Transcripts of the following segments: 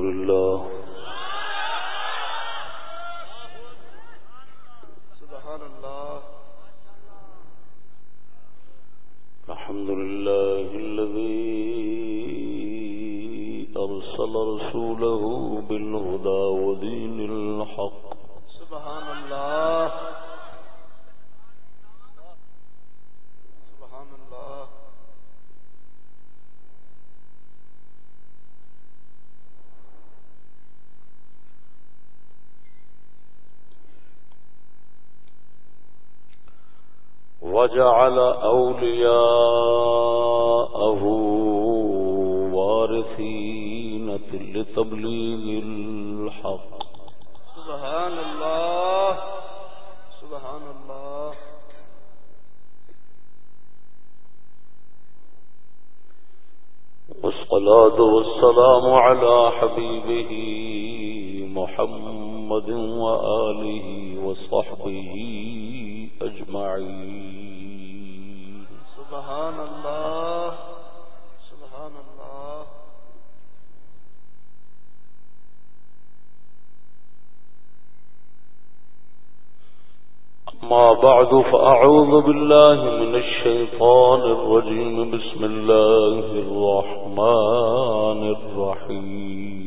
لله وجعل أولياءه وارثين لتبليغ الحق. سبحان الله سبحان الله والصلاة والسلام على حبيبه محمد وآله وصحبه أجمعين. سبحان اللہ سبحان اللہ۔ ما بعد فأعوذ بالله من الشيطان الرجيم بسم الله الرحمن الرحيم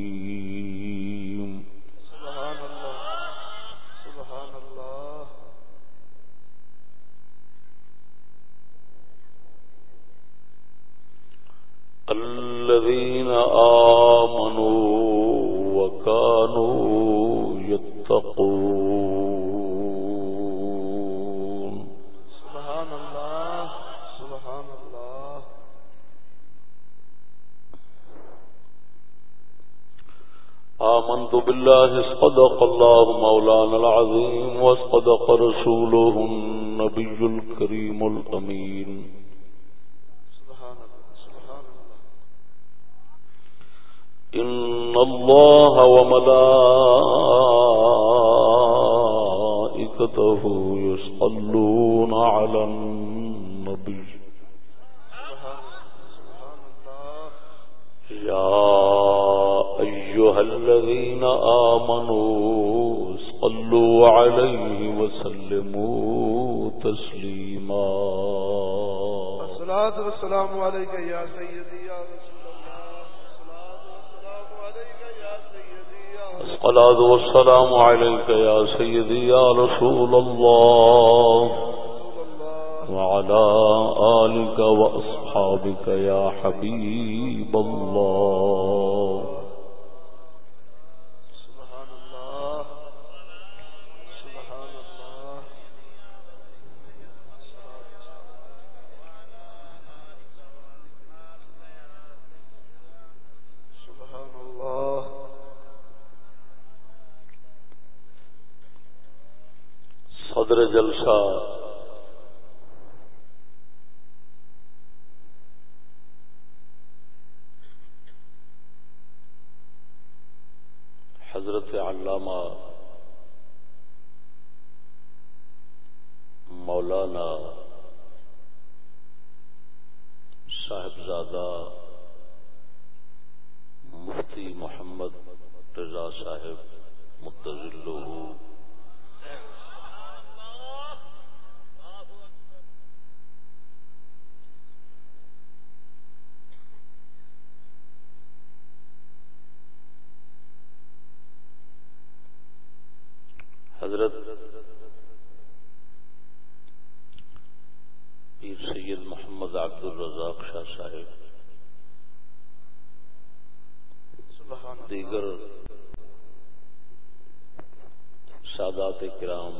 پیر سید محمد عبد الرزاق شاہ صاحب. دیگر سادات کرام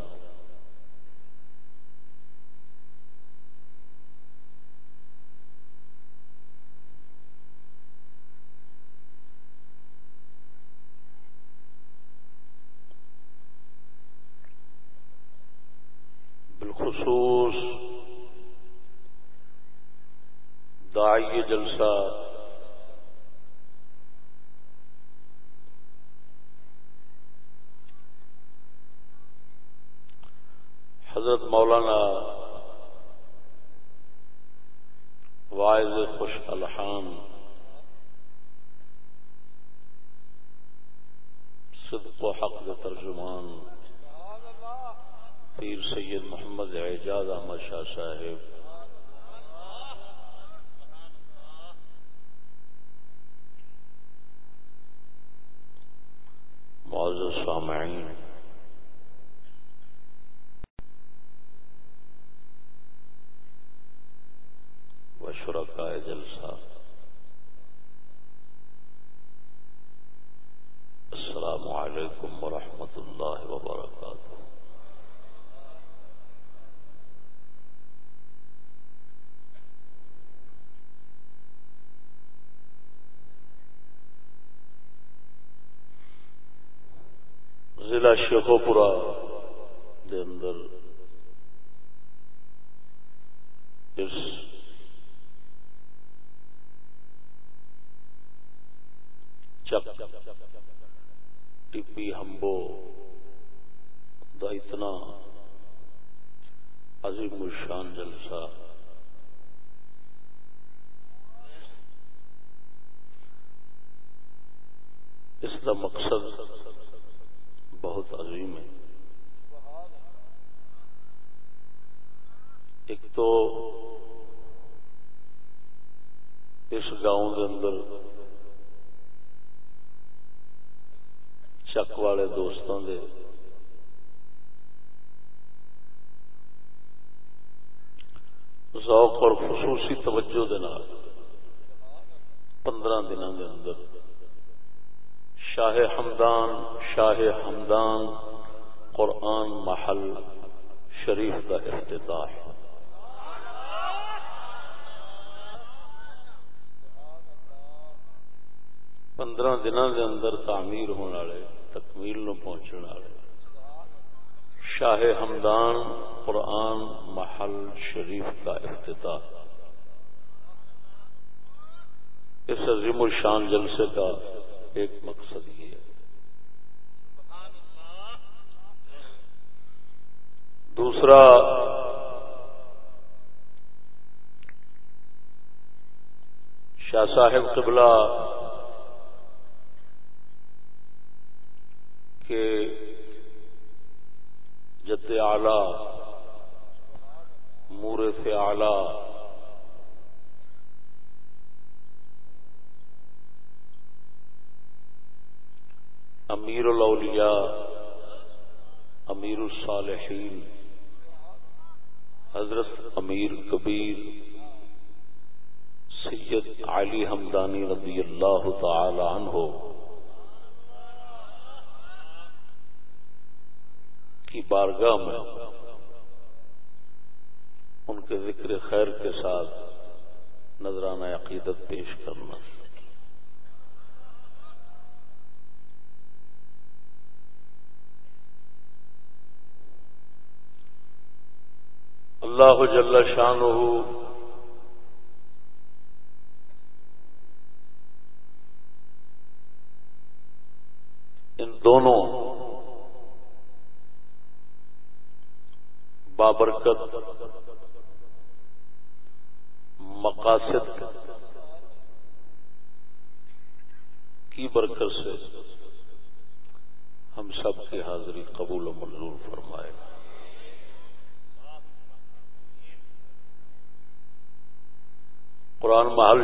اللہ جل شانہ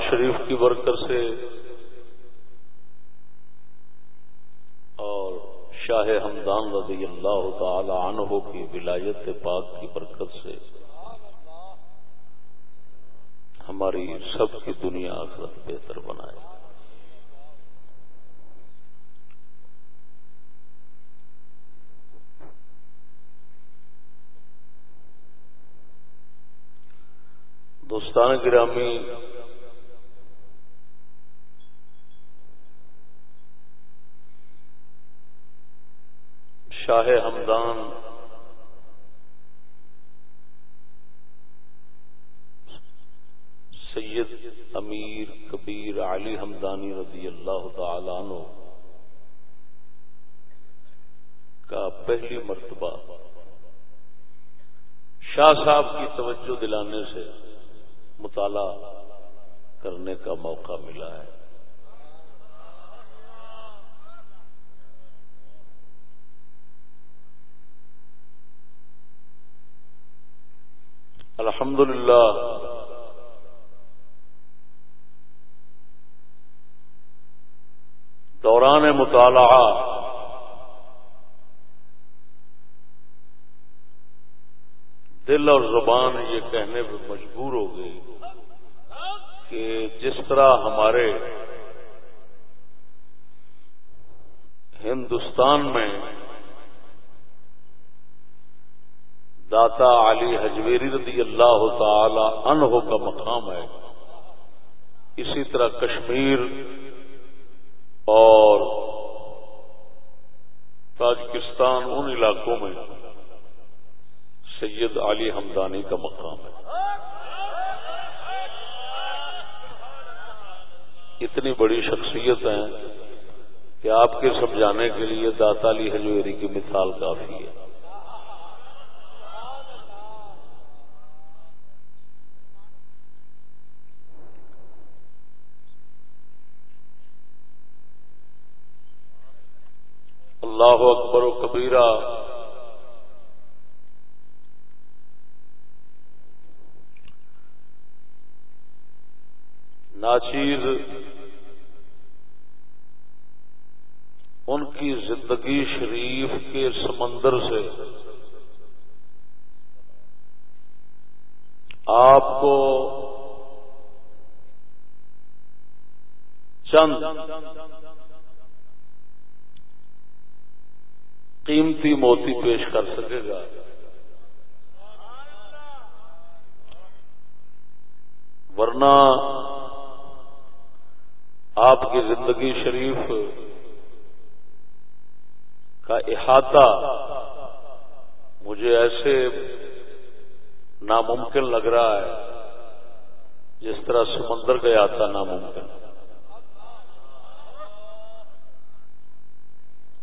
شریف کی برکت سے اور شاہ ہمدان رضی اللہ تعالی عنہ کی ولایت پاک کی برکت سے ہماری سب کی دنیا آخرت بہتر بنائے۔ دوستان گرامی شاہ ہمدان سید امیر کبیر علی ہمدانی رضی اللہ تعالی عنہ کا پہلی مرتبہ شاہ صاحب کی توجہ دلانے سے مطالعہ کرنے کا موقع ملا ہے۔ الحمد للہ دوران مطالعہ. دل اور زبان یہ کہنے پہ مجبور ہو گئی کہ جس طرح ہمارے ہندوستان میں داتا علی حجویری رضی اللہ تعالی عنہ کا مقام ہے۔ اسی طرح کشمیر اور تاجکستان ان علاقوں میں سید علی حمدانی کا مقام ہے۔ اتنی بڑی شخصیت ہیں کہ آپ کے سمجھانے کے لیے داتا علی حجویری کی مثال کافی ہے۔ اللہ اکبر و کبیرہ۔ ناچیر ان کی زندگی شریف کے سمندر سے۔ آپ کو چند قیمتی موتی پیش کر سکے گا۔ ورنہ آپ کی زندگی شریف کا احاطہ مجھے ایسے ناممکن لگ رہا ہے جس طرح سمندر کا احاطہ ناممکن۔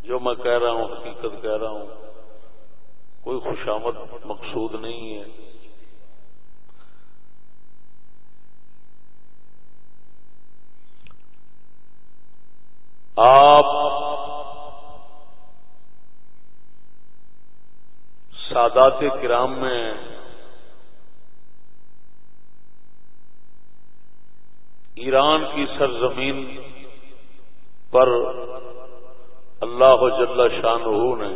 جو میں کہہ رہا ہوں، حقیقت کہہ رہا ہوں، کوئی خوشامد مقصود نہیں ہے۔ آپ سادات کرام میں ایران کی سرزمین پر اللہ جل شاہ نے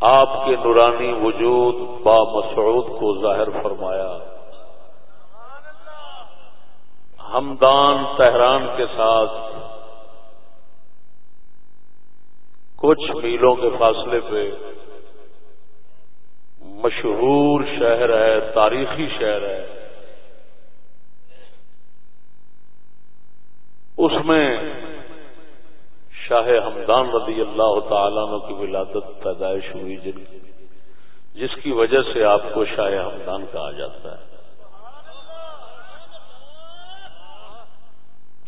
آپ کے نورانی وجود با مسعود کو ظاہر فرمایا۔ ہمدان تہران کے ساتھ کچھ میلوں کے فاصلے پہ مشہور شہر ہے، تاریخی شہر ہے۔ اس میں شاہ حمدان رضی اللہ تعالیٰ عنہ کی ولادت پیدائش ہوئی، جن جس کی وجہ سے آپ کو شاہ حمدان کہا جاتا ہے۔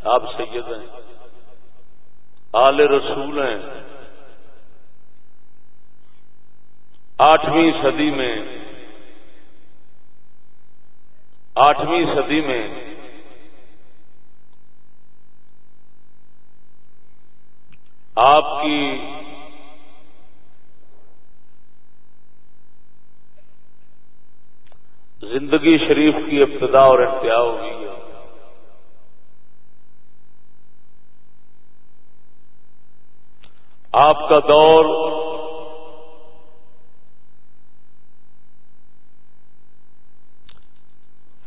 آپ سید ہیں، آل رسول ہیں۔ آٹھویں صدی میں آٹھویں صدی میں آپ کی زندگی شریف کی ابتدا اور انتہا ہوئی ہے۔ آپ کا دور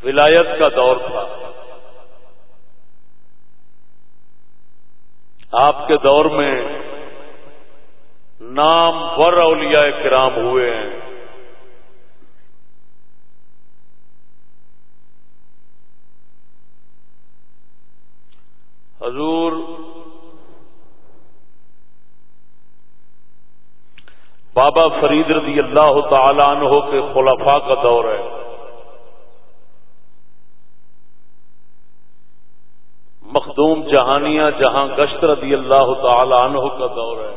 ولایت کا دور تھا۔ آپ کے دور میں نام ور اولیاء کرام ہوئے ہیں۔ حضور بابا فرید رضی اللہ تعالی عنہ کے خلفاء کا دور ہے مخدوم جہانیاں جہاں گشت رضی اللہ تعالی عنہ کا دور ہے۔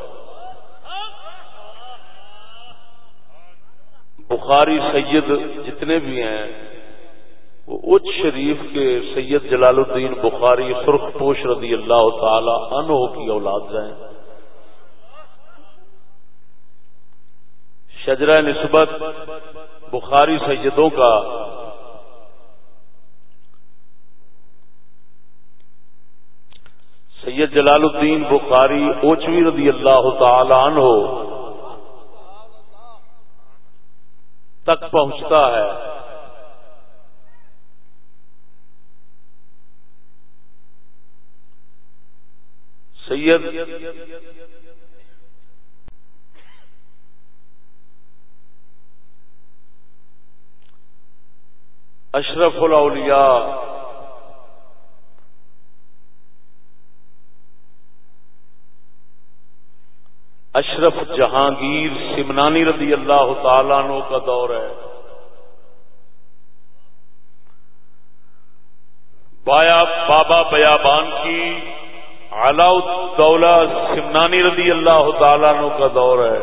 بخاری سید جتنے بھی ہیں، وہ اچ شریف کے سید جلال الدین بخاری سرخ پوش رضی اللہ تعالی عنہ کی اولاد ہیں۔ شجرہ نسبت بخاری سیدوں کا سید جلال الدین بخاری اوچوی رضی اللہ تعالی عنہ تک پہنچتا ہے۔ سید اشرف الاولیاء اشرف جہانگیر سمنانی رضی اللہ تعالیٰ عنہ کا دور ہے۔ بایا بابا بیابان کی الدولہ سمنانی رضی اللہ تعالیٰ عنہ کا دور ہے۔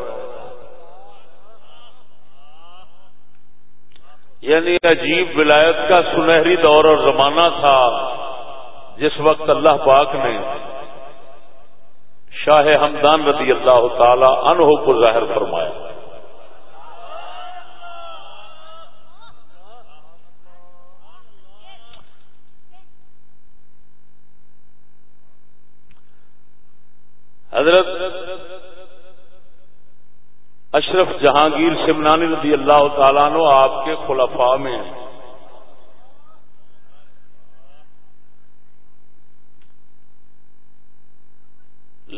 یعنی عجیب ولایت کا سنہری دور اور زمانہ تھا جس وقت اللہ پاک نے شاہ ہمدان رضی اللہ تعالی عنہ کو ظاہر فرمایا۔ حضرت اشرف جہانگیر سمنانی رضی اللہ تعالیٰ عنہ آپ کے خلفاء میں ہیں۔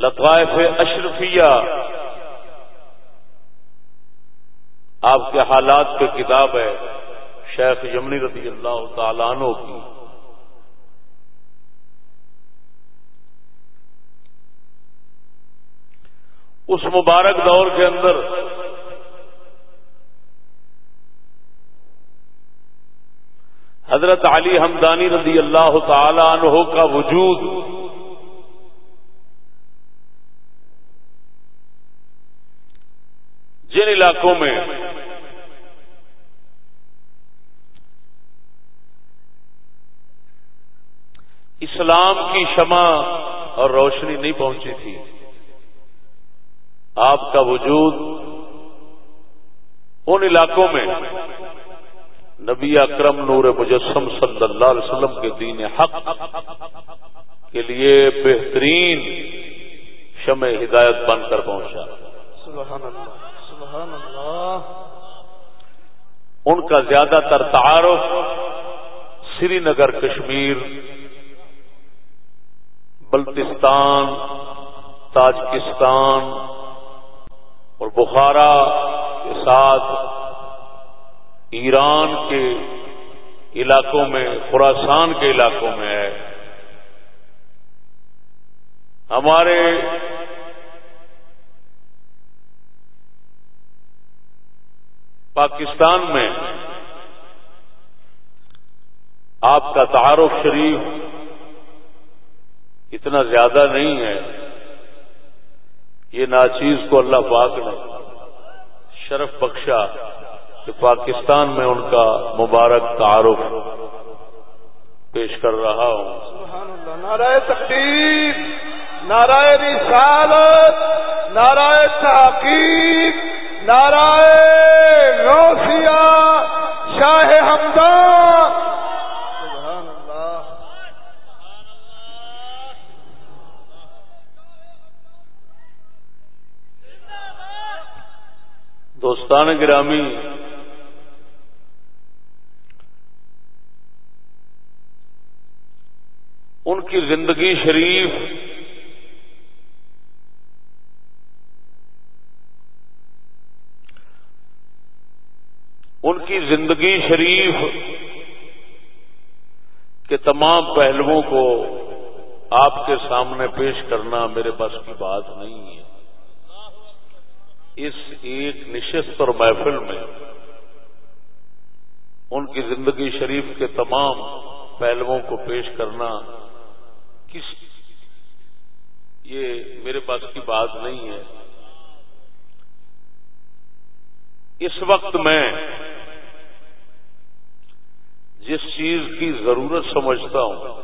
لطائف اشرفیہ۔ آپ کے حالات پہ کتاب ہے، شیخ یمنی رضی اللہ تعالیٰ عنہ کی۔ اس مبارک دور کے اندر حضرت علی حمدانی رضی اللہ تعالی عنہ کا وجود جن علاقوں میں۔ اسلام کی شمع اور روشنی نہیں پہنچی تھی۔ آپ کا وجود ان علاقوں میں۔ نبی اکرم نور مجسم صلی اللہ علیہ وسلم کے دین حق کے لیے بہترین شمع ہدایت بن کر پہنچا۔ سبحان اللہ۔ سبحان اللہ۔ ان کا زیادہ تر تعارف سری نگر کشمیر، بلتستان، تاجکستان اور بخارا کے ساتھ ایران کے علاقوں میں خوراسان کے علاقوں میں ہے۔ ہمارے پاکستان میں آپ کا تعارف شریف اتنا زیادہ نہیں ہے یہ ناچیز کو اللہ پاک نے شرف بخشا کہ پاکستان میں ان کا مبارک تعارف پیش کر رہا ہوں۔ سبحان اللہ، نعرہ تقدیر، نعرہ رسالت، نعرہ تحقیق۔ نعرہ غوثیہ شاہ حمدان سبحان اللہ دوستان گرامی ان کی زندگی شریف ان کی زندگی شریف کے تمام پہلوؤں کو آپ کے سامنے پیش کرنا میرے بس کی بات نہیں ہے۔ اس ایک نشست اور محفل میں ان کی زندگی شریف کے تمام پہلوؤں کو پیش کرنا کس یہ میرے پاس کی بات نہیں ہے۔ اس وقت میں جس چیز کی ضرورت سمجھتا ہوں۔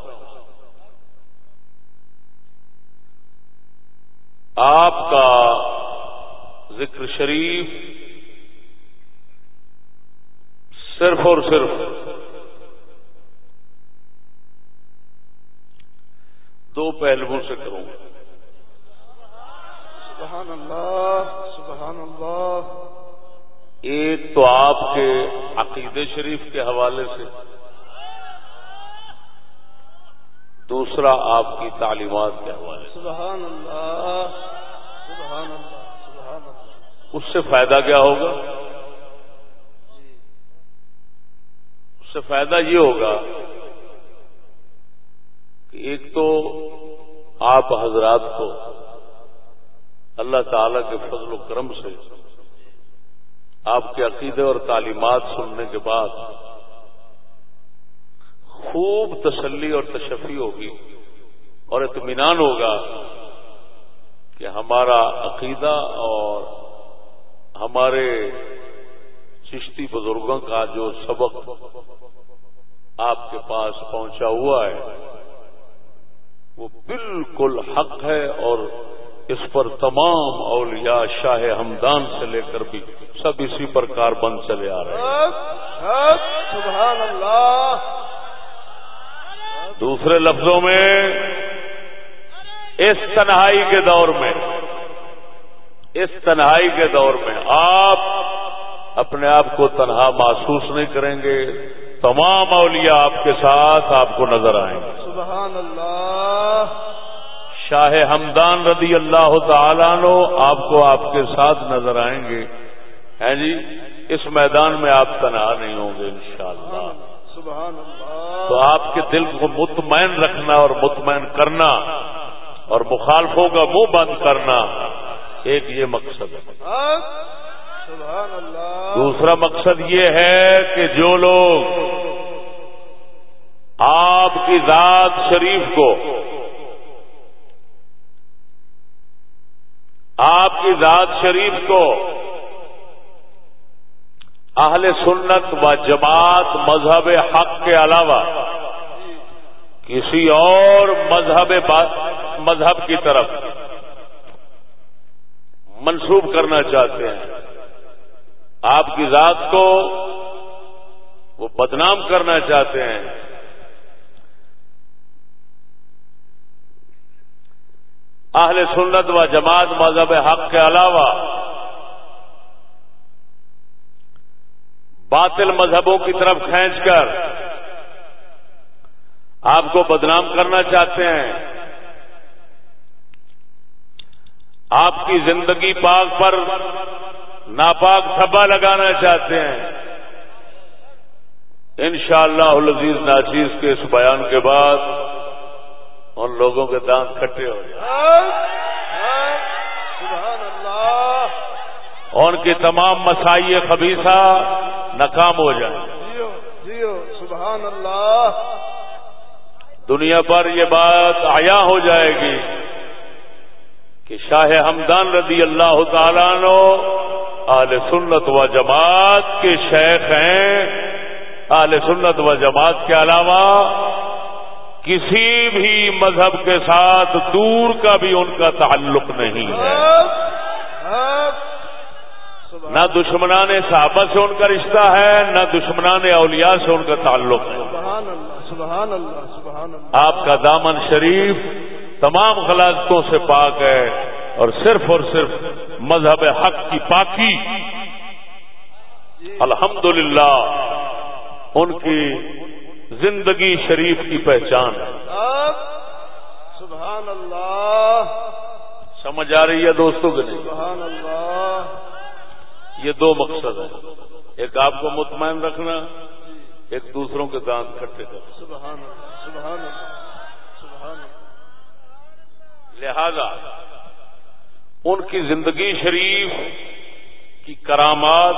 آپ کا ذکر شریف صرف اور صرف دو پہلوؤں سے کروں۔ سبحان اللہ سبحان اللہ۔ ایک تو آپ کے عقید شریف کے حوالے سے۔ دوسرا آپ کی تعلیمات کے حوالے سبحان اللہ سبحان اللہ سبحان اللہ اس سے فائدہ کیا ہوگا؟ اس سے فائدہ یہ ہوگا کہ ایک تو آپ حضرات کو اللہ تعالی کے فضل و کرم سے آپ کے عقیدے اور تعلیمات سننے کے بعد خوب تسلی اور تشفی ہوگی اور اطمینان ہوگا کہ ہمارا عقیدہ اور ہمارے چشتی بزرگوں کا جو سبق آپ کے پاس پہنچا ہوا ہے، وہ بالکل حق ہے اور اس پر تمام اولیاء شاہ ہمدان سے لے کر بھی سب اسی پر کار بند چلے آ رہے ہیں۔ سبحان اللہ۔ دوسرے لفظوں میں اس تنہائی کے دور میں اس تنہائی کے دور میں آپ اپنے آپ کو تنہا محسوس نہیں کریں گے تمام اولیاء آپ کے ساتھ آپ کو نظر آئیں گے۔ سبحان اللہ شاہ ہمدان رضی اللہ تعالیٰ نو آپ کو آپ کے ساتھ نظر آئیں گے۔ ہیں جی اس میدان میں آپ تنہا نہیں ہوں گے انشاءاللہ۔ تو آپ کے دل کو مطمئن رکھنا اور مطمئن کرنا اور مخالفوں کا منہ بند کرنا ایک یہ مقصد ہے۔ اللہ۔ دوسرا مقصد یہ ہے کہ جو لوگ آپ کی ذات شریف کو آپ کی ذات شریف کو اہل سنت و جماعت مذہب حق کے علاوہ کسی اور مذہب مذہب کی طرف منسوب کرنا چاہتے ہیں۔ آپ کی ذات کو وہ بدنام کرنا چاہتے ہیں۔ اہل سنت و جماعت مذہب حق کے علاوہ باطل مذہبوں کی طرف کھینچ کر آپ کو بدنام کرنا چاہتے ہیں۔ آپ کی زندگی پاک پر ناپاک تھبا لگانا چاہتے ہیں۔ انشاءاللہ اللہ العزیز ناچیز کے اس بیان کے بعد ان لوگوں کے دانت کھٹے ہو جائیں۔ ان کی تمام مسائی خبیصہ ناکام ہو جائیں جیو جیو سبحان اللہ۔ دنیا پر یہ بات آیا ہو جائے گی کہ شاہ ہمدان رضی اللہ تعالیٰ نو اہل سنت و جماعت کے شیخ ہیں۔ اہل سنت و جماعت کے علاوہ کسی بھی مذہب کے ساتھ دور کا بھی ان کا تعلق نہیں ہے۔ نہ دشمنان صحابہ سے ان کا رشتہ ہے نہ دشمنان اولیاء سے ان کا تعلق ہے۔ سبحان اللہ سبحان اللہ سبحان اللہ۔ آپ کا دامن شریف تمام غلاظتوں سے پاک ہے اور صرف اور صرف مذہب حق کی پاکی۔ الحمدللہ ان کی زندگی شریف کی پہچان ہے۔ سبحان اللہ۔ سمجھ آ رہی ہے دوستوں کے نہیں؟ سبحان اللہ۔ یہ دو مقصد ہیں۔ ایک آپ کو مطمئن رکھنا، ایک دوسروں کے دانت کھٹے کرنا۔ سبحان سبحان سبحان لہذا ان کی زندگی شریف کی کرامات،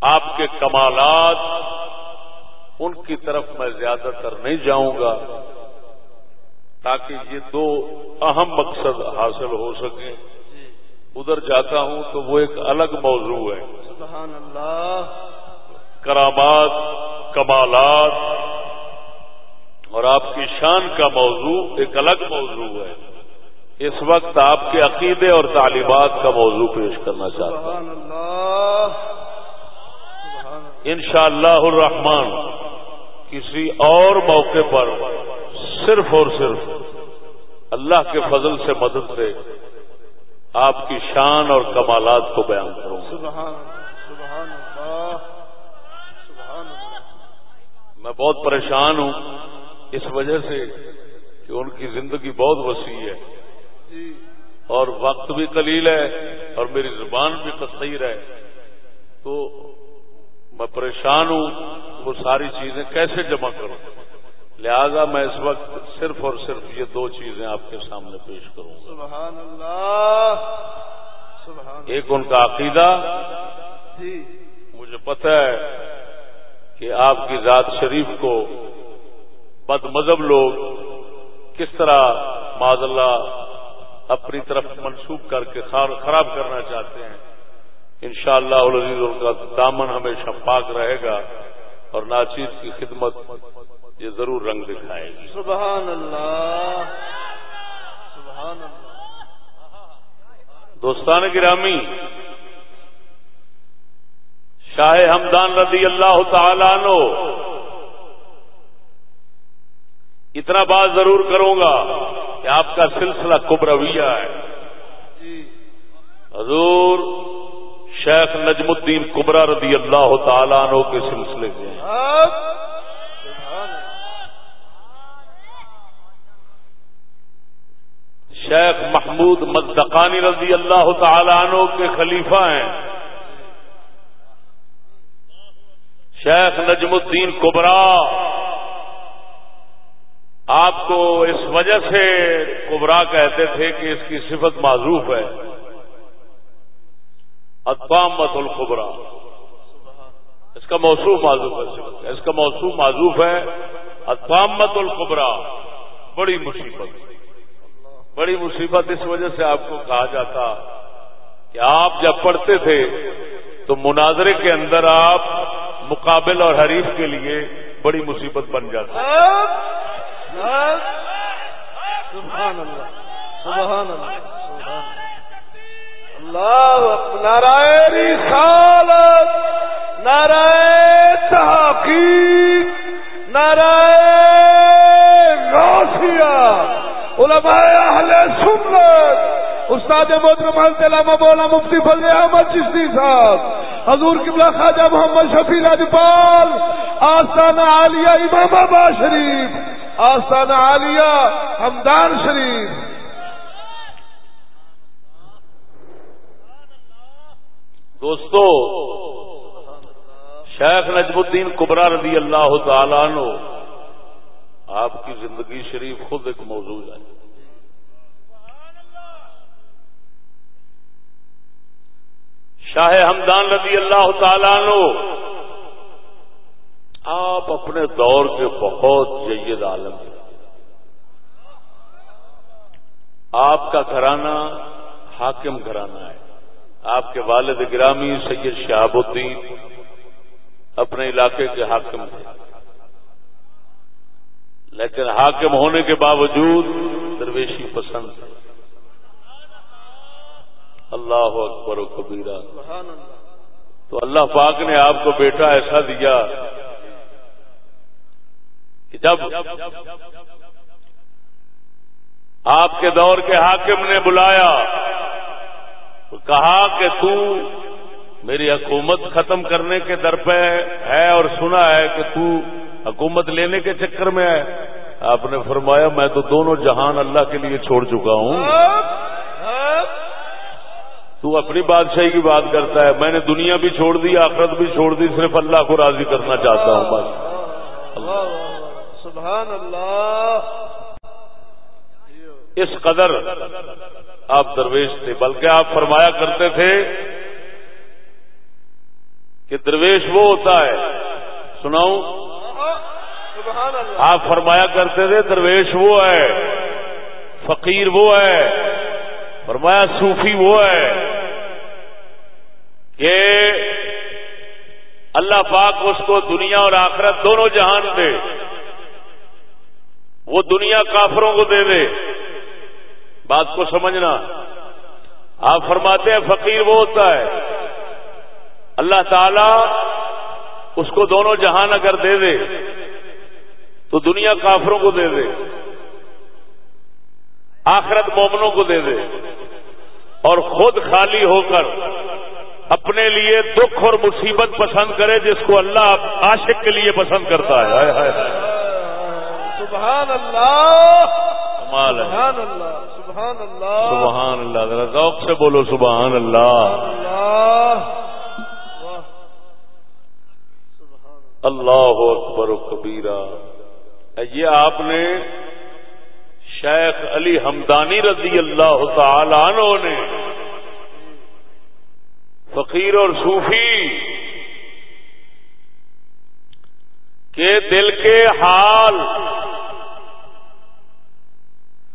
آپ کے کمالات، ان کی طرف میں زیادہ تر نہیں جاؤں گا تاکہ یہ دو اہم مقصد حاصل ہو سکیں۔ ادھر جاتا ہوں تو وہ ایک الگ موضوع ہے۔ سبحان اللہ کرامات کمالات اور آپ کی شان کا موضوع ایک الگ موضوع ہے۔ اس وقت آپ کے عقیدے اور تعلیمات کا موضوع پیش کرنا چاہتا ہوں۔ اللہ انشاءاللہ اللہ الرحمان کسی اور موقع پر صرف اور صرف اللہ کے فضل سے مدد سے آپ کی شان اور کمالات کو بیان کروں سبحان سبحان اللہ سبحان اللہ۔ میں بہت پریشان ہوں اس وجہ سے کہ ان کی زندگی بہت وسیع ہے۔ جی۔ اور وقت بھی قلیل ہے اور میری زبان بھی تصویر ہے۔ تو میں پریشان ہوں وہ ساری چیزیں کیسے جمع کروں؟ لہذا میں اس وقت صرف اور صرف یہ دو چیزیں آپ کے سامنے پیش کروں گا۔ سبحان اللہ۔ سبحان ایک ان کا عقیدہ۔ جی۔ مجھے پتہ ہے کہ آپ کی ذات شریف کو بد مذہب لوگ کس طرح معذ اللہ اپنی طرف منسوخ کر کے خراب کرنا چاہتے ہیں۔ انشاءاللہ شاء اللہ کا دامن ہمیشہ پاک رہے گا اور ناچیز کی خدمت یہ ضرور رنگ دکھائے گی۔ سبحان اللہ۔ سبحان اللہ۔ دوستان گرامی شاہ ہمدان رضی اللہ تعالی عنہ اتنا بات ضرور کروں گا کہ آپ کا سلسلہ کبرویہ ہے۔ جی۔ حضور شیخ نجم الدین کبرا رضی اللہ تعالیٰ عنہ کے سلسلے کے ہیں اب سبحان اللہ شیخ محمود مدقانی رضی اللہ تعالیٰ عنہ کے خلیفہ ہیں۔ شیخ نجم الدین کبرا، آپ کو اس وجہ سے کبرا کہتے تھے کہ اس کی صفت معذوف ہے۔ اطامت القبرا اس کا موصوف معذوف ہے۔ اس کا موصوف معذوف ہے۔ اطامت القبرا بڑی مصیبت۔ بڑی مصیبت اس وجہ سے آپ کو کہا جاتا کہ آپ جب پڑھتے تھے تو مناظرے کے اندر آپ مقابل اور حریف کے لیے بڑی مصیبت بن جاتے سبحان اللہ سبحان اللہ سبحان اللہ۔ نارائ رسالت نارائ تحقیق نارائ غوثیہ، علماء سنت۔ استاد محترم علامہ مولانا مفتی فضل احمد چشتی صاحب، حضور قبلہ خواجہ محمد شفیع راجپال، آستانہ عالیہ امام آباد شریف، آستانہ عالیہ حمدان شریف۔ دوستو، شیخ نجم الدین کبرا رضی اللہ تعالیٰ عنہ، آپ کی زندگی شریف خود ایک موضوع ہے۔ شاہ ہمدان رضی اللہ تعالیٰ عنہ، آپ اپنے دور کے بہت جید عالم ہیں۔ آپ کا گھرانہ حاکم گھرانہ ہے۔ آپ کے والد گرامی سید شہاب الدین اپنے علاقے کے حاکم تھے لیکن حاکم ہونے کے باوجود درویشی پسند۔ تھے اللہ اکبر و کبیرہ۔ تو اللہ پاک نے آپ کو بیٹا ایسا دیا کہ جب آپ کے دور کے حاکم نے بلایا تو کہا کہ تو میری حکومت ختم کرنے کے در پہ ہے اور سنا ہے کہ تو حکومت لینے کے چکر میں ہے۔ آپ نے فرمایا میں تو دونوں جہان اللہ کے لیے چھوڑ چکا ہوں۔ تو اپنی بادشاہی کی بات کرتا ہے۔ میں نے دنیا بھی چھوڑ دی آخرت بھی چھوڑ دی صرف اللہ کو راضی کرنا چاہتا ہوں بس۔ سبحان اللہ۔ اس قدر آپ درویش تھے بلکہ آپ فرمایا کرتے تھے کہ درویش وہ ہوتا ہے۔ سناؤں؟ اللہ۔ آپ فرمایا کرتے تھے درویش وہ ہے فقیر وہ ہے فرمایا صوفی وہ ہے۔ کہ اللہ پاک اس کو دنیا اور آخرت دونوں جہان دے۔ وہ دنیا کافروں کو دے دے۔ بات کو سمجھنا۔ آپ فرماتے ہیں فقیر وہ ہوتا ہے۔ اللہ تعالی اس کو دونوں جہان اگر دے دے، تو دنیا کافروں کو دے دے۔ آخرت مومنوں کو دے دے۔ اور خود خالی ہو کر اپنے لیے دکھ اور مصیبت پسند کرے جس کو اللہ عاشق کے لیے پسند کرتا ہے۔ سبحان اللہ۔ کمال ہے۔ سبحان اللہ سبحان اللہ۔ سبحان اللہ ذرا ذوق سے بولو سبحان اللہ۔ اللہ اکبر و کبیرہ۔ یہ آپ نے شیخ علی حمدانی رضی اللہ تعالی عنہ نے فقیر اور صوفی کے دل کے حال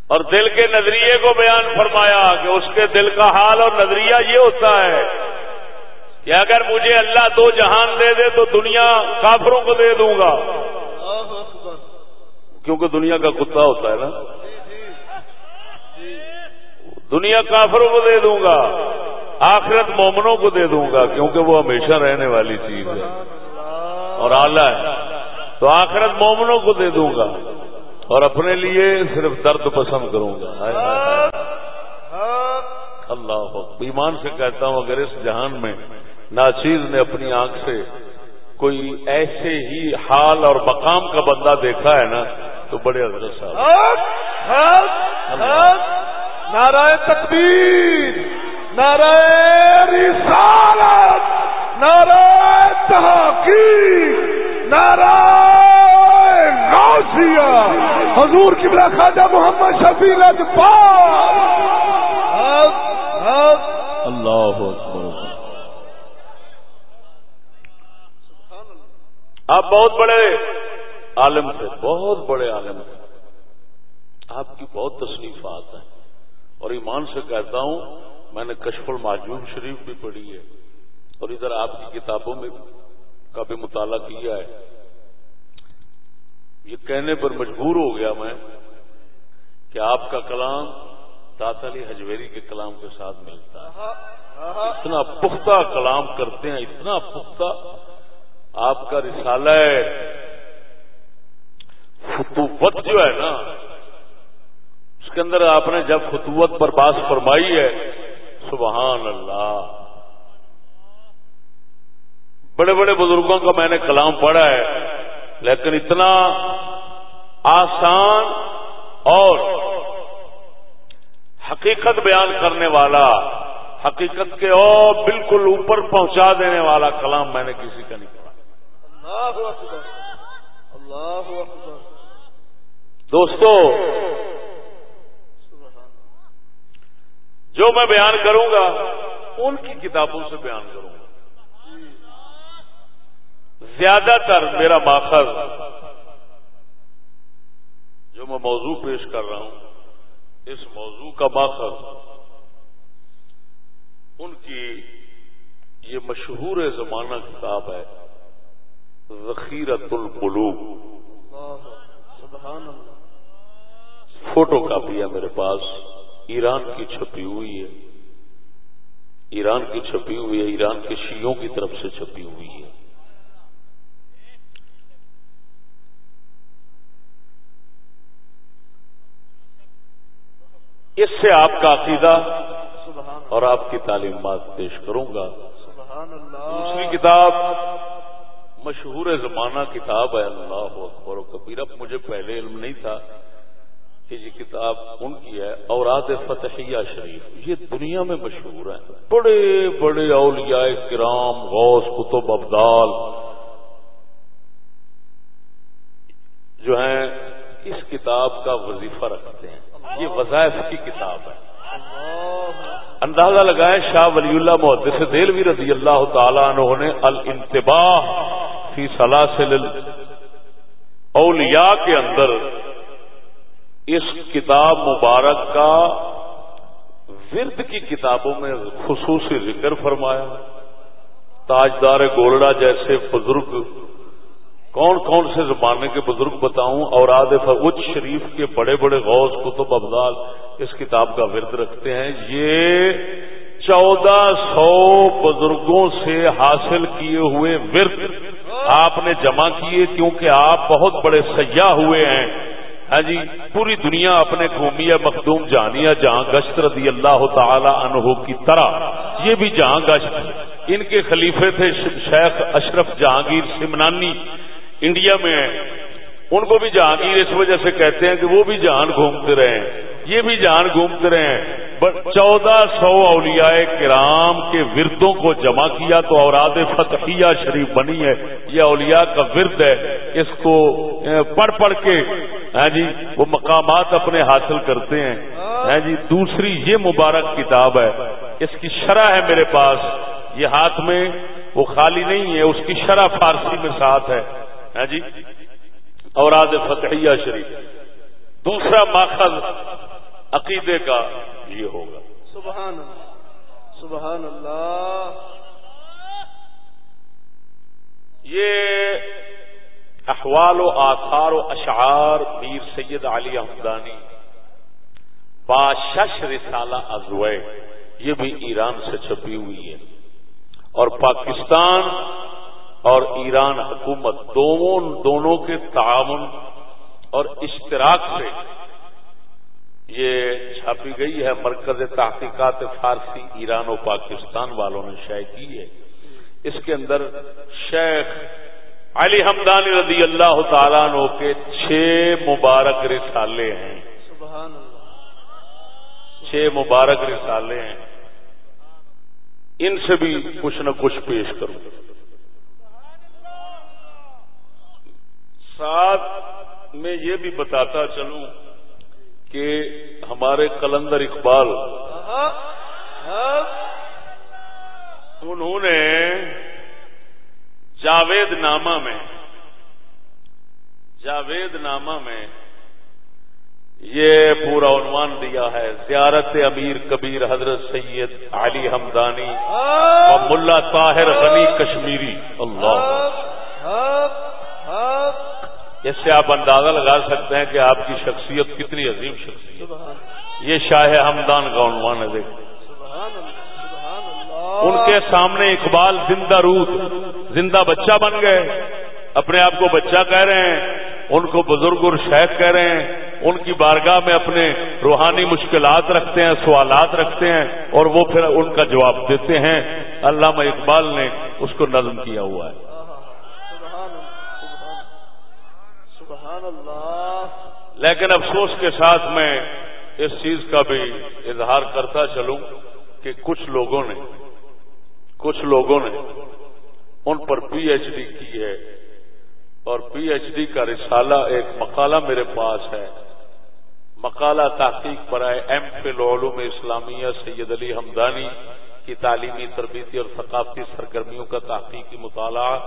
اور دل کے نظریے کو بیان فرمایا کہ اس کے دل کا حال اور نظریہ یہ ہوتا ہے کہ اگر مجھے اللہ دو جہان دے دے تو دنیا کافروں کو دے دوں گا۔ کیونکہ دنیا کا کتا ہوتا ہے نا۔ دنیا کافروں کو دے دوں گا۔ آخرت مومنوں کو دے دوں گا، کیونکہ وہ ہمیشہ رہنے والی چیز ہے۔ اور اعلیٰ ہے۔ تو آخرت مومنوں کو دے دوں گا۔ اور اپنے لیے صرف درد پسند کروں گا۔ اللہ ایمان سے کہتا ہوں، اگر اس جہان میں ناچیز نے اپنی آنکھ سے کوئی ایسے ہی حال اور مقام کا بندہ دیکھا ہے نا، تو بڑے حضرت صاحب نعرہ تکبیر۔ نعرہ رسالت، نعرہ تحقیق، نعرہ غوثیہ حضور کی بلا خواجہ محمد شفیع اجپال اللہ اکبر۔ آپ بہت بڑے عالم تھے، بہت بڑے عالم تھے۔ آپ کی بہت تصنیفات ہیں۔ اور ایمان سے کہتا ہوں میں نے کشف الماجوب شریف بھی پڑھی ہے اور ادھر آپ کی کتابوں میں کا بھی مطالعہ کیا ہے۔ یہ کہنے پر مجبور ہو گیا میں کہ آپ کا کلام داتا علی حجویری کے کلام کے ساتھ ملتا ہے۔ اتنا پختہ کلام کرتے ہیں، اتنا پختہ آپ کا رسالہ ہے۔ فتوت جو ہے نا، اس کے اندر آپ نے جب فتوت پر بات فرمائی ہے سبحان اللہ۔ بڑے بڑے بزرگوں کا میں نے کلام پڑھا ہے لیکن اتنا آسان اور حقیقت بیان کرنے والا حقیقت کے اور بالکل اوپر پہنچا دینے والا کلام میں نے کسی کا نہیں پڑھا۔ اللہ اکبر۔ اللہ اکبر۔ دوستو جو میں بیان کروں گا ان کی کتابوں سے بیان کروں گا۔ زیادہ تر میرا ماخذ جو میں موضوع پیش کر رہا ہوں اس موضوع کا ماخذ ان کی یہ مشہور زمانہ کتاب ہے ذخیرت القلوب۔ اللہ سبحان اللہ۔ فوٹو کاپی ہے میرے پاس۔ ایران کی چھپی ہوئی ہے۔ ایران کی چھپی ہوئی ہے، ایران کے شیعوں کی طرف سے چھپی ہوئی ہے۔ اس سے آپ کا عقیدہ اور آپ کی تعلیمات پیش کروں گا۔ دوسری کتاب مشہور زمانہ کتاب ہے، اللہ اکبر و کبیر۔ اب مجھے پہلے علم نہیں تھا۔ کہ یہ کتاب ان کی ہے، اوراد فتحیہ شریف، یہ دنیا میں مشہور ہے بڑے بڑے اولیاء کرام، غوث کتب ابدال جو ہیں، اس کتاب کا وظیفہ رکھتے ہیں۔ یہ وظائف کی کتاب ہے۔ اندازہ لگائے شاہ ولی اللہ محدث دلوی رضی اللہ تعالیٰ عنہ نے الانتباہ فی سلاسل اولیاء کے اندر اس کتاب مبارک کا ورد کی کتابوں میں خصوصی ذکر فرمایا۔ تاجدار گولڑا جیسے بزرگ، کون کون سے زمانے کے بزرگ بتاؤں؟ اور آد فوج شریف کے بڑے بڑے غوث کتب ابدال اس کتاب کا ورد رکھتے ہیں۔ یہ چودہ سو بزرگوں سے حاصل کیے ہوئے ورد آپ نے جمع کیے کیونکہ آپ بہت بڑے سیاح ہوئے ہیں۔ ہاں جی پوری دنیا اپنے گھومی مخدوم جانیا جہاں گشت رضی اللہ تعالی عنہ کی طرح، یہ بھی جہاں گشت ان کے خلیفے تھے شیخ اشرف جہانگیر سمنانی، انڈیا میں ہیں۔ ان کو بھی جہانگیر اس وجہ سے کہتے ہیں کہ وہ بھی جہان گھومتے رہے ہیں۔ یہ بھی جہان گھومتے رہے ہیں۔ چودہ سو اولیاء کرام کے وردوں کو جمع کیا تو اوراد فتحیہ شریف بنی ہے۔ یہ اولیاء کا ورد ہے۔ اس کو پڑھ پڑھ کے ہاں جی وہ مقامات اپنے حاصل کرتے ہیں۔ ہاں جی دوسری یہ مبارک کتاب ہے۔ اس کی شرح ہے میرے پاس۔ یہ ہاتھ میں، وہ خالی نہیں ہے، اس کی شرح فارسی میں ساتھ ہے۔ ہاں جی اوراد فتحیہ شریف۔ دوسرا ماخذ عقیدے کا یہ ہوگا۔ سبحان اللہ سبحان اللہ یہ احوال و آثار و اشعار میر سید علی احمدانی باشش رسالہ ازوئے یہ بھی ایران سے چھپی ہوئی ہے۔ اور پاکستان اور ایران حکومت دونوں دونوں کے تعاون اور اشتراک سے یہ چھاپی گئی ہے مرکز تحقیقات فارسی، ایران و پاکستان والوں نے شائع کی ہے۔ اس کے اندر شیخ علی حمدان رضی اللہ تعالیٰ نو کے چھ مبارک رسالے ہیں۔ سبحان اللہ چھ مبارک رسالے ہیں۔ ان سے بھی کچھ نہ کچھ پیش کروں۔ ساتھ میں یہ بھی بتاتا چلوں کہ ہمارے کلندر اقبال، انہوں نے جاوید نامہ میں جاوید نامہ میں یہ پورا عنوان دیا ہے، زیارت امیر کبیر حضرت سید علی حمدانی اور ملا طاہر غنی کشمیری۔ اللہ۔ اس سے آپ اندازہ لگا سکتے ہیں کہ آپ کی شخصیت کتنی عظیم شخصیت یہ شاہ ہمدان کا عنوان ہے دیکھ ان کے سامنے اقبال زندہ روح زندہ بچہ بن گئے۔ اپنے آپ کو بچہ کہہ رہے ہیں ان کو بزرگ اور شیخ کہہ رہے ہیں۔ ان کی بارگاہ میں اپنے روحانی مشکلات رکھتے ہیں سوالات رکھتے ہیں اور وہ پھر ان کا جواب دیتے ہیں۔ علامہ اقبال نے اس کو نظم کیا ہوا ہے۔ لیکن افسوس کے ساتھ میں اس چیز کا بھی اظہار کرتا چلوں کہ کچھ لوگوں نے، کچھ لوگوں نے ان پر پی ایچ ڈی کی ہے اور پی ایچ ڈی کا رسالہ ایک مقالہ میرے پاس ہے۔ مقالہ تحقیق برائے ایم فل علوم اسلامیہ سید علی حمدانی کی تعلیمی، تربیتی اور ثقافتی سرگرمیوں کا تحقیقی مطالعہ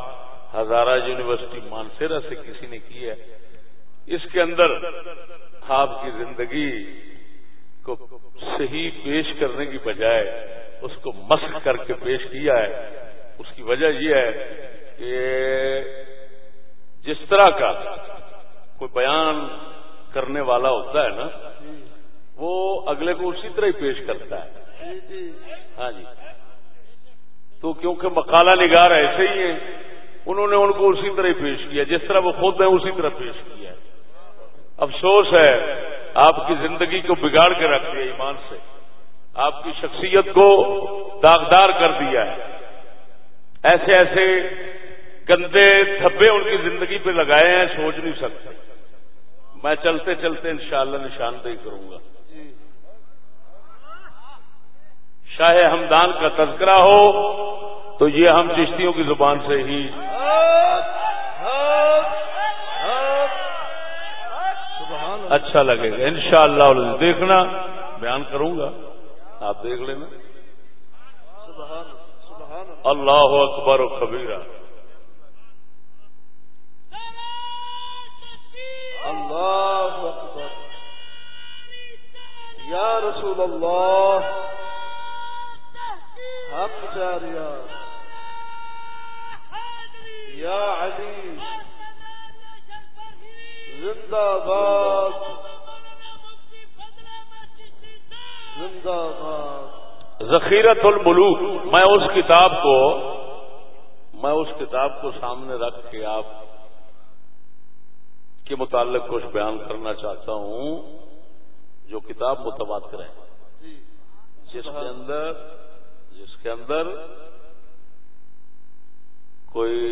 ہزارہ یونیورسٹی مانسیرا سے کسی نے کی ہے۔ اس کے اندر آپ کی زندگی کو صحیح پیش کرنے کی بجائے اس کو مسق کر کے پیش کیا ہے۔ اس کی وجہ یہ ہے کہ جس طرح کا کوئی بیان کرنے والا ہوتا ہے نا، وہ اگلے کو اسی طرح ہی پیش کرتا ہے۔ ہاں جی۔ تو کیونکہ مکالا نگار ایسے ہی ہیں، انہوں نے ان کو اسی طرح ہی پیش کیا، جس طرح وہ خود ہیں اسی طرح پیش کیا۔ ہے افسوس ہے، آپ کی زندگی کو بگاڑ کے رکھ دیا ایمان سے۔ آپ کی شخصیت کو داغدار کر دیا ہے۔ ایسے ایسے گندے تھبے ان کی زندگی پہ لگائے ہیں، سوچ نہیں سکتے۔ میں چلتے چلتے انشاءاللہ نشاندہی کروں گا۔ شاہ ہمدان کا تذکرہ ہو تو یہ ہم چشتیوں کی زبان سے ہی۔ اچھا لگے گا۔ انشاءاللہ اللہ دیکھنا، بیان کروں گا۔ آپ دیکھ لینا اللہ اکبر و کبیرہ۔ اللہ اکبر۔ یا رسول اللہ۔ حق جاریا یا علی۔ زندہ باد. زندہ باد. ذخیرت الملوک. میں اس کتاب کو میں اس کتاب کو سامنے رکھ کے آپ کے متعلق کچھ بیان کرنا چاہتا ہوں، جو کتاب متواتر ہے۔ جس کے اندر جس کے اندر کوئی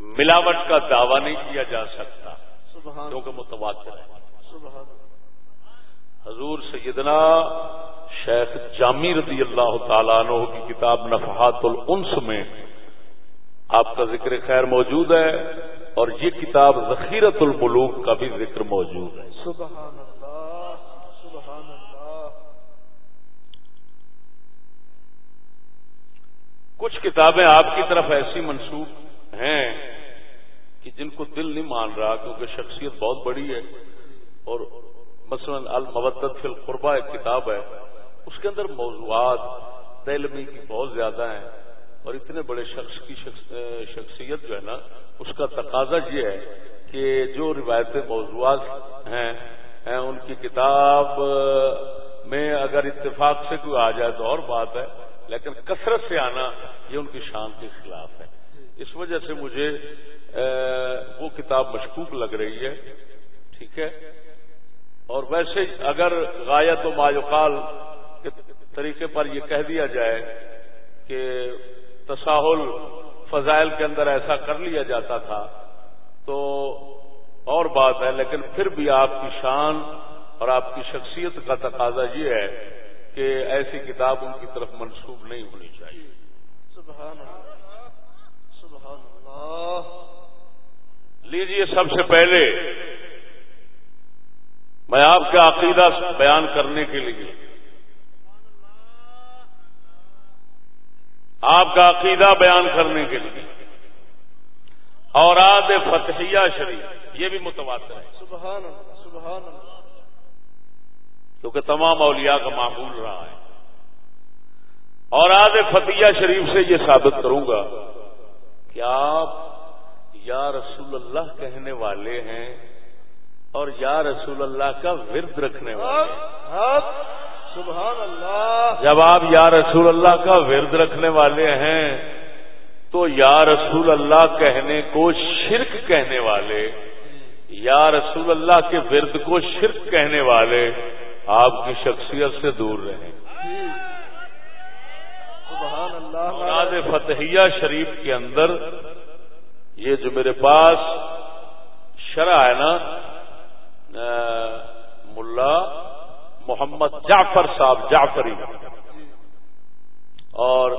ملاوٹ کا دعویٰ نہیں کیا جا سکتا کیونکہ متواتر ہے۔ حضور سیدنا شیخ جامی رضی اللہ تعالیٰ عنہ کی کتاب نفحات الانس میں آپ کا ذکر خیر موجود ہے اور یہ کتاب ذخیرت الملوک کا بھی ذکر موجود ہے۔ سبحان اللہ سبحان اللہ۔ کچھ کتابیں آپ کی طرف ایسی منسوخ ہیں کہ جن کو دل نہیں مان رہا کیونکہ شخصیت بہت بڑی ہے اور مثلا المبت فی القربہ ایک کتاب ہے، اس کے اندر موضوعات تعلمی کی بہت زیادہ ہیں اور اتنے بڑے شخص کی شخصیت جو ہے نا، اس کا تقاضا یہ ہے کہ جو روایتی موضوعات ہیں ان کی کتاب میں اگر اتفاق سے کوئی آ جائے تو اور بات ہے، لیکن کثرت سے آنا یہ ان کی شان کے خلاف ہے۔ اس وجہ سے مجھے وہ کتاب مشکوک لگ رہی ہے، ٹھیک ہے؟ اور ویسے اگر غایت و مایوقال کے طریقے پر یہ کہہ دیا جائے کہ تساہل فضائل کے اندر ایسا کر لیا جاتا تھا، تو اور بات ہے، لیکن پھر بھی آپ کی شان اور آپ کی شخصیت کا تقاضا یہ ہے کہ ایسی کتاب ان کی طرف منسوب نہیں ہونی چاہیے۔ سبحان اللہ۔ لیجیے سب سے پہلے میں آپ کا عقیدہ بیان کرنے کے لیے۔ آپ کا عقیدہ بیان کرنے کے لیے۔ اور آد فتحیہ شریف یہ بھی متواتر ہے۔ سبحان اللہ سبحان اللہ کیونکہ تمام اولیاء کا معمول رہا ہے۔ اور آد فتحیہ شریف سے یہ ثابت کروں گا کہ آپ یا رسول اللہ کہنے والے ہیں اور یا رسول اللہ کا ورد رکھنے والے سبحان اللہ۔ جب آپ یا رسول اللہ کا ورد رکھنے والے ہیں تو یا رسول اللہ کہنے کو شرک کہنے والے یا رسول اللہ کے ورد کو شرک کہنے والے آپ کی شخصیت سے دور رہیں۔ سبحان اللہ. فتحیہ شریف کے اندر یہ جو میرے پاس شرح ہے نا ملا محمد جعفر صاحب جعفری. اور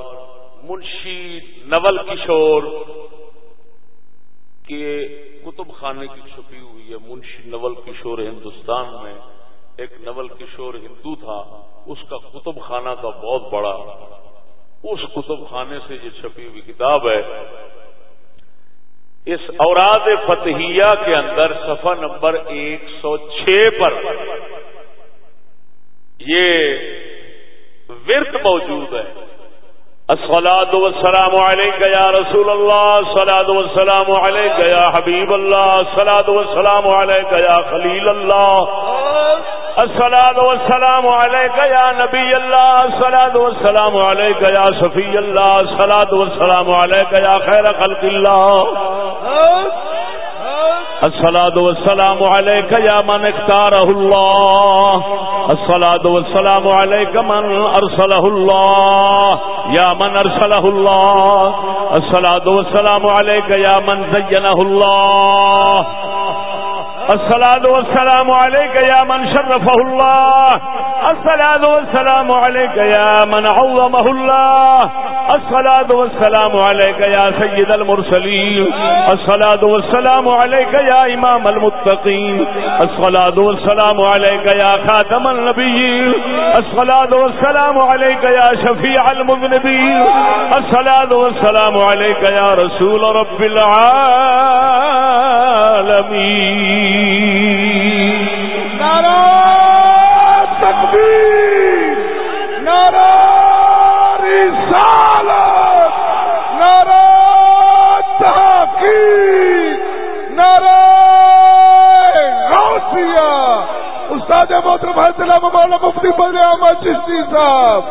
منشی نول کشور کے کتب خانے کی چھپی ہوئی ہے منشی نول کشور ہندوستان میں ایک نول کشور ہندو تھا، اس کا کتب خانہ کا بہت بڑا اس کتب خانے سے یہ چھپی ہوئی کتاب ہے۔ اس اوراد فتحیہ کے اندر صفحہ نمبر ایک سو چھ پر یہ ورت موجود ہے۔ السلام والسلام علیکہ یا رسول اللہ سلاد والسلام علیکہ یا حبیب اللہ سلاد والسلام علیکہ یا خلیل اللہ۔ السلام والسلام علیکہ یا نبی اللہ سلاد والسلام علیکہ یا صفی اللہ سلاد والسلام علیکہ یا خیر خلق اللہ الصلاة والسلام عليك يا من اختاره الله. الصلاة والسلام عليك من أرسله الله. يا من أرسله الله. الصلاة والسلام عليك يا من زينه الله. الصلاة والسلام عليك يا من شرفه الله. الصلاة والسلام عليك يا من عظمه الله. الصلاة والسلام عليك يا سيد المرسلين. الصلاة والسلام عليك يا إمام المتقين. الصلاة والسلام عليك يا خاتم النبيين. الصلاة والسلام عليك يا شفيع المذنبين. الصلاة والسلام عليك يا رسول رب العالمين. نعرہ تکبیر، نعرہ رسالت، نعرہ تحقیق، نعرہ غوثیہ۔ استاد محترم حضرت مولانا مفتی فضل احمد چشتی صاحب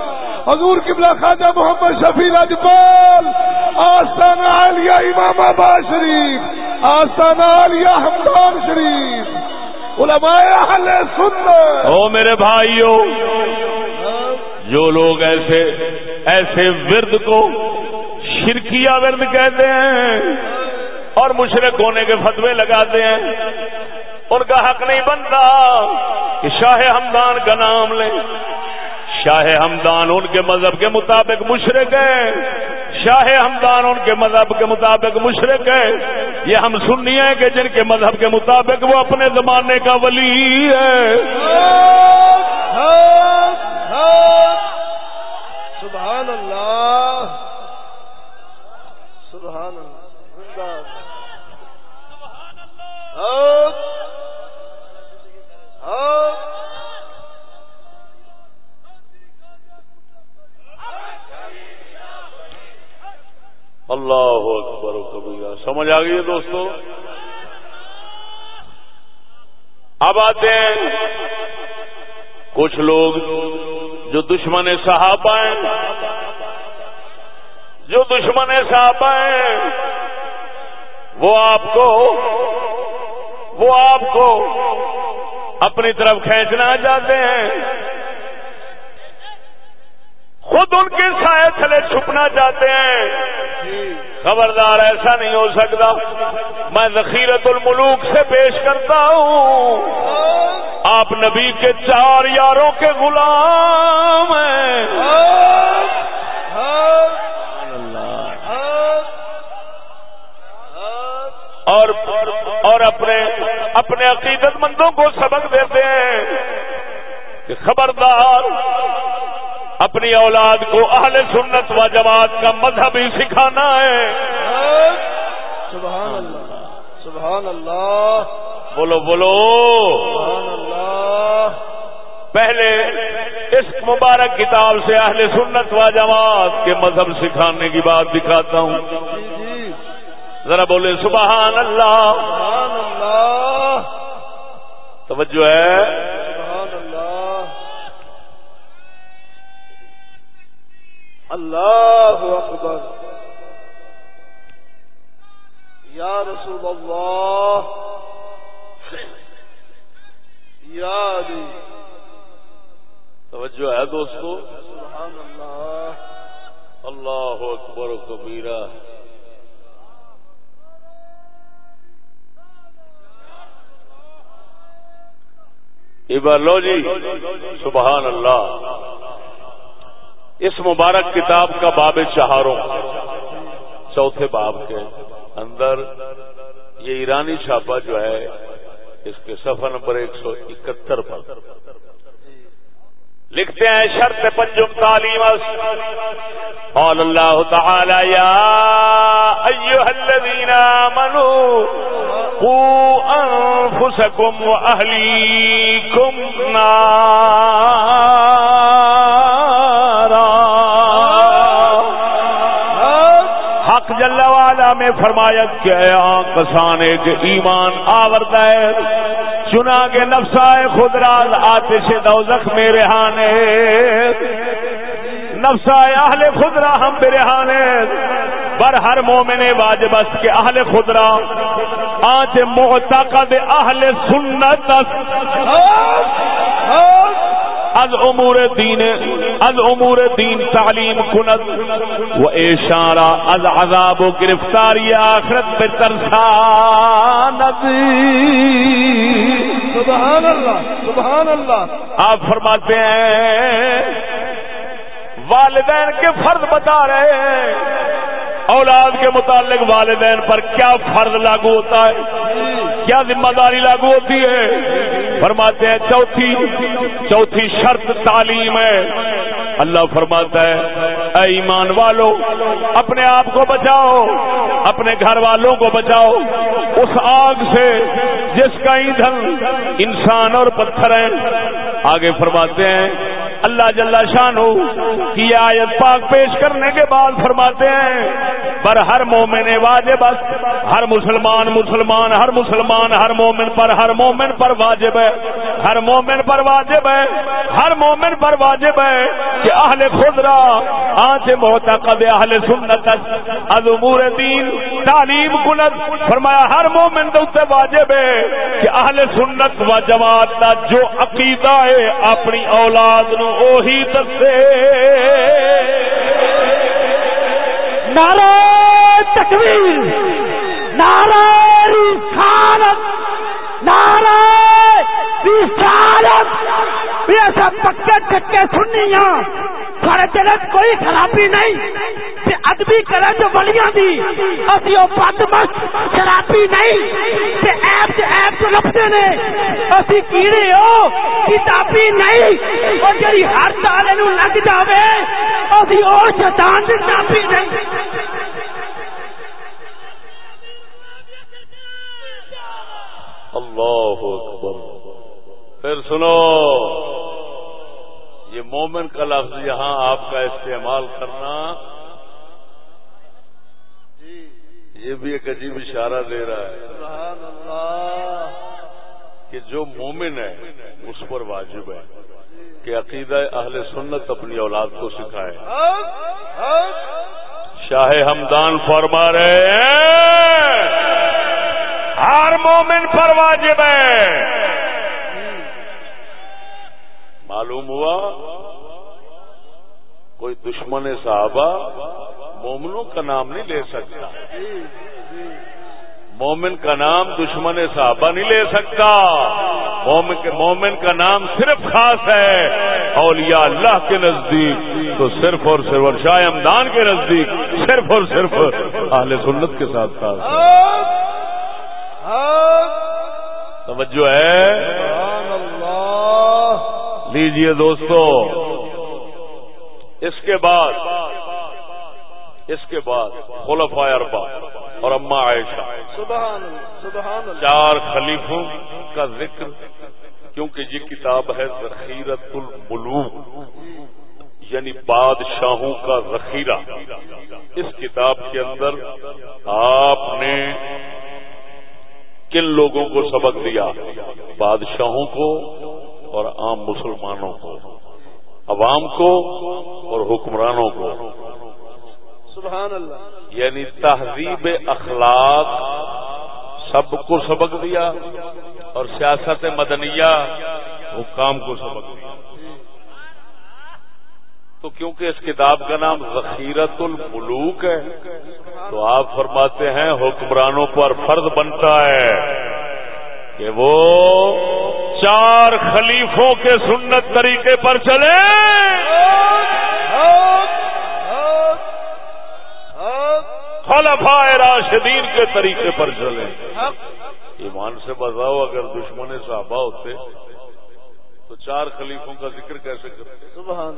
حضور قبلہ خواجہ محمد شفیع راجپال آستان عالیہ امام آباد شریف آستان عالیہ حمدان شریف، علماء اہل سنت۔ او میرے بھائیوں جو لوگ ایسے ایسے ورد کو شرکیہ ورد کہتے ہیں اور مشرق ہونے کے فتوے لگاتے ہیں، ان کا حق نہیں بنتا کہ شاہ ہمدان کا نام لیں۔ شاہ ہمدان ان کے مذہب کے مطابق مشرق ہے۔ شاہ ہمدان ان کے مذہب کے مطابق مشرق ہے۔ یہ ہم سننی ہیں کہ جن کے مذہب کے مطابق وہ اپنے زمانے کا ولی ہے۔ سبحان اللہ۔ سبحان اللہ۔ اللہ اکبر و کبیرہ۔ سمجھ آ گئی ہے دوستو؟ اب آتے ہیں۔ کچھ لوگ جو دشمن صحابہ ہیں، جو دشمن صحابہ ہیں، وہ آپ کو، وہ آپ کو اپنی طرف کھینچنا چاہتے ہیں۔ خود ان کے سائے تھلے چھپنا چاہتے ہیں۔ خبردار ایسا نہیں ہو سکتا۔ میں ذخیرت الملوک سے پیش کرتا ہوں۔ آپ نبی کے چار یاروں کے غلام ہیں۔ اور اور اپنے اپنے عقیدت مندوں کو سبق دیتے ہیں کہ خبردار اپنی اولاد کو اہل سنت و جماعت کا مذہب ہی سکھانا ہے۔ سبحان اللہ سبحان اللہ۔ بولو بولو۔ سبحان اللہ۔ پہلے اس مبارک کتاب سے اہل سنت و جماعت کے مذہب سکھانے کی بات دکھاتا ہوں۔ جی جی۔ ذرا بولے سبحان اللہ۔ سبحان اللہ۔ توجہ ہے۔ اللہ اکبر۔ یا رسول اللہ۔ یا علی۔ توجہ ہے دوستو۔ سبحان اللہ۔ اللہ اکبر و کبیرہ۔ ایبا لو جی۔ سبحان اللہ۔ اس مبارک کتاب کا باب چہاروں چوتھے باب کے اندر یہ ایرانی چھاپا جو ہے، اس کے صفحہ نمبر ایک سو اکہتر پر۔ لکھتے ہیں، شرط پنجم تعلیم قال اللہ تعالی، یا ایوہ الذین آمنوا، قو انفسکم و اہلیکم نارا۔ میں فرمایا کہ کسانے کے ایمان آورد ہے چنا کے نفسائے خود راز آتش دوزخ میں رہانے نفسائے اہل خود را ہم برہانے بر ہر مومن واجب است کہ اہل خود را آنچ معتقد اہل سنت است۔ از امور دین از امور دین تعلیم کند و اشارہ از عذاب و گرفتاری آخرت پہ ترساند. سبحان اللہ سبحان اللہ آپ فرماتے ہیں والدین کے فرض بتا رہے ہیں۔ اولاد کے متعلق والدین پر کیا فرض لاگو ہوتا ہے؟ کیا ذمہ داری لاگو ہوتی ہے؟ فرماتے ہیں چوتھی چوتھی شرط تعلیم ہے۔ اللہ فرماتا ہے، اے ایمان والو، اپنے آپ کو بچاؤ، اپنے گھر والوں کو بچاؤ۔ اس آگ سے جس کا ایندھن انسان اور پتھر ہیں، آگے فرماتے ہیں اللہ جل شان کی آیت پاک پیش کرنے کے بعد فرماتے ہیں پر ہر مومن واجب ہر مسلمان مسلمان، ہر مسلمان ہر مومن پر، ہر مومن پر واجب ہے۔ ہر مومن پر واجب ہے، ہر مومن پر واجب ہے کہ اہل خدرا آج محتقد اہل سنت، از امور دین، تعلیم کنت فرمایا ہر مومن دے واجب ہے کہ اہل سنت و جماعت دا جو عقیدہ ہے، اپنی اولاد نو وہی دسے۔ نعرہ تکبیر نعرہ رسالت نعرہ رسالت۔ یہ سب پکے چکے سننی ہاں سارے دل کوئی خرابی نہیں۔ تے ادبی کرے جو بلیاں دی، اسی او بد مست شرابی نہیں۔ تے ایب تے ایب تو لبتے نے، اسی کیڑے ہو، کتابی نہیں۔ او جڑی ہر تالے نو لگ جاوے، اسی او شیطان دی کتابی نہیں۔ اللہ اکبر۔ پھر سنو۔ مومن کا لفظ یہاں آپ کا استعمال کرنا۔ جی۔ یہ بھی ایک عجیب اشارہ دے رہا ہے۔ کہ جو مومن ہے، اس پر واجب ہے کہ عقیدہ اہل سنت اپنی اولاد کو سکھائے۔ شاہ ہمدان فرما رہے ہیں، ہر مومن پر واجب ہے۔ معلوم ہوا کوئی دشمن صحابہ مومنوں کا نام نہیں لے سکتا۔ مومن کا نام دشمن صحابہ نہیں لے سکتا۔ مومن کے مومن کا نام صرف خاص ہے۔ اولیاء اللہ کے نزدیک تو صرف اور صرف اور شاہ امدان کے نزدیک صرف اور صرف اہل سنت کے ساتھ خاص توجہ ہے۔ لیجیے دوستو اس کے بعد اس کے بعد خلفاء اربا اور اما عائشہ۔ سبحان سبحان چار خلیفوں کا ذکر کیونکہ یہ کتاب ہے ذخیرت الملوک یعنی بادشاہوں کا ذخیرہ۔ اس کتاب کے اندر آپ نے کن لوگوں کو سبق دیا؟ بادشاہوں کو اور عام مسلمانوں کو عوام کو اور حکمرانوں کو۔ سبحان اللہ یعنی تہذیب اخلاق سب کو سبق دیا اور سیاست مدنیہ حکام کو سبق دیا۔ تو کیونکہ اس کتاب کا نام ذخیرت الملوک ہے تو آپ فرماتے ہیں حکمرانوں پر فرد بنتا ہے۔ کہ وہ چار خلیفوں کے سنت طریقے پر چلے۔ خلفاء راشدین کے طریقے پر چلیں ایمان سے بتاؤ اگر دشمن صحابہ ہوتے تو چار خلیفوں کا ذکر کیسے کرتے؟ سبحان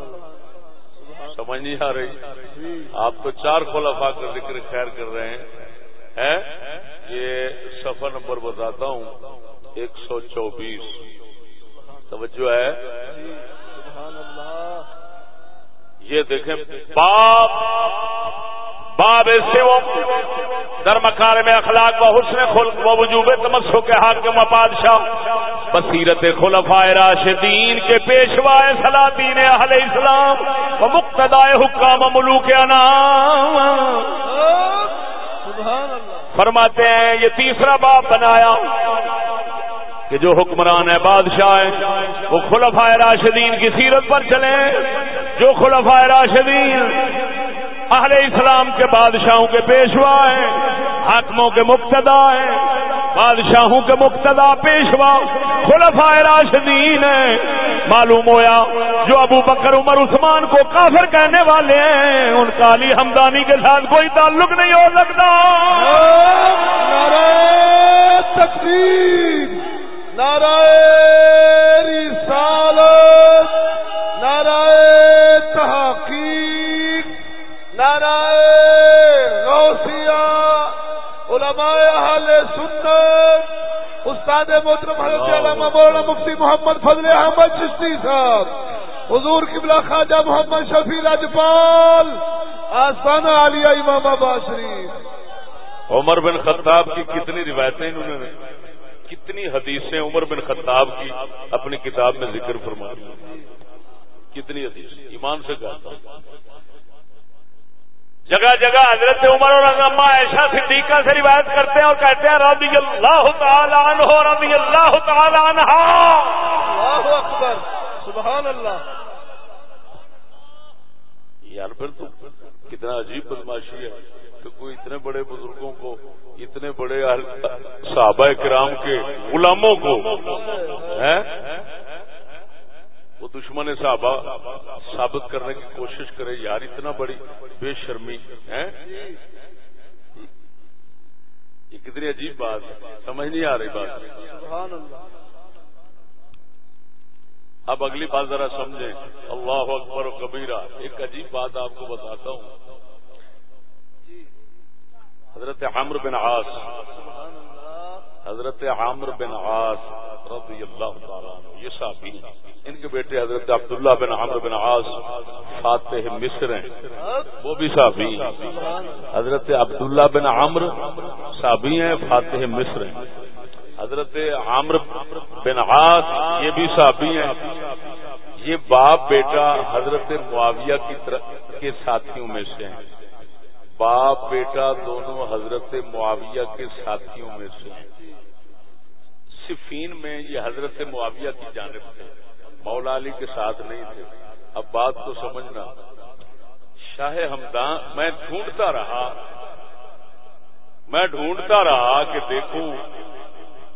سمجھ نہیں آ رہی؟ آپ تو چار خلفاء کا ذکر خیر کر رہے ہیں۔ یہ سفر نمبر بتاتا ہوں، ایک سو چوبیس۔ توجہ ہے؟ یہ دیکھیں، باپ باب در مکار میں اخلاق و حسن خلق و وجوب تمسو کے حاکم و بادشاہ۔ بصیرت خلفائے راشدین کے پیشوائے سلاطین اہل اسلام و مقتدائے حکام ملوک انام فرماتے ہیں، یہ تیسرا باب بنایا کہ جو حکمران ہے، بادشاہ ہے، وہ خلفائے راشدین کی سیرت پر چلیں جو خلفائے راشدین اہل اسلام کے بادشاہوں کے پیشوا ہیں، حاکموں کے مقتدا ہیں بادشاہوں کے مقتدا پیشوا خلفاء راشدین ہیں۔ معلوم ہویا جو ابو بکر، عمر، عثمان کو کافر کہنے والے ہیں، ان کا علی ہمدانی کے ساتھ کوئی تعلق نہیں ہو سکتا۔ تقریر نعرہ رسالت۔ استاد محترم حضرت علامہ مولانا مفتی محمد فضل احمد چشتی صاحب حضور قبلہ خواجہ محمد شفیع راجپال آستانہ عالیہ امام آباد شریف۔ عمر بن خطاب کی کتنی روایتیں انہوں نے؟ کتنی حدیثیں عمر بن خطاب کی اپنی کتاب میں ذکر فرما کتنی حدیث؟ ایمان سے کہتا ہوں۔ جگہ جگہ حضرت عمر اور اما ایشا صدیقہ سے روایت کرتے ہیں اور کہتے ہیں رضی اللہ تعالیٰ عنہ رضی اللہ تعالیٰ عنہ۔ اللہ اکبر سبحان اللہ۔ یار پھر تو کتنا عجیب بدماشی ہے کہ کوئی اتنے بڑے بزرگوں کو اتنے بڑے صحابہ کرام کے غلاموں کو وہ دشمن صحابہ ثابت کرنے کی کوشش کرے، یار اتنا بڑی بے شرمی ہے یہ کتنی عجیب بات ہے، سمجھ نہیں آ رہی بات۔ اب اگلی بات ذرا سمجھیں۔ اللہ اکبر و کبیرہ، ایک عجیب بات آپ کو بتاتا ہوں۔ حضرت عامر بن عاص حضرت عامر بن عاص رضی اللہ تعالیٰ یہ صحابی ان کے بیٹے حضرت عبداللہ بن عامر بن عاص، فاتح مصر ہیں۔ وہ بھی صحابی حضرت عبداللہ بن عامر صحابی ہیں، فاتح مصر ہیں۔ حضرت عامر بن عاص، یہ بھی صحابی ہیں۔ یہ باپ بیٹا حضرت معاویہ کی طرف کے ساتھیوں میں سے ہیں۔ باپ بیٹا دونوں حضرت معاویہ کے ساتھیوں میں سے۔ صفین میں یہ حضرت معاویہ کی جانب تھے۔ مولا علی کے ساتھ نہیں تھے۔ اب بات تو سمجھنا۔ شاہ ہمدان، میں ڈھونڈتا رہا۔ میں ڈھونڈتا رہا کہ دیکھوں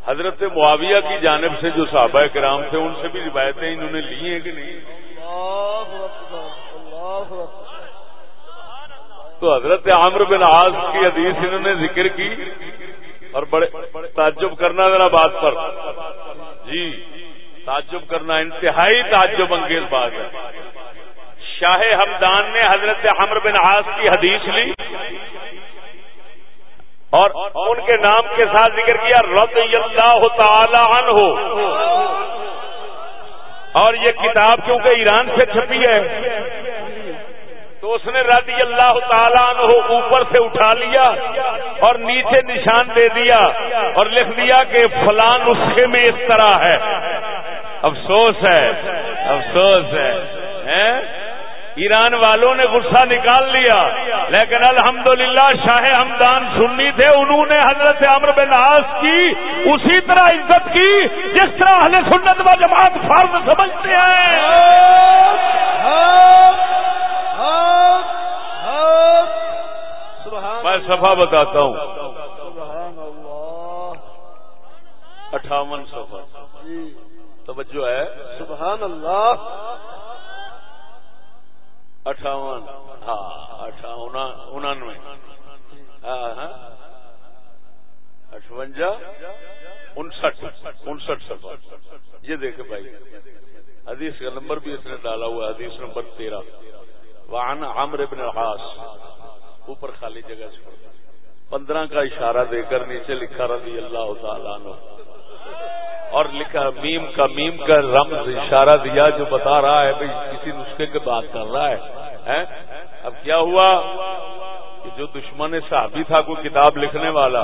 حضرت معاویہ کی جانب سے جو صحابہ کرام تھے، ان سے بھی روایتیں انہوں نے لی ہیں کہ نہیں؟ اللہ اکبر اللہ اکبر۔ تو حضرت عامر بن آز کی حدیث انہوں نے ذکر کی اور بڑے تعجب کرنا ذرا بات پر۔ جی تعجب کرنا انتہائی تعجب انگیز بات ہے۔ شاہ حمدان نے حضرت عمر بن آز کی حدیث لی اور ان کے نام کے ساتھ ذکر کیا، رضی اللہ تعالی عنہ۔ اور یہ کتاب کیونکہ ایران سے چھپی ہے تو اس نے رضی اللہ تعالیٰ عنہ اوپر سے اٹھا لیا اور نیچے نشان دے دیا اور لکھ دیا کہ فلان نسخے میں اس طرح ہے۔ افسوس ہے افسوس ہے۔ ایران والوں نے غصہ نکال لیا، لیکن الحمدللہ شاہ ہمدان سنی تھے، انہوں نے حضرت عمر بن آس کی اسی طرح عزت کی، جس طرح اہل سنت و جماعت فرض سمجھتے ہیں میں سفا بتاتا ہوں اٹھاون سفا توجہ ہے سبحان اللہ اٹھاون ہاں اٹھاون انانوے ہاں اٹھوجا انسٹھ انسٹھ سفا یہ دیکھے بھائی حدیث کا نمبر بھی اس نے ڈالا ہوا حدیث نمبر تیرہ وعن عمر بن الحاس اوپر خالی جگہ چھوڑ پندرہ کا اشارہ دے کر نیچے لکھا رضی اللہ تعالیٰ عنہ۔ اور لکھا میم کا میم کا رمز اشارہ دیا جو بتا رہا ہے بھائی کسی نسخے کے بات کر رہا ہے اب کیا ہوا؟ کہ جو دشمن صحابی تھا کوئی کتاب لکھنے والا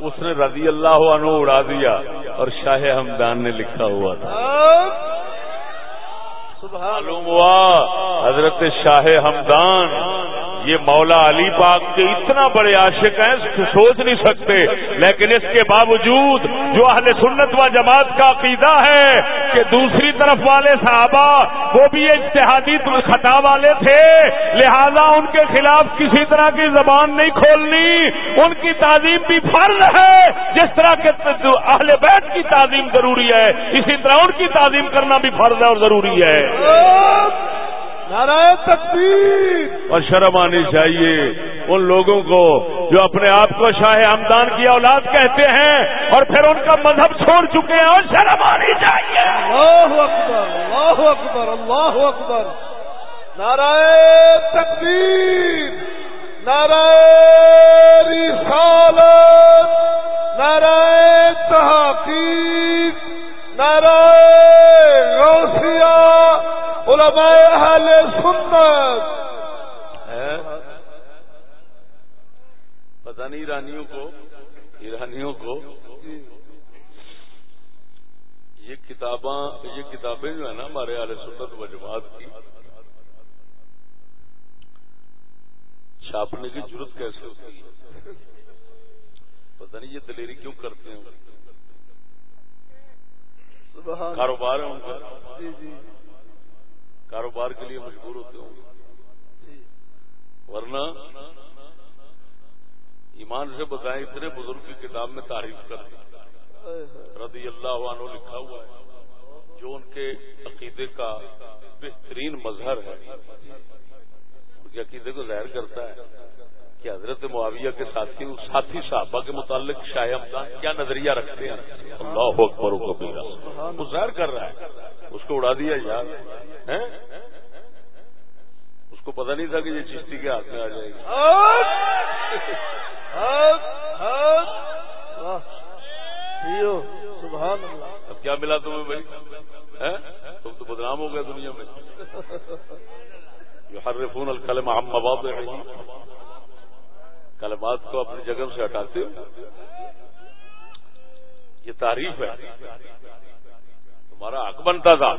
اس نے رضی اللہ عنہ اڑا دیا اور شاہ ہمدان نے لکھا ہوا تھا۔ معلوم ہوا حضرت شاہ ہمدان یہ مولا علی پاک کے اتنا بڑے عاشق ہیں سوچ نہیں سکتے۔ لیکن اس کے باوجود جو اہل سنت و جماعت کا عقیدہ ہے کہ دوسری طرف والے صحابہ وہ بھی اتحادی خطا والے تھے، لہذا ان کے خلاف کسی طرح کی زبان نہیں کھولنی۔ ان کی تعظیم بھی فرض ہے، جس طرح کے اہل بیت کی تعظیم ضروری ہے، اسی طرح ان کی تعظیم کرنا بھی فرض ہے اور ضروری ہے۔ نعرہ تکبیر۔ اور شرم آنی چاہیے۔ ان لوگوں کو جو اپنے آپ کو شاہ ہمدان کی اولاد کہتے ہیں اور پھر ان کا مذہب چھوڑ چکے ہیں اور شرم آنی چاہیے۔ اللہ اکبر اللہ اکبر اللہ اکبر۔ نعرہ تکبیر نعرہ رسالت نعرہ تحقیق نعرہ سنت۔ پتہ نہیں ایرانیوں کو ایرانیوں کو۔ یہ کتاباں یہ کتابیں جو ہے نا ہمارے اہل سنت و جماعت کی چھاپنے کی ضرورت کیسے ہوتی ہے؟ پتہ نہیں یہ دلیری کیوں کرتے ہیں؟ کاروبار ہے ان کا کاروبار کے لیے مجبور ہوتے ہوں گے۔ ورنہ ایمان سے بتائیں اتنے بزرگ کی کتاب میں تعریف کر رضی اللہ عنہ لکھا ہوا ہے، جو ان کے عقیدے کا بہترین مظہر ہے۔ ان کے عقیدے کو ظاہر کرتا ہے۔ کہ حضرت معاویہ کے ساتھی ساتھی صحابہ کے متعلق شاہ ہمدان کیا نظریہ رکھتے ہیں؟ اللہ اکبر و وہ ظاہر کر رہا ہے۔ اس کو اڑا دیا یار اس کو پتہ نہیں تھا کہ یہ چشتی کے ہاتھ میں آ جائے گی۔ سبحان اللہ اب کیا ملا تمہیں بھائی؟ تم تو بدنام ہو گئے دنیا میں۔ یحرفون الکلم عن مواضعه کلمات کو اپنی جگہ سے ہٹاتے ہو۔ یہ تعریف ہے۔ تمہارا حق بنتا تھا۔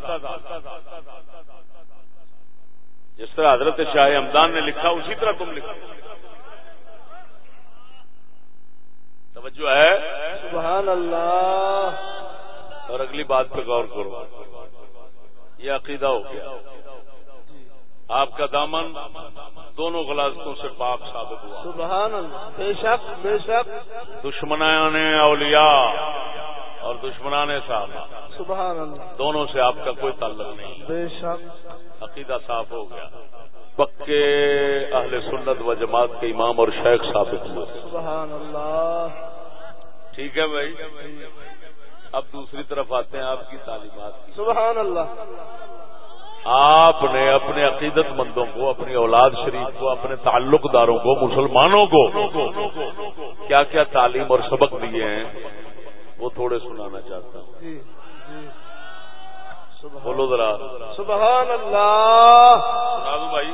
جس طرح حضرت شاہ ہمدان نے لکھا اسی طرح تم لکھو توجہ ہے۔ سبحان اللہ۔ اور اگلی بات پہ غور کرو۔ یہ عقیدہ ہو گیا۔ آپ کا دامن دونوں غلاستوں سے پاک ثابت ہوا۔ سبحان اللہ بے شک بے شک۔ دشمنان اولیاء اور دشمنان صحابہ سبحان اللہ دونوں سے آپ کا کوئی تعلق نہیں۔ بے شک۔ عقیدہ صاف ہو گیا۔ پکے اہل سنت و جماعت کے امام اور شیخ ثابت ہوئے۔ سبحان اللہ ٹھیک ہے بھائی؟ اب دوسری طرف آتے ہیں آپ کی تعلیمات کی۔ سبحان اللہ آپ نے اپنے عقیدت مندوں کو اپنی اولاد شریف کو اپنے تعلق داروں کو مسلمانوں کو کیا کیا تعلیم اور سبق دیے ہیں؟ وہ تھوڑے سنانا چاہتا ہوں۔ جی جی۔ بولو ذرا۔ سبحان اللہ۔ بھائی؟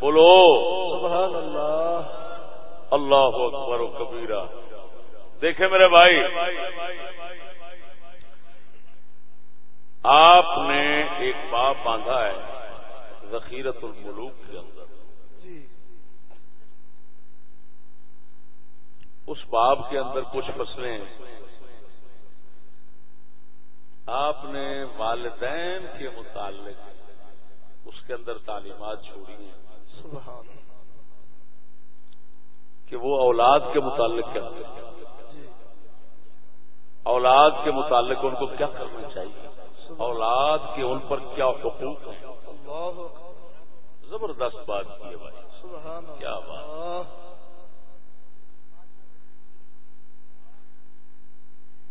بولو۔ سبحان اللہ۔ اللہ اکبر و کبیرہ۔ دیکھیں میرے بھائی۔ آپ نے ایک باپ باندھا ہے ذخیرت الملوک کے اندر۔ جی۔ اس باب کے اندر کچھ فصلیں آپ نے والدین کے متعلق اس کے اندر تعلیمات چھوڑی ہیں۔ سبحان کہ وہ اولاد کے متعلق کیا جی۔ اولاد کے متعلق ان کو کیا کرنا چاہیے؟ اولاد کے ان پر کیا حقوق ہیں؟ زبردست بات کی ہے بھائی۔ سبحان کیا بات۔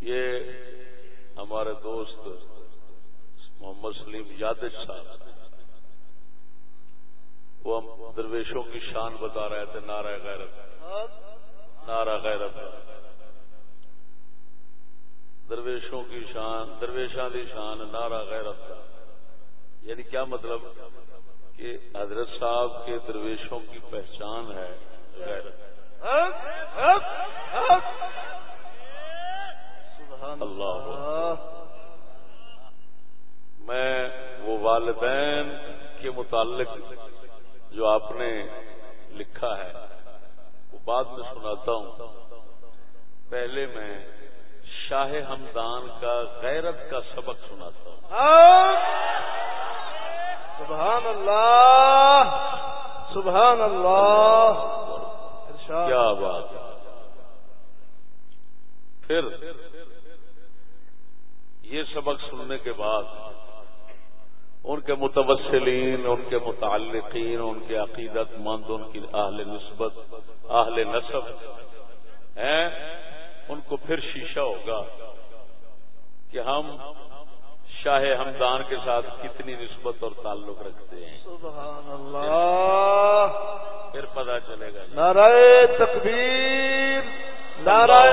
یہ ہمارے دوست محمد سلیم یادج صاحب، وہ ہم درویشوں کی شان بتا رہے تھے، نعرہ غیرت۔ نعرہ غیرت۔ درویشوں کی شان، درویشاں دی شان، نعرہ غیرت کا۔ یعنی کیا مطلب؟ کہ حضرت صاحب کے درویشوں کی پہچان ہے غیرت۔ اللہ۔ میں وہ والدین کے متعلق جو آپ نے لکھا ہے، وہ بعد میں سناتا ہوں۔ پہلے میں شاہ ہمدان کا غیرت کا سبق سناتا ہوں۔ سبحان اللہ سبحان اللہ کیا بات۔ پھر یہ سبق سننے کے بعد ان کے متوسلین ان کے متعلقین ان کے عقیدت مند ان کی اہل نسبت اہل نصب ہیں؟ ان کو پھر شیشہ ہوگا کہ ہم شاہ ہمدان کے ساتھ کتنی نسبت اور تعلق رکھتے ہیں۔ سبحان اللہ۔ پھر پتا چلے گا۔ نعرہ تکبیر نعرہ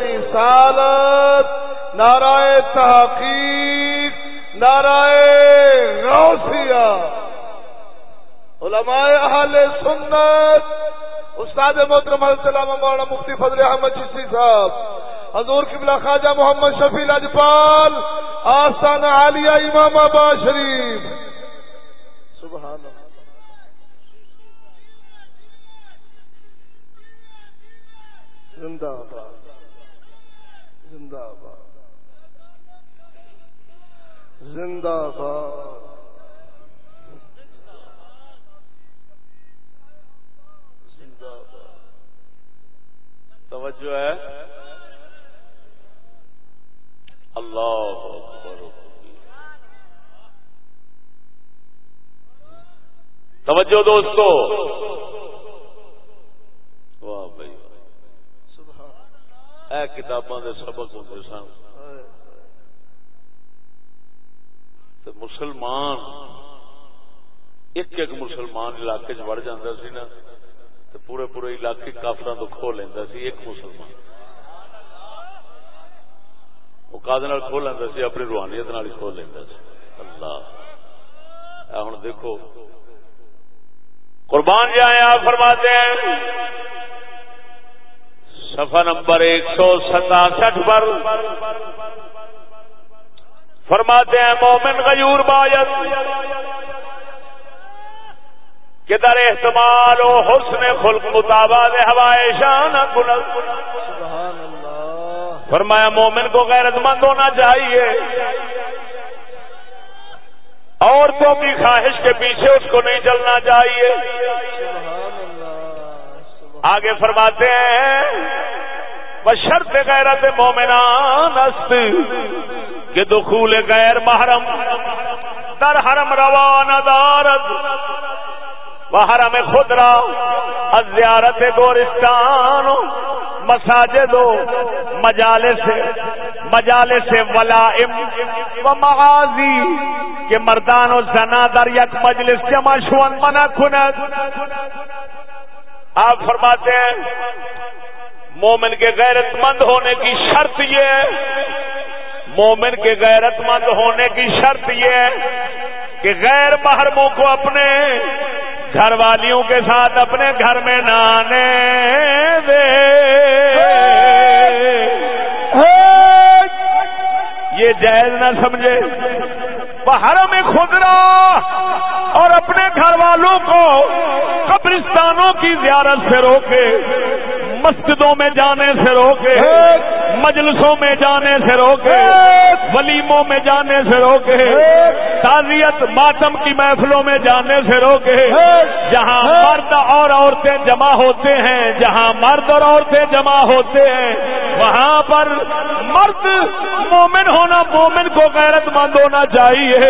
رسالت نعرہ تحقیق نعرہ غوثیہ۔ علماء اہل سنت استاد محترم السلام مولانا مفتی فضل احمد چشتی صاحب، حضور قبلہ خواجہ محمد شفیع اجپال آستان عالیہ امام آباد شریف۔ سبحان اللہ۔ زندہ باد زندہ باد زندہ باد زندہ باد توجہ ہے۔ اللہ اکبر۔ توجہ دوستو۔ واہ بھائی۔ اے کتاباں دے سبق ہوندے سن۔ تے مسلمان، ایک ایک مسلمان علاقے چ وڑ جاندہ سی نا۔ تے پورے پورے علاقے کافراں تو کھو لیندا سی، ایک مسلمان۔ وہ کاد کھو لیندا سی، اپنی روحانیت نال ہی کھو لیندا سی۔ اللہ۔ اے ہن دیکھو۔ قربان جی جائیں آپ فرماتے ہیں۔ صفحہ نمبر ایک سو ستاسٹھ پر فرماتے ہیں، مومن غیور باید۔ کہ در احتمال و حسن خلق مطابق ہوائے شان کنل فرمایا مومن کو غیرت مند ہونا چاہیے۔ عورتوں کی خواہش کے پیچھے اس کو نہیں چلنا چاہیے۔ آگے فرماتے ہیں بشرط غیرت مومنان است کہ دخول غیر محرم در حرم روان دارد۔ و حرم خود را زیارت گورستان، مساجد، مجالس مجالس ولائم و مغازی، کہ مردان و زنا در یک مجلس جمع شون منع کند. آپ فرماتے ہیں، مومن کے غیرت مند ہونے کی شرط یہ مومن کے غیرت مند ہونے کی شرط یہ کہ غیر محرموں کو اپنے گھر والیوں کے ساتھ اپنے گھر میں نہ آنے دے۔ یہ جائز نہ سمجھے۔ باہر میں خدرا اور اپنے گھر والوں کو قبرستانوں کی زیارت سے روکے۔ مسجدوں میں جانے سے روکے مجلسوں میں جانے سے روکے ولیموں میں جانے سے روکے تعزیت ماتم کی محفلوں میں جانے سے روکے جہاں مرد اور عورتیں جمع ہوتے ہیں جہاں مرد اور عورتیں جمع ہوتے ہیں وہاں پر مرد مومن ہونا مومن کو غیرت مند ہونا چاہیے۔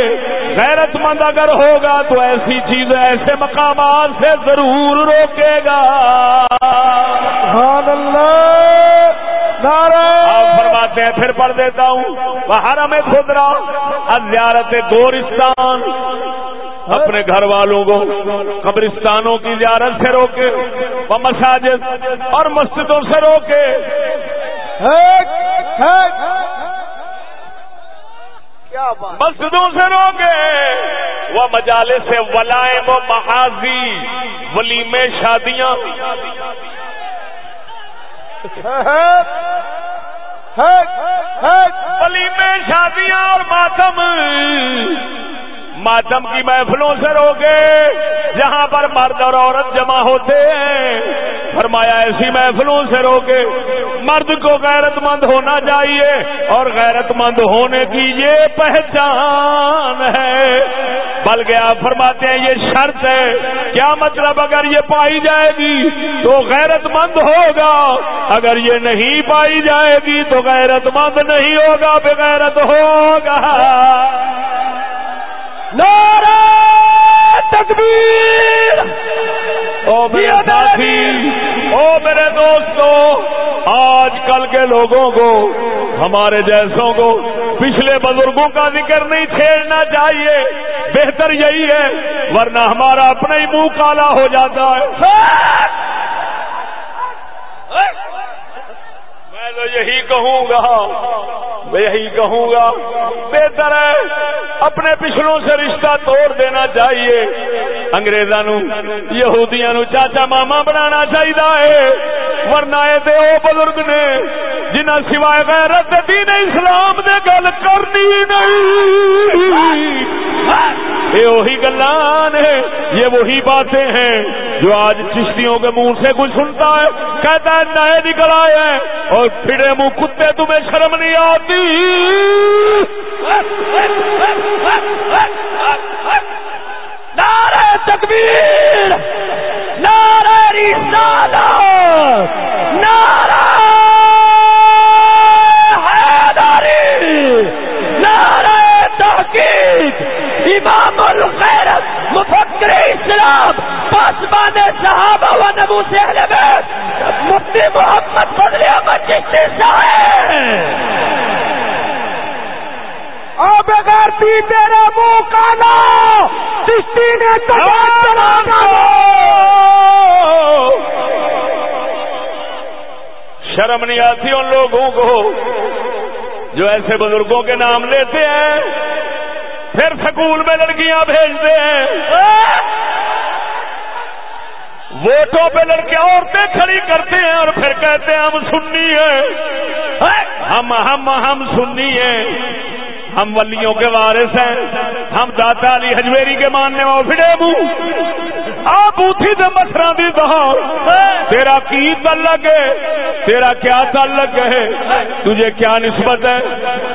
غیرت مند اگر ہوگا تو ایسی چیز ایسے مقامات سے ضرور روکے گا۔ سبحان اللہ! نعرہ! آپ فرماتے ہیں پھر پڑھ دیتا ہوں۔ خود رہا زیارت گورستان۔ اپنے گھر والوں کو قبرستانوں کی زیارت سے روکے وہ مساجد اور مسجدوں سے روکے۔ مسجدوں سے روکے۔ وہ مجالے سے ولائم و محاذی ولیمے شادیاں۔ ولیمے شادیاں اور ماتم ماتم کی محفلوں سے روکے، جہاں پر مرد اور عورت جمع ہوتے ہیں۔ فرمایا، ایسی محفلوں سے روکے۔ مرد کو غیرت مند ہونا چاہیے اور غیرت مند ہونے کی یہ پہچان ہے۔ بلکہ آپ فرماتے ہیں، یہ شرط ہے۔ کیا مطلب؟ اگر یہ پائی جائے گی تو غیرت مند ہوگا۔ اگر یہ نہیں پائی جائے گی تو غیرت مند نہیں ہوگا، بغیرت ہوگا۔ نعرہ تکبیر! او میرے ساتھی او میرے دوستو آج کل کے لوگوں کو ہمارے جیسوں کو پچھلے بزرگوں کا ذکر نہیں چھیڑنا چاہیے۔ بہتر یہی ہے ورنہ ہمارا اپنا ہی منہ کالا ہو جاتا ہے میں تو یہی کہوں گا، میں یہی کہوں گا، بہتر ہے، اپنے پچھلوں سے رشتہ توڑ دینا چاہیے۔ انگریزاں یہودیاں چاچا ماما بنانا چاہیے ورنہ دے او بزرگ نے، جنہ سوائے غیرت دین اسلام دے گل کرنی نہیں۔ یہ وہی گلان ہے، یہ وہی باتیں ہیں جو آج چشتیوں کے منہ سے کچھ سنتا ہے، کہتا ہے نئے نکل آئے ہیں اور پھرے منہ کتے تمہیں شرم نہیں آتی۔ نعرہ تکبیر، نعرہ رسالت، نعرہ حیداری نعرہ تحقیق۔ امام الخیرت مفکر اسلام پاسبان صحابہ و نبو سے مفتی محمد فضل احمد چشتی صاحب۔ اور بغیر پی تیرا منہ کالا۔ چشتی نے تو شرم نہیں آتی ان لوگوں کو جو ایسے بزرگوں کے نام لیتے ہیں۔ پھر سکول میں لڑکیاں بھیجتے ہیں ووٹوں پہ لڑکیاں عورتیں کھڑی کرتے ہیں اور پھر کہتے ہیں ہم سننی ہیں۔ ہم ہم ہم سننی ہیں۔ ہم ولیوں کے وارث ہیں، ہم داتا علی ہجویری کے ماننے والے پھڑے منہ آپ اوتھی دے مسرا دی دہا تیرا کی تعلق ہے تیرا کیا تعلق ہے تجھے کیا نسبت ہے؟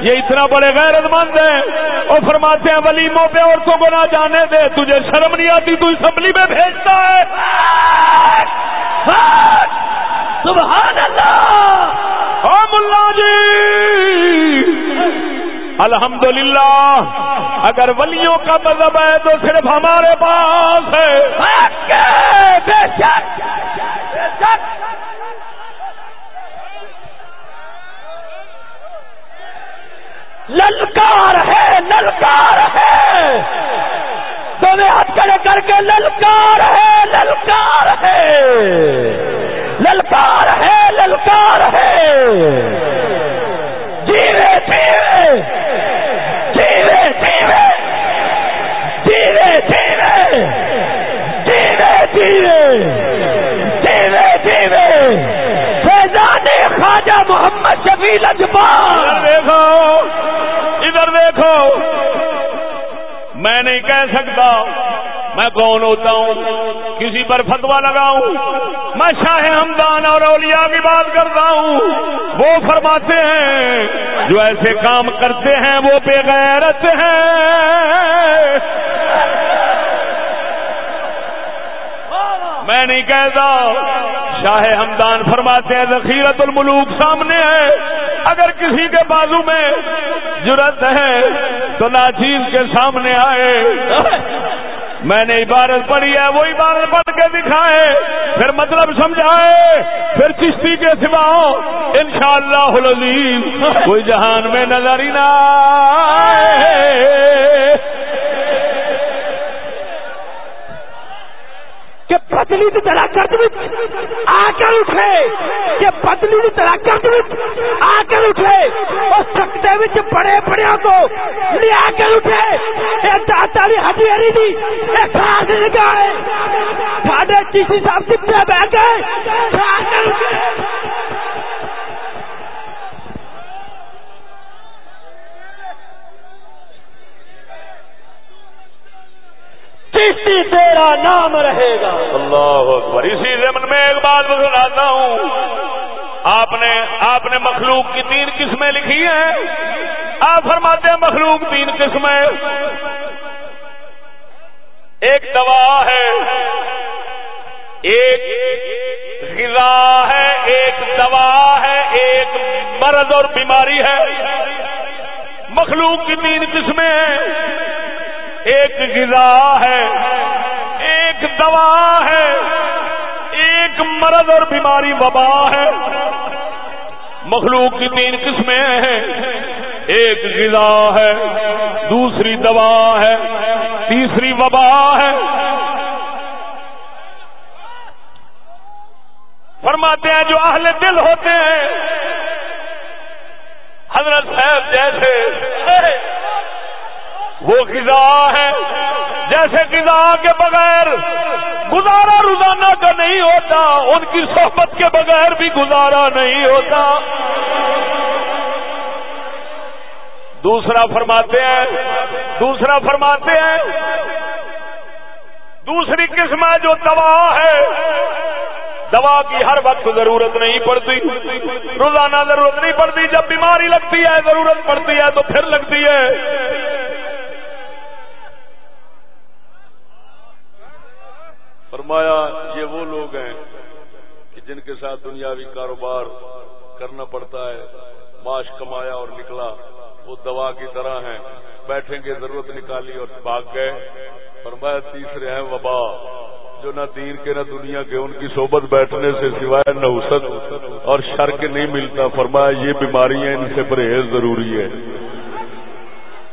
یہ اتنا بڑے غیرت مند ہے اور فرماتے ہیں ولیموں پہ عورتوں کو نہ جانے دے۔ تجھے شرم نہیں آتی؟ تو اسمبلی میں بھیجتا ہے۔ سبحان اللہ۔ او ملا جی۔ الحمدللہ، اگر ولیوں کا مذہب ہے تو صرف ہمارے پاس ہے۔ بے شک بے شک للکار ہے للکار ہے۔ دونوں ہاتھ کھڑے کر کے للکار ہے للکار ہے۔ للکار ہے للکار ہے جیوے جیوے جیوے جیوے جیوے جیوے فیضان خواجہ محمد شفیع اجبار ادھر دیکھو ادھر دیکھو۔ میں نہیں کہہ سکتا، میں کون ہوتا ہوں؟ کسی پر فتوا لگاؤں؟ میں شاہ ہمدان اور اولیاء کی بات کرتا ہوں۔ وہ فرماتے ہیں، جو ایسے کام کرتے ہیں، وہ بے غیرت ہیں۔ میں نہیں کہتا۔ شاہ ہمدان فرماتے ہیں ذخیرت الملوک سامنے ہے۔ اگر کسی کے بازو میں جرت ہے تو ناچیز کے سامنے آئے۔ میں نے عبارت پڑھی ہے، وہ عبارت پڑھ کے دکھائے۔ پھر مطلب سمجھائے۔ پھر چشتی کے سوا ان شاء اللہ کوئی جہان میں نظر ہی نہ آئے۔ کہ پتلی کی طرح کرد آ کر اٹھے۔ کہ پتلی کی طرح کرد آ کر اٹھے۔ اور سکتے وچ بڑے بڑے کو لیا کر اٹھے۔ اے داتا دی دی۔ اے خاص ساڈے صاحب گئے کر اٹھے۔ چشتی تیرا نام رہے گا۔ اللہ اکبر۔ اسی ضمن میں ایک بات سناتا ہوں۔ آپ نے آپ نے مخلوق کی تین قسمیں لکھی ہیں۔ آپ فرماتے ہیں مخلوق تین قسمیں۔ ایک دوا ہے، ایک غذا ہے، ایک دوا ہے، ایک مرض اور بیماری ہے۔ مخلوق کی تین قسمیں ہیں۔ ایک غذا ہے، ایک دوا ہے، ایک مرض اور بیماری وبا ہے۔ مخلوق کی تین قسمیں ہیں، ایک غذا ہے، دوسری دوا ہے، تیسری وبا ہے۔ فرماتے ہیں جو اہل دل ہوتے ہیں، حضرت صاحب جیسے وہ غذا ہے۔ جیسے غذا کے بغیر گزارا روزانہ کا نہیں ہوتا، ان کی صحبت کے بغیر بھی گزارا نہیں ہوتا۔ دوسرا فرماتے ہیں، دوسرا فرماتے ہیں، دوسری قسم ہے جو دوا ہے، دوا کی ہر وقت ضرورت نہیں پڑتی۔ روزانہ ضرورت نہیں پڑتی، جب بیماری لگتی ہے، ضرورت پڑتی ہے تو پھر لگتی ہے۔ فرمایا، یہ وہ لوگ ہیں کہ جن کے ساتھ دنیاوی کاروبار کرنا پڑتا ہے، معاش کمایا اور نکلا، وہ دوا کی طرح ہیں۔ بیٹھیں گے، ضرورت نکالی اور بھاگ گئے۔ فرمایا، تیسرے ہیں وبا، جو نہ دین کے، نہ دنیا کے، ان کی صحبت بیٹھنے سے سوائے نہ اور شر کے نہیں ملتا۔ فرمایا، یہ بیماریاں ان سے پرہیز ضروری ہے۔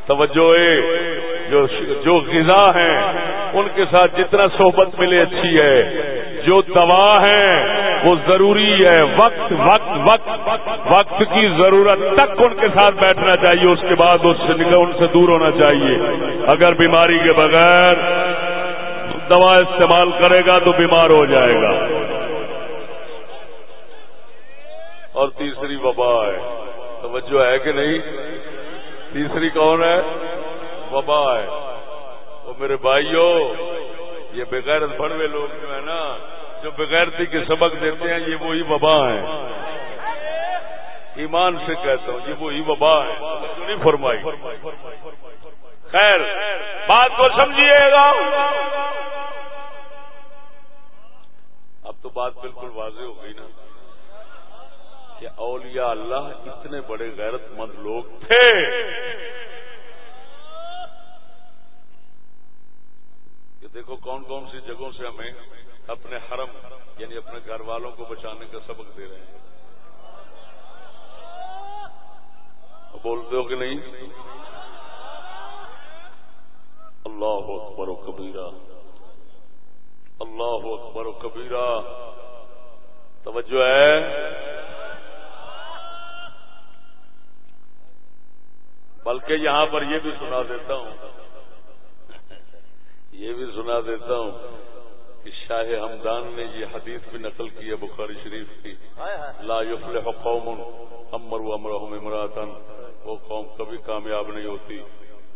توجہ جو جو غذا ہیں ان کے ساتھ جتنا صحبت ملے، اچھی ہے۔ جو دوا ہے وہ ضروری ہے۔ وقت وقت وقت وقت کی ضرورت تک ان کے ساتھ بیٹھنا چاہیے۔ اس کے بعد اس سے ان سے دور ہونا چاہیے۔ اگر بیماری کے بغیر دوا استعمال کرے گا تو بیمار ہو جائے گا۔ اور تیسری وبا ہے۔ توجہ ہے کہ نہیں؟ تیسری کون ہے؟ وبا ہے۔ میرے بھائیوں یہ بغیر بڑوے لوگ جو ہے نا، جو بغیرتی کے سبق دیتے ہیں، یہ وہی وبا ہے ایمان سے کہتا ہوں، یہ وہی وبا ہے نہیں فرمائی۔ خیر، بات کو سمجھیے گا۔ اب تو بات بالکل واضح ہو گئی نا کہ اولیاء اللہ اتنے بڑے غیرت مند لوگ تھے۔ کہ دیکھو کون کون سی جگہوں سے ہمیں اپنے حرم یعنی اپنے گھر والوں کو بچانے کا سبق دے رہے ہیں۔ بولتے ہو کہ نہیں؟ اللہ اکبر و کبیرہ۔ اللہ اکبر و کبیرہ۔ توجہ ہے؟ بلکہ یہاں پر یہ بھی سنا دیتا ہوں یہ بھی سنا دیتا ہوں کہ شاہ ہمدان نے یہ حدیث بھی نقل کی ہے بخاری شریف کی. لا یفلح قوم امر امرهم امراتن. وہ قوم کبھی کامیاب نہیں ہوتی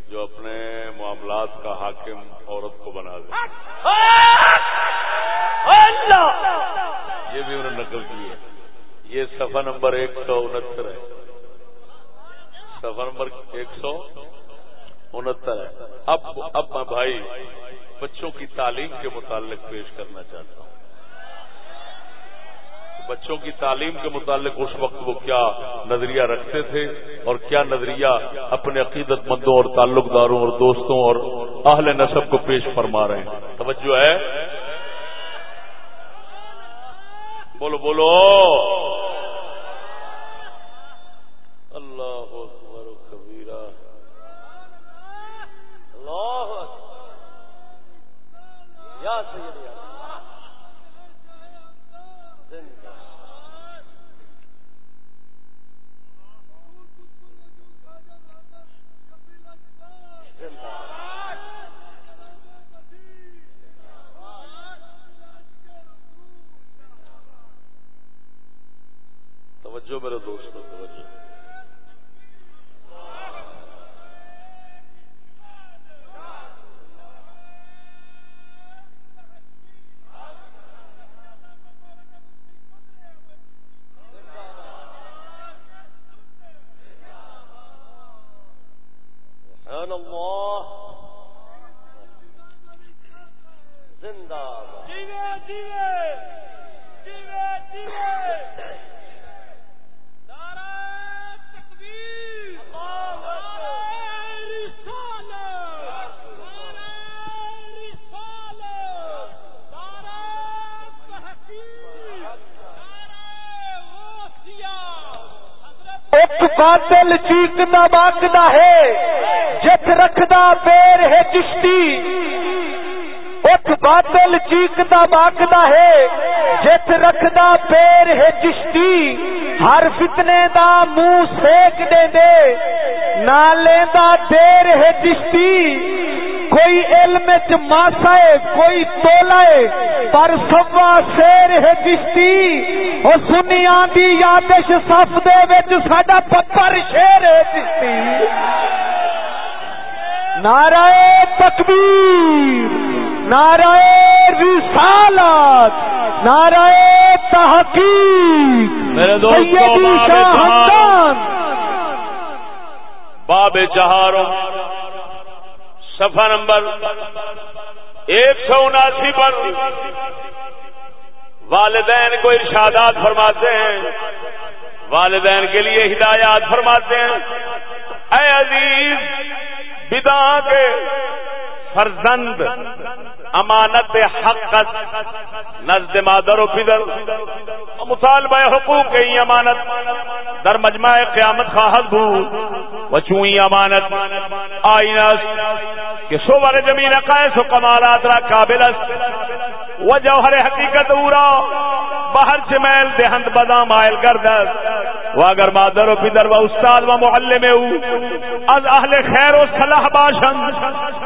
جو اپنے معاملات کا حاکم عورت کو بنا دے. یہ بھی انہوں نے نقل کی ہے. یہ صفحہ نمبر ایک سو انہتر ہے. صفحہ نمبر ایک سو انہتر ہے۔ اب اب میں بھائی بچوں کی تعلیم کے متعلق پیش کرنا چاہتا ہوں۔ بچوں کی تعلیم کے متعلق اس وقت وہ کیا نظریہ رکھتے تھے اور کیا نظریہ اپنے عقیدت مندوں اور تعلق داروں اور دوستوں اور اہل نصب کو پیش فرما رہے ہیں۔ توجہ ہے؟ بولو بولو۔ اللہ قاتل چیکدا باقدا ہے جت رکھدا پیر ہے چشتی او جت باطل چیکتا باقدا ہے، جت رکھدا پیر ہے چشتی، ہر فتنے دا منہ سیک دے دے نہ لینا دیر ہے چشتی۔ کوئی علم چ ماسا ہے، کوئی تولا ہے، پر سوا شیر ہے چشتی۔ وہ سنیا دی یادش سف دے وچ ساڈا پتھر شیر ہے چشتی۔ نعرہ تکبیر، نعرہ رسالت نعرہ تحقیق میرے دوستو باب چہاروں صفحہ نمبر ایک سو اناسی پر والدین کو ارشادات فرماتے ہیں۔ والدین کے لیے ہدایات فرماتے ہیں۔ اے عزیز بدا کے فرزند، امانت حق نزد مادر و پدر. مطالبہ حقوق کی امانت در مجمع قیامت خواہد بھو وچوئی امانت آئینہ کہ صور زمین قائس و کمالات را قابل است و جوہر حقیقت اورا باہر سے میل دہند بدا مائل کردست و اگر مادر و پدر و استاد و معلم او از اہل خیر و صلاح باشن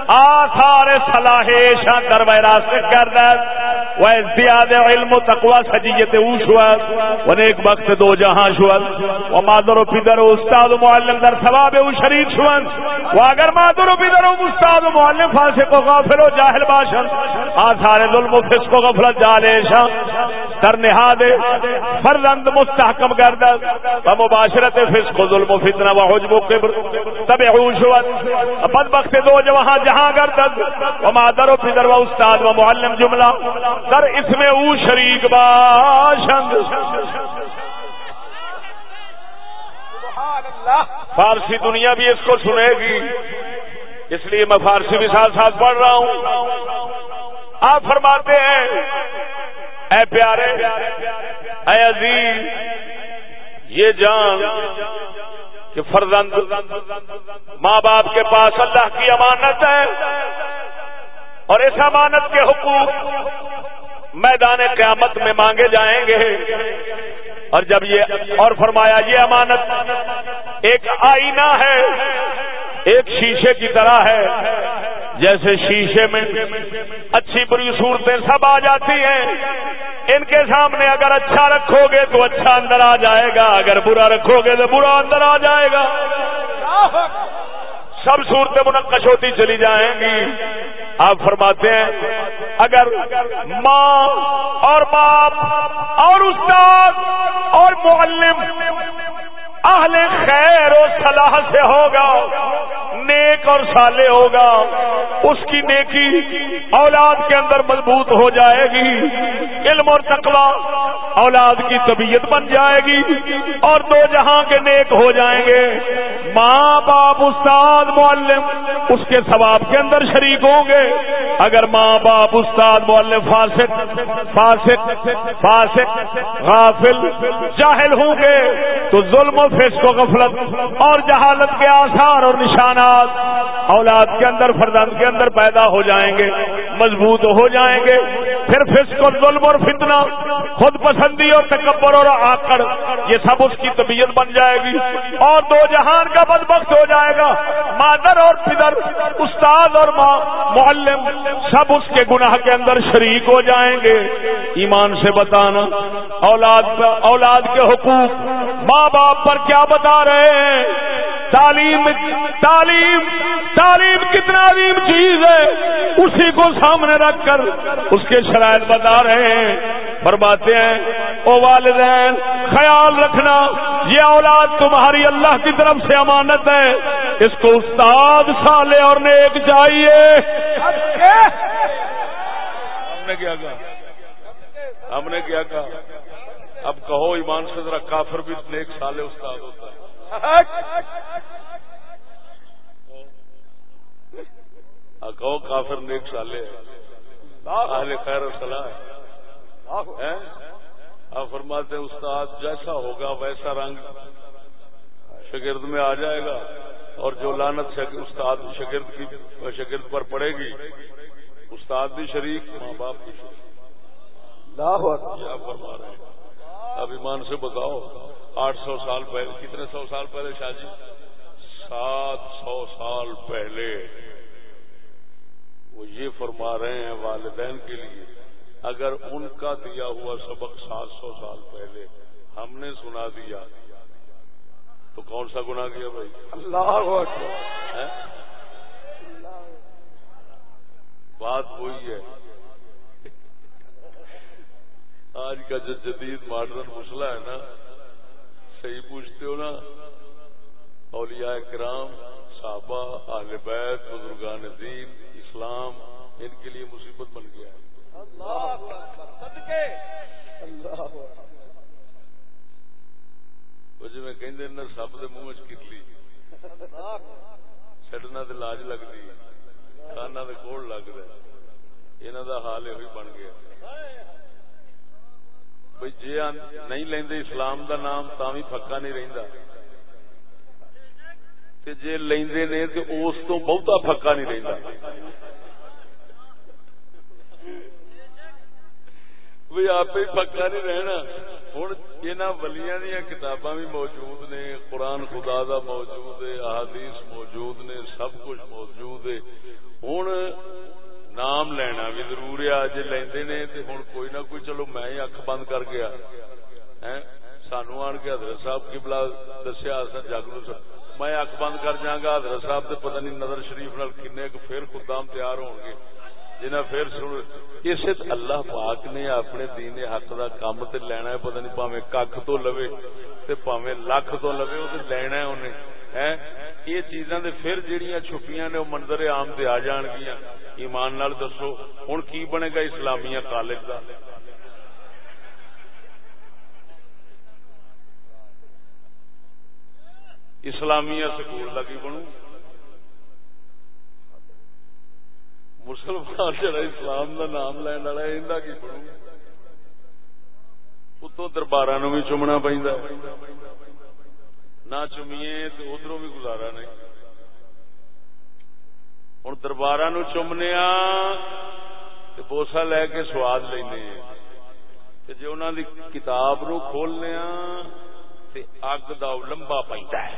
آثار صلاح ایشان در ویراست کردست و ازدیاد علم و تقوی سجیت او شود و نیک وقت دو جہاں شود. و مادر و پدر و استاد و معلم در ثواب او شریک شود و اگر مادر و پدر و استاد و معلم فاسق و غافل و جاہل باشن آثار ظلم و فسق و غفلت جالیشان در نهاد فرزند مستحکم گردد و مباشرت فسق و ظلم و فتنه و حجب و قبر تبعو شود. بدبخت دو جوہاں جہاں گردد و مادر و پدر و استاد و معلم جملہ در اسم او شریک باشند. فارسی دنیا بھی اس کو سنے گی اس لیے میں فارسی بھی ساتھ ساتھ پڑھ رہا ہوں۔ آپ فرماتے ہیں اے پیارے اے عزیز یہ جان کہ فرزند ماں باپ کے پاس اللہ کی امانت ہے اور اس امانت کے حقوق میدان قیامت میں مانگے جائیں گے۔ اور جب یہ اور فرمایا یہ امانت ایک آئینہ ہے، ایک شیشے کی طرح ہے، جیسے شیشے میں اچھی بری صورتیں سب آ جاتی ہیں۔ ان کے سامنے اگر اچھا رکھو گے تو اچھا اندر آ جائے گا، اگر برا رکھو گے تو برا اندر آ جائے گا۔ سب صورتیں منقش ہوتی چلی جائیں گی۔ آپ فرماتے ہیں، اگر ماں اور باپ اور استاد اور معلم اہل خیر و صلاح سے ہوگا نیک اور سالے ہوگا، اس کی نیکی اولاد کے اندر مضبوط ہو جائے گی، علم اور تقوی اولاد کی طبیعت بن جائے گی اور دو جہاں کے نیک ہو جائیں گے۔ ماں باپ، استاد، معلم اس کے ثواب کے اندر شریک ہوں گے۔ اگر ماں باپ، استاد، معلم، فاسق فاسق فاسق، غافل، جاہل ہوں گے، تو ظلم و فسق و غفلت اور جہالت کے آثار اور نشانات اولاد کے اندر فردند کے اندر پیدا ہو جائیں گے، مضبوط ہو جائیں گے، پھر فسق اور ظلم اور فتنہ خود پسندی اور تکبر اور آکڑ، یہ سب اس کی طبیعت بن جائے گی۔ اور دو جہان کا بدبخت ہو جائے گا۔ مادر اور پدر، استاد اور ماں، معلم، سب اس کے گناہ کے اندر شریک ہو جائیں گے۔ ایمان سے بتانا، اولاد اولاد کے حقوق، ماں باپ پر کیا بتا رہے ہیں؟ تعلیم تعلیم تعلیم کتنا عظیم چیز ہے، اسی کو سامنے رکھ کر اس کے شرائط بتا رہے ہیں، فرماتے ہیں، او والدین، خیال رکھنا، یہ اولاد تمہاری اللہ کی طرف سے امانت ہے، اس کو استاد سالے اور نیک چاہیے۔ ہم نے کیا کہا؟ ہم نے کیا کہا؟ اب کہو ایمان سے ذرا کافر بھی نیک سالے استاد ہوتا ہے۔ کہو کافر نیک سالے اہل خیر و صلاح ہے آپ فرماتے ہیں استاد جیسا ہوگا ویسا رنگ شگرد میں آ جائے گا اور جو لانت استاد شگرد کی شگرد پر پڑے گی استاد بھی شریک ماں باپ بھی شریک۔ کیا فرما رہے ہیں۔ اب ایمان سے بتاؤ آٹھ سو سال پہلے کتنے سو سال پہلے شاہ جی؟ سات سو سال پہلے۔ وہ یہ فرما رہے ہیں والدین کے لیے اگر ان کا دیا ہوا سبق سات سو سال پہلے ہم نے سنا دیا تو کون سا گناہ کیا بھائی؟ اللہ؟ بات وہی ہے۔ آج کا جو جدید ماڈرن مسئلہ ہے نا صحیح پوچھتے ہو نا اولیاء کرام صحابہ اہل بیت بزرگان دین اسلام ان کے لیے مصیبت بن گیا ہے۔ اللہ جی میں کہیں نہ سب دے منہ چلی چڈنا تو لاج لگتی کانا دے کوڑ لگتا انہوں دا حال یہ بن گیا۔ بھئی جی نہیں لیندے اسلام دا نام تا بھی پکا نہیں رہندا۔ تے جے لیندے نے تے اس تو بہتا پکا نہیں رہندا۔ بھی آپ ہی پکا نہیں رہنا۔ ہوں یہاں ولیاں دیا کتاباں بھی موجود نے، قرآن خدا دا موجود ہے، احادیث موجود نے، سب کچھ موجود ہے۔ ہوں نام لینا بھی ضرور ہے جی لیندے نے تے ہوں کوئی نہ کوئی، چلو میں ہی اکھ بند کر گیا۔ ہیں؟ سانو آن کے حضرت صاحب کی بلا دسیا اصل جاگرو میں اکھ بند کر جاگا حضرت صاحب تے پتہ نہیں نظر شریف نال کنے کنے پھر خدام تیار ہون گے۔ جنہیں پھر سن، اسے اللہ پاک نے اپنے دین حق دا کام تے لینا ہے، پتہ نہیں پاویں ککھ تو لوے تے پاویں لاکھ تو لوے، او تے لینا ہے انہیں۔ ہیں؟ یہ چیزاں دے پھر جڑیاں چھپیاں نے، او منظر عام تے آ جان گیاں۔ ایمان نال دسو، ہن کی بنے گا اسلامیہ کالج دا؟ اسلامیہ سکول دا کی بنوں۔ مسلمان جڑا اسلام دا نام لین والا اندا کی بنوں؟ اتوں دربار نو بھی چومنا پیندا نہ چومیے تو ادھروں بھی گزارا نہیں۔ ہوں دربار نو چومنے بوسا لے کے سواد لینے۔ جی انہوں دی کتاب نو کھولنے تے اگ دا لمبا پیندا ہے۔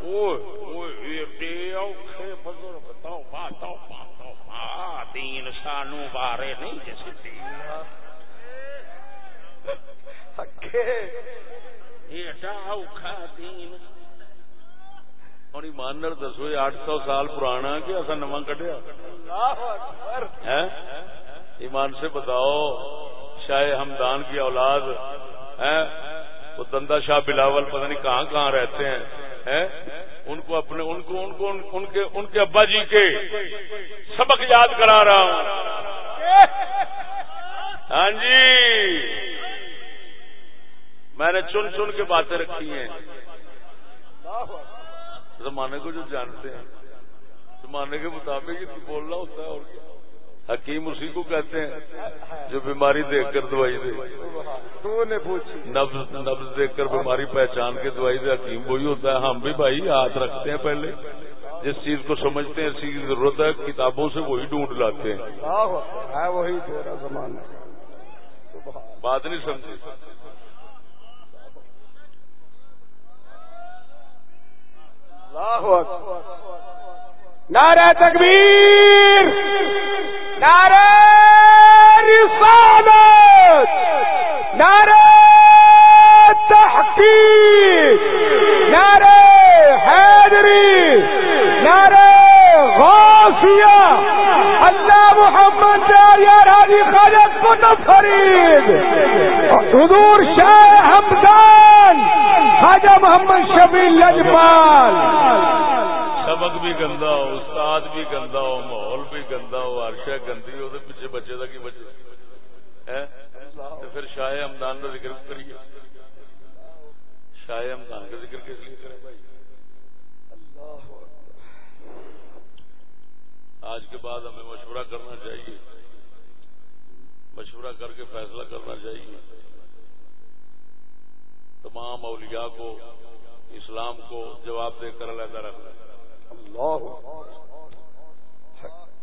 اوئے اوئے ایڈے اوکھے بزرگ توبہ توبہ توبہ۔ دین سانو بارے نہیں جس دین۔ ایڈا اوکھا دین۔ اور ایمان نال دسو یہ اٹھ سو سال پرانا کہ اصا نواں کٹیا ایمان سے بتاؤ شاہ ہمدان کی اولاد وہ دندا شاہ بلاول پتہ نہیں کہاں کہاں رہتے ہیں ان کو اپنے ان کو ان کو ان, کے ان کے ابا جی کے سبق یاد کرا رہا ہوں۔ ہاں جی۔ میں نے چن چن کے باتیں رکھی ہیں۔ زمانے کو جو جانتے ہیں زمانے کے مطابق ہی بولنا ہوتا ہے اور کیا۔ حکیم اسی کو کہتے ہیں جو بیماری دیکھ کر دوائی دے۔ تو نے پوچھی۔ نبز نبز دیکھ کر بیماری پہچان کے دوائی دے۔ حکیم وہی ہوتا ہے۔ ہم بھی بھائی ہاتھ رکھتے ہیں پہلے۔ جس چیز کو سمجھتے ہیں اسی کی ضرورت ہے۔ کتابوں سے وہی ڈھونڈ لاتے ہیں۔ وہی تیرا زمانہ۔ سبحان بات نہیں سمجھی۔ اللہ اکبر۔ نعرہ تکبیر، نعرہ رسالت، نعرہ تحقیق، نعرہ حیدری، نعرہ غوثیہ۔ اللہ محمد جاریہ راجی خالد کتب فرید، حضور شاہ حمدان خواجہ محمد شفیع لجپال سبق بھی گندا ہو استاد بھی گندا ہو، ماحول بھی گندا ہو ہر شہ گندی ہو پیچھے بچے کا کی بچے پھر شاہ ہمدان کا ذکر کریے۔ شاہ ہمدان کا ذکر کس لیے کریں بھائی؟ آج کے بعد ہمیں مشورہ کرنا چاہیے۔ مشورہ کر کے فیصلہ کرنا چاہیے۔ تمام اولیاء کو، اسلام کو جواب دے کر علیحدہ رکھنا اللہ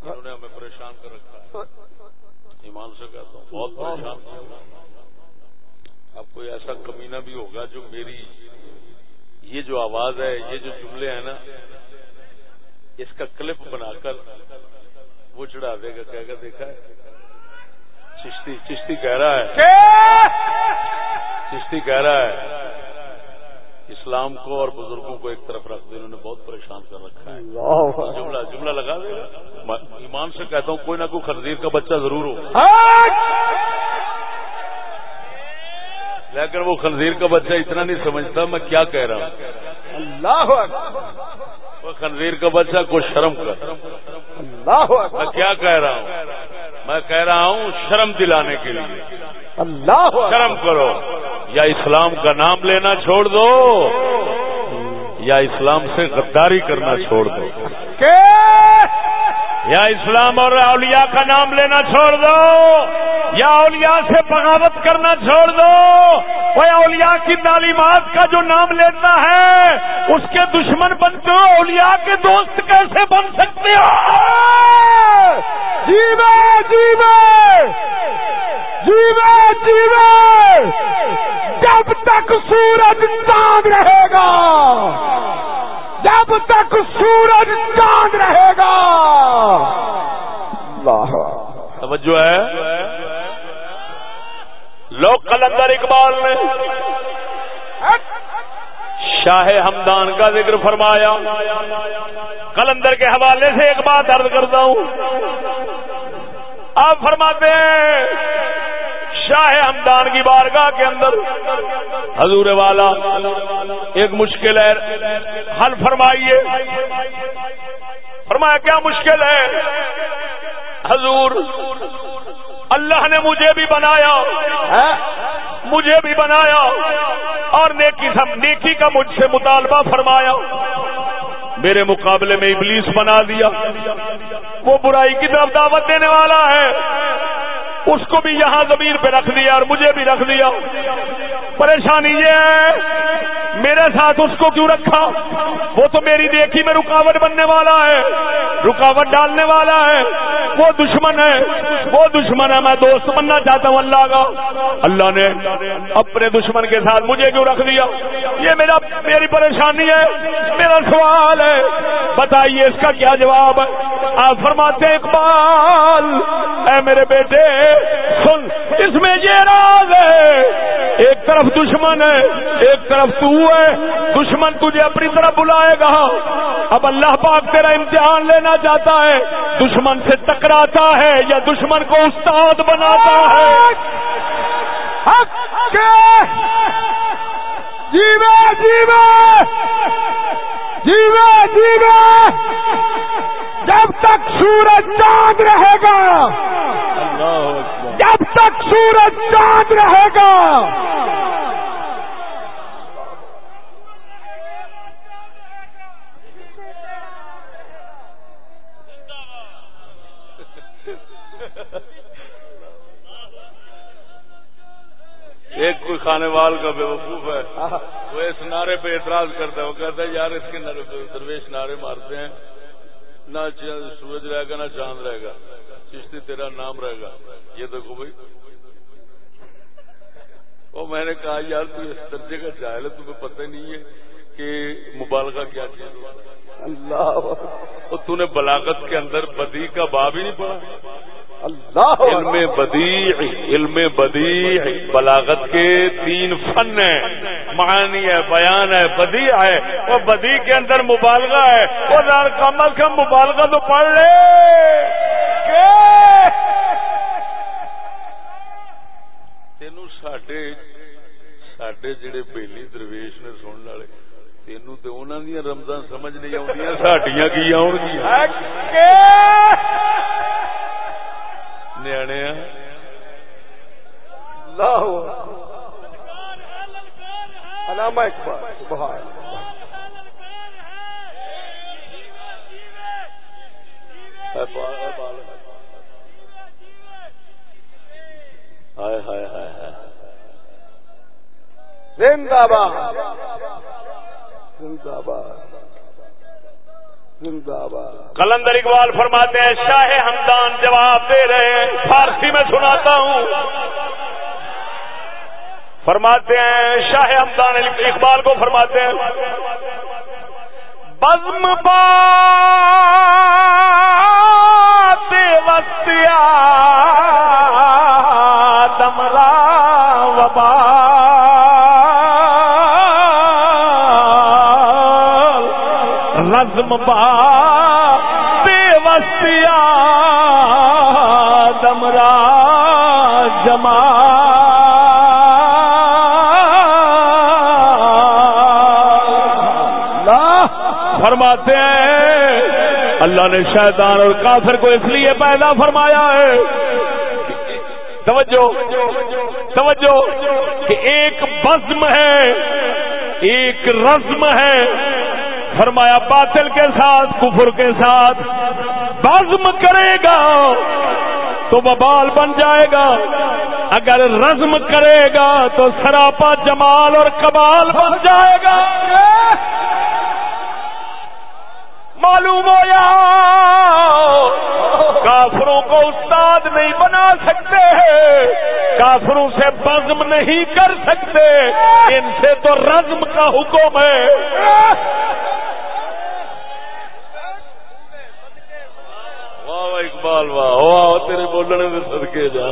انہوں نے ہمیں پریشان کر رکھا ہے۔ ایمان سے کہتا ہوں، بہت پریشان اب کوئی ایسا کمینہ بھی ہوگا جو میری، یہ جو آواز ہے، یہ جو جملے ہیں نا، اس کا کلپ بنا کر وہ چڑھا دے گا، کہے گا، دیکھا ہے، چشتی چشتی کہہ رہا ہے۔ چشتی کہہ رہا ہے۔ اسلام کو اور بزرگوں کو ایک طرف رکھ دے انہوں نے بہت پریشان کر رکھا ہے۔ جملہ جملہ لگا دے گا۔ ایمان سے کہتا ہوں کوئی نہ کوئی خنزیر کا بچہ ضرور ہو۔ لیکن وہ خنزیر کا بچہ اتنا نہیں سمجھتا میں کیا کہہ رہا ہوں۔ اللہ وہ خنزیر کا بچہ کو شرم کر۔ اللہ میں کیا کہہ رہا ہوں؟ میں کہہ رہا ہوں شرم دلانے کے لیے۔ اللہ شرم کرو. یا اسلام کا نام لینا چھوڑ دو یا اسلام سے غداری کرنا چھوڑ دو۔ یا اسلام اور اولیاء کا نام لینا چھوڑ دو یا اولیاء سے بغاوت کرنا چھوڑ دو۔ وہ اولیاء کی تعلیمات کا جو نام لیتا ہے اس کے دشمن بنتے ہو اولیاء کے دوست کیسے بن سکتے ہو؟ جیوے جیوے جیوے جیوے! جب تک سورج چاند رہے گا، جب تک سورج چاند رہے گا۔ اللہ۔ توجہ ہے۔ لوگ کلندر اقبال نے شاہ ہمدان کا ذکر فرمایا۔ کلندر کے حوالے سے ایک بات عرض کرتا ہوں۔ آپ فرماتے ہیں شاہ ہمدان کی بارگاہ کے اندر حضور والا ایک مشکل ہے۔ حل فرمائیے۔ فرمایا، کیا مشکل ہے؟ حضور، اللہ نے مجھے بھی بنایا۔ مجھے بھی بنایا۔ اور نیکی نیکی کا مجھ سے مطالبہ فرمایا۔ میرے مقابلے میں ابلیس بنا دیا۔ وہ برائی کی طرف دعوت دینے والا ہے۔ اس کو بھی یہاں زمین پہ رکھ دیا اور مجھے بھی رکھ دیا۔ پریشانی یہ ہے، میرے ساتھ اس کو کیوں رکھا؟ وہ تو میری دیکھی میں رکاوٹ بننے والا ہے، رکاوٹ ڈالنے والا ہے۔ وہ دشمن ہے، وہ دشمن ہے، میں دوست بننا چاہتا ہوں اللہ کا۔ اللہ نے اپنے دشمن کے ساتھ مجھے کیوں رکھ دیا؟ یہ میرا، میری پریشانی ہے، میرا سوال ہے۔ بتائیے اس کا کیا جواب ہے؟ آپ فرماتے اقبال، اے میرے بیٹے سن، اس میں یہ راز ہے، ایک طرف دشمن ہے، ایک طرف تو ہے، دشمن تجھے اپنی طرف بلائے گا۔ اب اللہ پاک تیرا امتحان لینا چاہتا ہے، دشمن سے ٹکراتا ہے یا دشمن کو استاد بناتا ہے؟ جیوے جیوے! جیوے جیوے! جب تک سورج چاند رہے گا تک سورج چاند رہے گا۔ ایک کوئی کھانے وال کا بے وقوف ہے، وہ اس نعرے پہ اعتراض کرتا ہے، وہ کہتا ہے، یار، اس کے درویش نعرے مارتے ہیں، نہ سورج رہے گا، نہ چاند رہے گا۔ چشتی تیرا نام رہے گا۔ یہ دیکھو بھائی۔ وہ میں نے کہا یار تو اس درجے کا جاہل ہے تمہیں پتہ نہیں ہے کہ مبالغہ کیا چیز اللہ۔ تو نے بلاغت کے اندر بدی کا باب ہی نہیں پڑا اللہ علم بدیع علم بدیع۔ بلاغت کے تین فن ہیں۔ معانی ہے بیان ہے بدیع ہے۔ وہ بدیع کے اندر مبالغہ ہے۔ وہ یار کم از کم مبالغہ تو پڑھ لے۔ تینوں ساڈے ساڈے جڑے بیلی درویش نے سننے والے تینوں تو انہوں دیا رمضان سمجھ نہیں آدی ساڈیاں کی آؤ گی نیانے اللہ علامہ اقبال سبحان ہائے ہائے ہائے ہائے۔ زندہ باد۔ زندہ باد۔ کلندر اقبال فرماتے ہیں، شاہ ہمدان جواب دے رہے ہیں۔ فارسی میں سناتا ہوں۔ فرماتے ہیں، شاہ ہمدان اقبال کو فرماتے ہیں، بزم پا رزم با بے وستیا دمرا جما فرماتے ہیں۔ اللہ نے شیطان اور کافر کو اس لیے پیدا فرمایا ہے۔ توجہ توجہ، کہ ایک بزم ہے، ایک رزم ہے۔ فرمایا، باطل کے ساتھ، کفر کے ساتھ۔ بزم کرے گا تو ببال بن جائے گا۔ اگر رزم کرے گا تو سراپا جمال اور کبال بن جائے گا۔ معلوم ہو یا؟ کافروں کو استاد نہیں بنا سکتے۔ کافروں سے بزم نہیں کر سکتے۔ ان سے تو رزم کا حکم ہے۔ واہ واہ واہ تیرے بولنے میں سدکے جا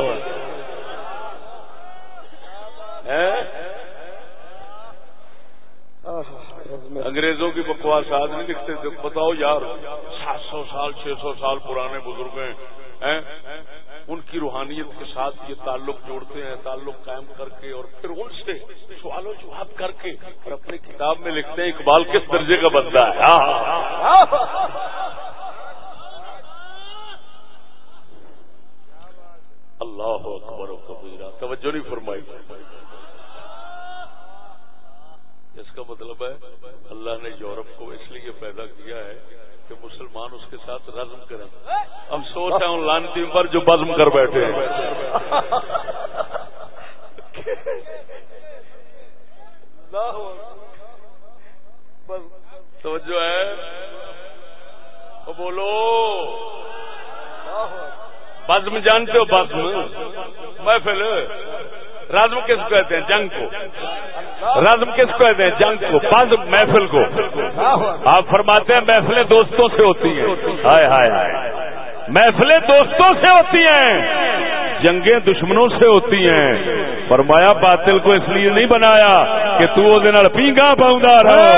انگریزوں کی بکواس آج نہیں لکھتے تھے بتاؤ یار، سات سو سال، چھ سو سال پرانے بزرگ ہیں ان کی روحانیت کے ساتھ یہ تعلق جوڑتے ہیں، تعلق قائم کر کے اور پھر ان سے سوال و جواب کر کے اور اپنی کتاب میں لکھتے ہیں، اقبال کس درجے کا بندہ ہے؟ اللہ اکبر و کبیرہ. توجہ نہیں فرمائی. اس کا مطلب ہے اللہ نے یورپ کو اس لیے پیدا کیا ہے کہ مسلمان اس کے ساتھ رزم کریں۔ ہم سوچ رہے ہوں لانتی پر جو بزم کر بیٹھے ہیں۔ توجہ ہے؟ وہ بولو۔ بزم جانتے ہو بزم؟ محفل رزم کس کہتے ہیں؟ جنگ کو۔ رزم کس کو کہتے ہیں؟ جنگ کو۔ بزم محفل کو۔ آپ فرماتے ہیں محفلیں دوستوں سے ہوتی ہیں۔ ہائے ہائے ہائے۔ محفلیں دوستوں سے ہوتی ہیں۔ جنگیں دشمنوں سے ہوتی ہیں۔ فرمایا باطل کو اس لیے نہیں بنایا کہ تو وہ دن پیگا پاؤں رہو۔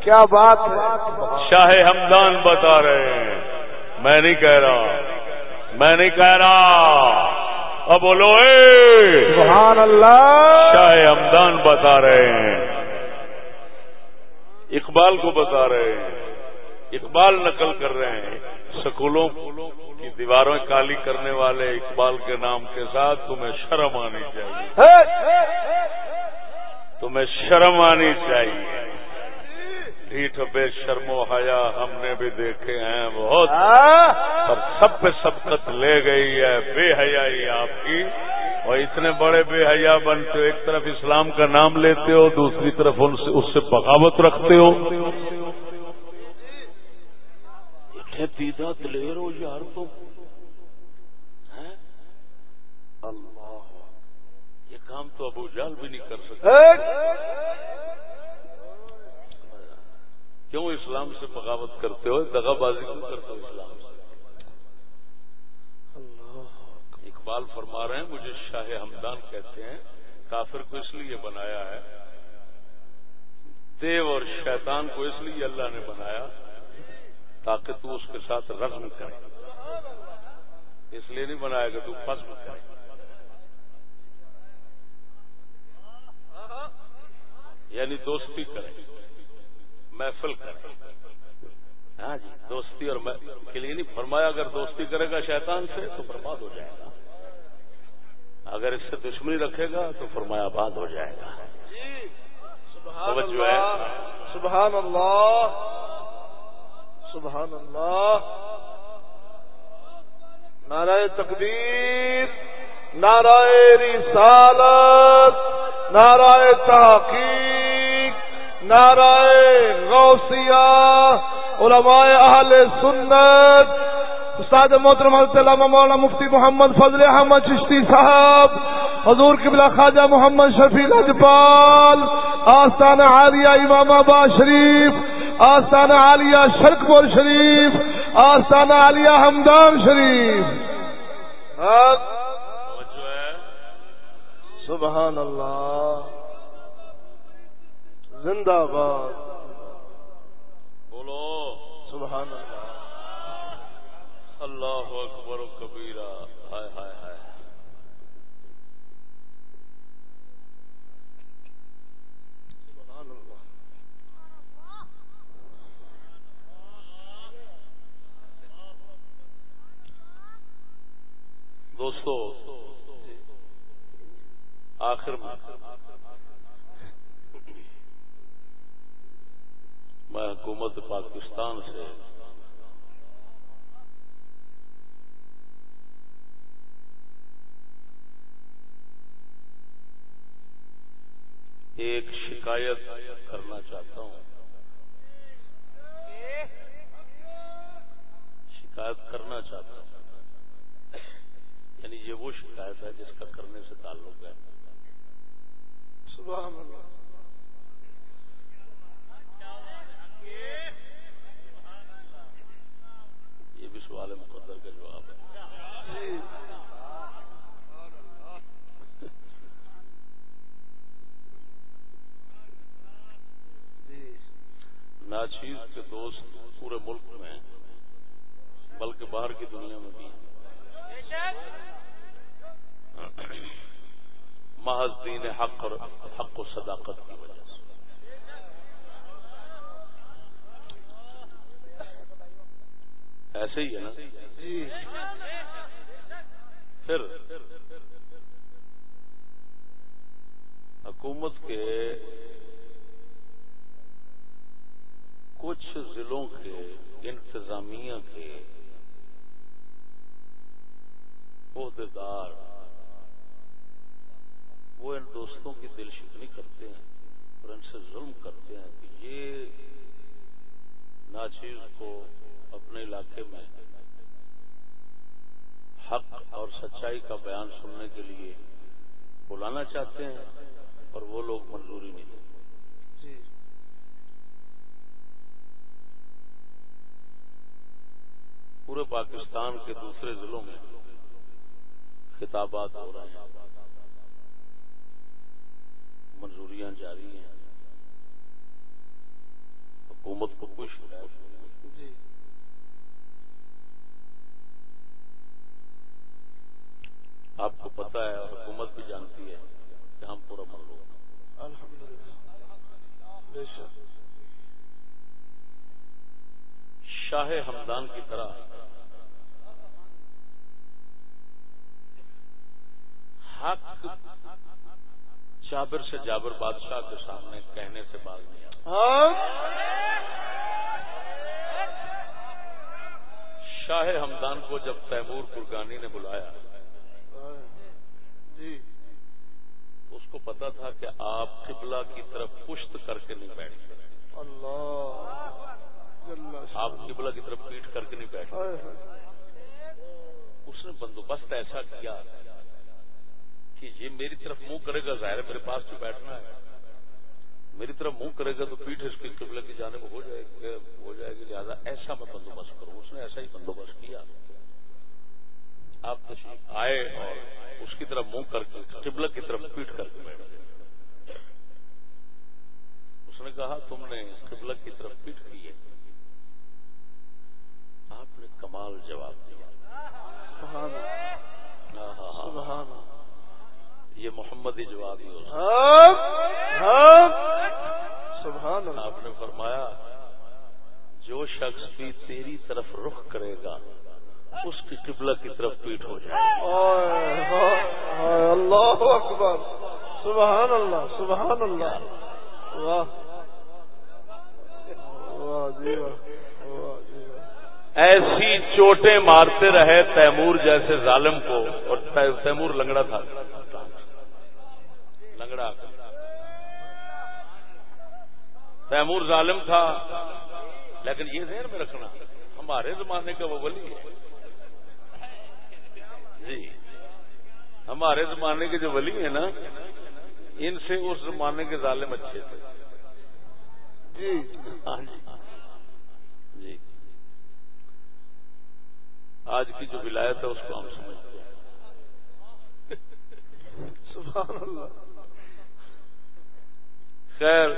کیا بات ہے؟ شاہ ہمدان بتا رہے ہیں۔ میں نہیں کہہ رہا۔ میں نہیں کہہ رہا۔ اب بولو اے! سبحان اللہ۔ شاہ ہمدان بتا رہے ہیں۔ اقبال کو بتا رہے ہیں۔ اقبال نقل کر رہے ہیں۔ سکولوں کی دیواروں کالی کرنے والے اقبال کے نام کے ساتھ تمہیں شرم آنی چاہیے۔ تمہیں شرم آنی چاہیے۔ ڈھیٹ بے شرم و حیا ہم نے بھی دیکھے ہیں بہت۔ پر سب پہ سبقت لے گئی ہے بے حیائی آپ کی۔ اور اتنے بڑے بے حیا بنتے ہو ایک طرف اسلام کا نام لیتے ہو دوسری طرف ان سے اس سے بغاوت رکھتے ہو۔ دیدا دلیر ہو یار تو۔ اللہ۔ یہ کام تو ابو جال بھی نہیں کر سکتے کیوں اسلام سے بغاوت کرتے ہو؟ دگا بازی کیوں کرتے ہو اسلام سے؟ اقبال فرما رہے ہیں، مجھے شاہ ہمدان کہتے ہیں، کافر کو اس لیے بنایا ہے، دیو اور شیطان کو اس لیے اللہ نے بنایا تاکہ تو اس کے ساتھ رزم کرے۔ اس لیے نہیں بنایا کہ تو فسم کرے۔ یعنی دوستی کرے۔ محفل کرے ہاں جی دوستی اور کے لیے نہیں فرمایا اگر دوستی کرے گا شیطان سے تو برباد ہو جائے گا۔ اگر اس سے دشمنی رکھے گا تو فرمایا آباد ہو جائے گا۔ توجہ ہے۔ سبحان اللہ سبحان اللہ۔ نعرہ تقدیر نعرہ رسالت نعرہ تحقیق۔ نعرہ غوثیہ علماء اہل سنت استاد محترم علامہ مولانا مفتی محمد فضل احمد چشتی صاحب حضور قبلہ خواجہ محمد شفیع اجپال آستان عالیہ امام آباد شریف آستان عالیہ شرکپور شریف آستان عالیہ حمدان شریف۔ سبحان اللہ۔ زندہ باد بولو۔ سبحان اللہ۔ اللہ اکبر و کبیرہ۔ ہائے ہائے ہائے۔ سبحان اللہ دوستو آخر میں میں حکومت پاکستان سے ایک شکایت کرنا چاہتا ہوں۔ شکایت کرنا چاہتا ہوں۔ یعنی یہ وہ شکایت ہے جس کا کرنے سے تعلق ہے۔ سبحان اللہ۔ یہ بھی سوال مقدر کا جواب ہے۔ ناچیز کے دوست پورے ملک میں بلکہ باہر کی دنیا میں بھی محض دین حق اور حق و صداقت کی وجہ سے ایسے ہی ہے نا۔ پھر حکومت کے کچھ ضلعوں کے انتظامیہ کے عہدیدار وہ ان دوستوں کی دل شکنی کرتے ہیں اور ان سے ظلم کرتے ہیں کہ یہ ناچیز کو اپنے علاقے میں حق اور سچائی کا بیان سننے کے لیے بلانا چاہتے ہیں اور وہ لوگ منظوری نہیں دیتے۔ پورے پاکستان کے دوسرے ضلعوں میں خطابات ہو رہے ہیں۔ منظوریاں جاری ہیں۔ حکومت کو کوئی شکایت نہیں آپ کو پتا ہے حکومت بھی جانتی ہے کہ ہم پورا بے شک۔ شاہ ہمدان کی طرح۔ حق جابر سے جابر بادشاہ کے سامنے کہنے سے باز نہیں آتا۔ شاہ ہمدان کو جب تیمور قرگانی نے بلایا جی۔ تو اس کو پتا تھا کہ آپ قبلہ کی طرف پشت کر کے نہیں بیٹھتے اللہ۔ آپ قبلہ کی طرف پیٹ کر کے نہیں ہائے اس نے بندوبست ایسا کیا کہ یہ میری طرف منہ کرے گا ظاہر میرے پاس تو بیٹھنا ہے۔ میری طرف منہ کرے گا تو پیٹھ اس کی قبلہ کی جانب ہو جائے گی ہو جائے گی لہٰذا ایسا میں بندوبست کروں اس نے ایسا ہی بندوبست کیا۔ آپ تشریف آئے اور اس کی طرف منہ کر کے قبلہ کی طرف پیٹ کر کے بیٹھ گئے۔ اس نے کہا تم نے قبلہ کی طرف پیٹ کی ہے۔ آپ نے کمال جواب دیا۔ سبحان اللہ۔ سبحان اللہ۔ یہ محمدی جواب سبحان اللہ۔ آپ نے فرمایا جو شخص بھی تیری طرف رخ کرے گا اس کی قبلہ کی طرف پیٹ ہو جائے اللہ اکبر۔ سبحان اللہ سبحان اللہ۔ واہ۔ جی واہ۔ جی ایسی چوٹیں مارتے رہے تیمور جیسے ظالم کو اور تیمور لنگڑا تھا۔ لنگڑا تیمور ظالم تھا، لیکن یہ ذہن میں رکھنا، ہمارے زمانے کا وہ ولی ہے۔ جی ہمارے زمانے کے جو ولی ہیں نا، ان سے اس زمانے کے ظالم اچھے تھے۔ جی ہاں جی۔ ہاں جی۔, جی۔ آج کی جو ولایت ہے، اس کو ہم سمجھتے ہیں۔ سبحان اللہ۔ خیر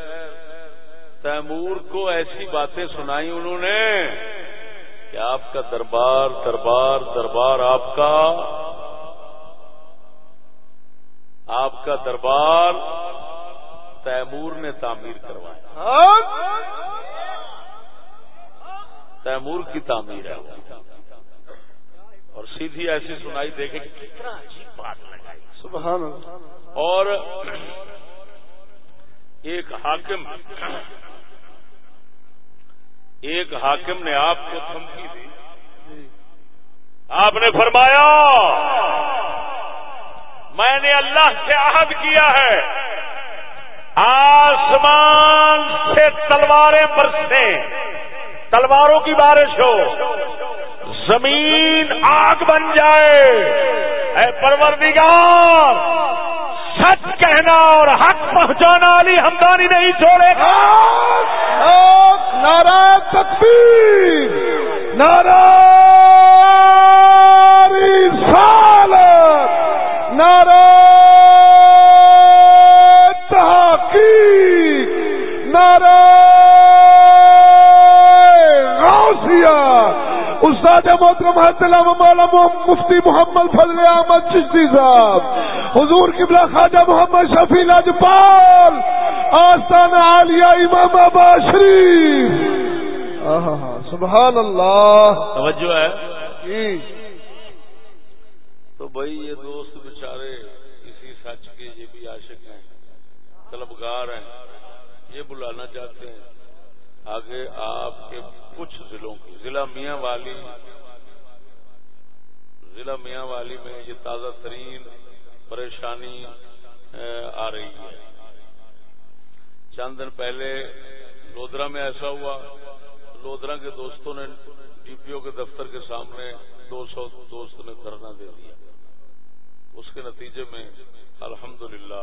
تیمور کو ایسی باتیں سنائی انہوں نے کہ آپ کا دربار دربار دربار آپ کا آپ کا دربار تیمور نے تعمیر کروایا۔ تیمور کی تعمیر ہے اور سیدھی ایسی سنائی دیکھے کتنا عجیب بات لگائی۔ سبحان اللہ۔ اور ایک حاکم ایک حاکم نے آپ کو دھمکی دی۔ آپ نے فرمایا، میں نے اللہ سے عہد کیا ہے۔ آسمان سے تلواریں برسیں تلواروں کی بارش ہو۔ زمین آگ بن جائے۔ اے پروردگار سچ کہنا اور حق پہنچانا علی ہمدانی نہیں چھوڑے گا۔ نارا تکبیر نارا استاد محترم حضرت مولانا مفتی محمد فضل احمد چشتی صاحب حضور قبلہ خواجہ محمد شفیع لاجپال آستان عالیہ امام آبا شریف۔ سبحان اللہ توجہ ہے۔ جی۔ تو بھائی یہ دوست بیچارے کسی سچ کے یہ بھی عاشق ہیں طلبگار ہیں یہ بلانا چاہتے ہیں۔ آگے آپ کے کچھ ضلعوں کی۔ ضلع میاں والی، ضلع میاں والی میں یہ تازہ ترین پریشانی آ رہی ہے۔ چند دن پہلے لودرا میں ایسا ہوا لودرا کے دوستوں نے ڈی پی او کے دفتر کے سامنے دو سو دوست نے دھرنا دے دیا۔ اس کے نتیجے میں الحمدللہ،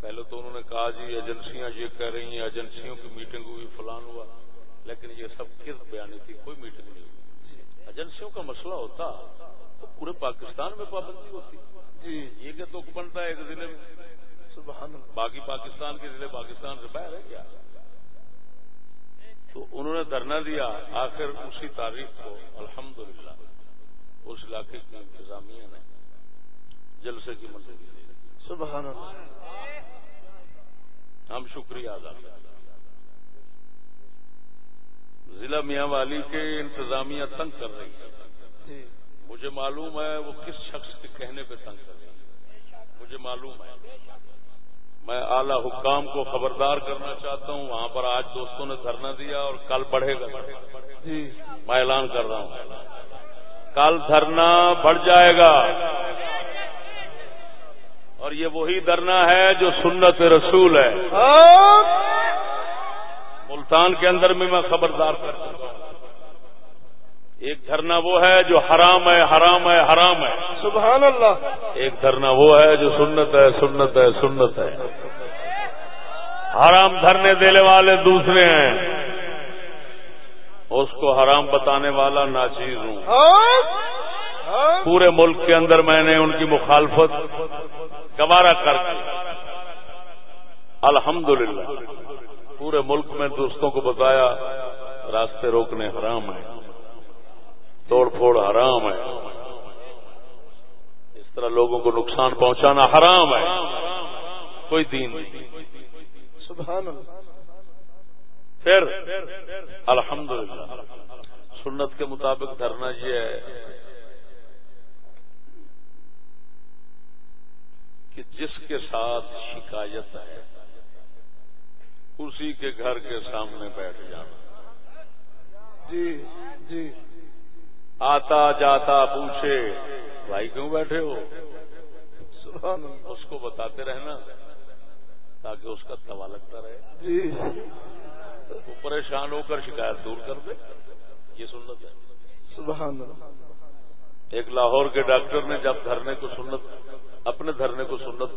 پہلے تو انہوں نے کہا جی ایجنسیاں یہ کہہ رہی ہیں، ایجنسیوں کی میٹنگ ہوئی، فلان ہوا۔ لیکن یہ سب کس بیانی تھی کوئی میٹنگ نہیں ہوئی۔ ایجنسیوں کا مسئلہ ہوتا تو پورے پاکستان میں پابندی ہوتی۔ جی۔ یہ کہ تو بنتا ہے ایک ضلع میں۔ باقی پاکستان کے ضلع پاکستان سے باہر ہے کیا؟ تو انہوں نے دھرنا دیا آخر اسی تاریخ کو الحمدللہ اس علاقے کی انتظامیہ نے جلسے کی منظوری دی۔ سبحان اللہ۔ ہم شکریہ ادا کرتے ہیں۔ ضلع میاں والی کے انتظامیہ تنگ کر رہی ہے۔ مجھے معلوم ہے وہ کس شخص کے کہنے پہ تنگ کر رہی ہے۔ مجھے معلوم ہے۔ میں اعلی حکام کو خبردار کرنا چاہتا ہوں۔ وہاں پر آج دوستوں نے دھرنا دیا اور کل بڑھے گا۔ جی۔ میں اعلان کر رہا ہوں۔ کل دھرنا بڑھ جائے گا۔ اور یہ وہی دھرنا ہے جو سنت رسول ہے۔ ملتان کے اندر بھی میں خبردار کر چکا ہوں ایک دھرنا وہ ہے جو حرام ہے حرام ہے حرام ہے۔ سبحان اللہ۔ ایک دھرنا وہ ہے جو سنت ہے سنت ہے سنت ہے۔ حرام دھرنے دینے والے دوسرے ہیں۔ اس کو حرام بتانے والا ناچیز ہوں۔ پورے ملک کے اندر میں نے ان کی مخالفت گوارا کر کے الحمدللہ۔ پورے ملک میں دوستوں کو بتایا، راستے روکنے حرام ہے توڑ پھوڑ حرام ہے اس طرح لوگوں کو نقصان پہنچانا حرام ہے۔ کوئی دین نہیں۔ سبحان اللہ۔ پھر، الحمدللہ۔ سنت کے مطابق دھرنا یہ ہے کہ جس کے ساتھ شکایت ہے اسی کے گھر کے سامنے بیٹھ جانا جی جی۔ آتا جاتا پوچھے بھائی کیوں بیٹھے ہو؟ سبحان اس کو بتاتے رہنا تاکہ اس کا توا لگتا رہے۔ جی۔ وہ پریشان ہو کر شکایت دور کر دے۔ یہ سنت ہے۔ سبحان اللہ۔ ایک لاہور کے ڈاکٹر نے جب دھرنے کو سنت اپنے دھرنے کو سنت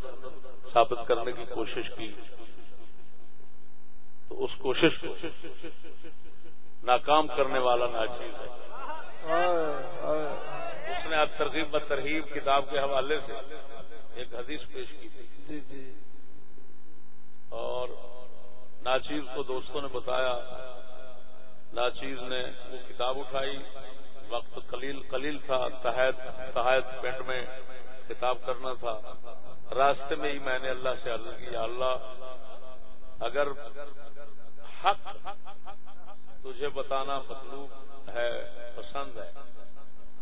ثابت کرنے کی کوشش کی تو اس کوشش کو ناکام کرنے والا ناچیز ہے۔ اس نے اب ترغیب و ترغیب کتاب کے حوالے سے ایک حدیث پیش کی۔ تھی جی جی۔ اور ناچیز کو دوستوں نے بتایا۔ ناچیز نے وہ کتاب اٹھائی۔ وقت قلیل قلیل تھا تحت تحت پنڈ میں کتاب کرنا تھا۔ راستے میں ہی میں نے اللہ سے عرض کیا اللہ اگر حق تجھے بتانا مطلوب ہے پسند ہے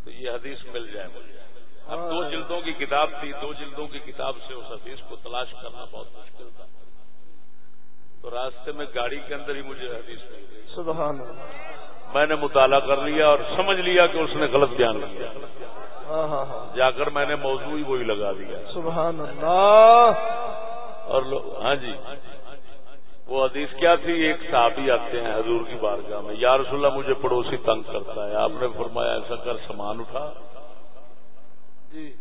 تو یہ حدیث مل جائے۔ مجھے اب دو جلدوں کی کتاب تھی دو جلدوں کی کتاب سے اس حدیث کو تلاش کرنا بہت مشکل تھا۔ تو راستے میں گاڑی کے اندر ہی مجھے حدیث مل گئی۔ سبحان اللہ۔ میں نے مطالعہ کر لیا اور سمجھ لیا کہ اس نے غلط بیان کیا۔ ہاں ہاں ہاں۔ جا کر میں نے موضوع ہی وہی لگا دیا۔ سبحان اللہ۔ اور ہاں جی۔ وہ حدیث کیا تھی؟ ایک صحابی آتے ہیں حضور کی بارگاہ میں یا رسول اللہ مجھے پڑوسی تنگ کرتا ہے۔ آپ نے فرمایا ایسا کر سامان اٹھا۔ جی۔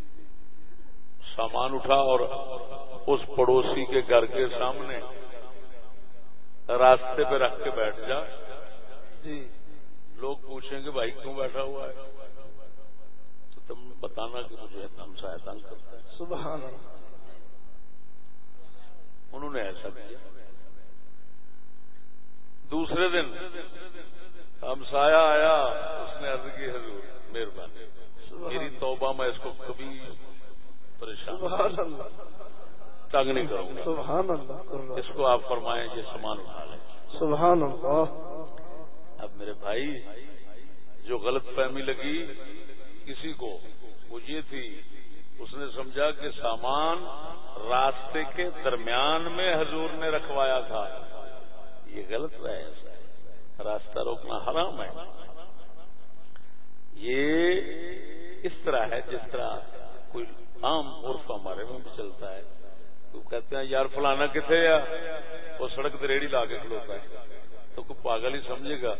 سامان اٹھا اور اس پڑوسی کے گھر کے سامنے راستے پہ رکھ کے بیٹھ جا۔ جی۔ لوگ پوچھیں گے بھائی کیوں بیٹھا ہوا ہے؟ تو تم بتانا کہ مجھے ہم سایہ تنگ کرتا ہے۔ سبحان اللہ۔ انہوں نے ایسا کیا۔ دوسرے دن ہم سایہ آیا اس نے عرض کی حضور مہربانی میری توبہ میں اس کو کبھی پریشان تنگ نہیں کروں گا۔ سبحان اللہ۔ اس کو آپ فرمائیں یہ سامان اٹھا لیں۔ سبحان اللہ۔ اب میرے بھائی جو غلط فہمی لگی کسی کو وہ یہ تھی اس نے سمجھا کہ سامان راستے کے درمیان میں حضور نے رکھوایا تھا۔ یہ غلط ہے راستہ روکنا حرام ہے۔ یہ اس طرح ہے جس طرح کوئی عام عرف ہمارے میں بھی چلتا ہے۔ تو کہتے ہیں یار فلانا کتنے آ وہ سڑک ریڑی لا کے کھلوتا ہے۔ تو کوئی پاگل ہی سمجھے گا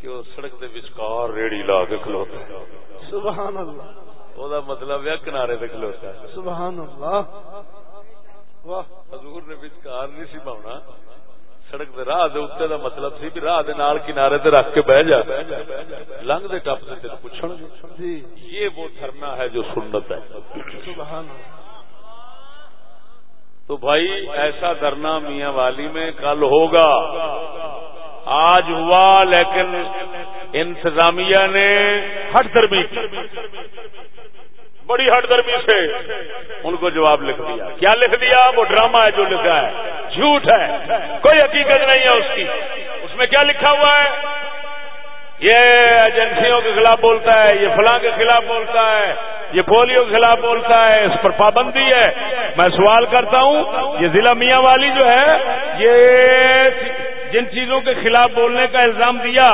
کہ وہ سڑک دے وچکار ریڑی لا کے کھلوتا ہے۔ سبحان اللہ۔ وہ مطلب ہے کنارے تے کھلوتا ہے۔ سبحان اللہ۔ واہ۔ حضور نے وچکار نہیں سی پاؤنا سڑک دے راہ دے دا مطلب سی بھی راہ دے نال کنارے تے رکھ کے بہ جا۔ لنگ دے ٹپ دے پوچھن۔ جی۔ یہ وہ دھرنا ہے جو سنت ہے۔ سبحان تو بھائی ایسا دھرنا میاں والی میں کل ہوگا۔ آج ہوا لیکن انتظامیہ نے ہٹ درمی بڑی ہٹ درمی سے۔ ان کو جواب لکھ دیا۔ کیا لکھ دیا؟ وہ ڈرامہ ہے جو لکھا ہے۔ جھوٹ ہے۔ کوئی حقیقت نہیں ہے اس کی۔ اس میں کیا لکھا ہوا ہے؟ یہ ایجنسیوں کے خلاف بولتا ہے، یہ فلاں کے خلاف بولتا ہے، یہ پولیو کے خلاف بولتا ہے۔ اس پر پابندی ہے۔ میں سوال کرتا ہوں، یہ ضلع میاں والی جو ہے، یہ جن چیزوں کے خلاف بولنے کا الزام دیا،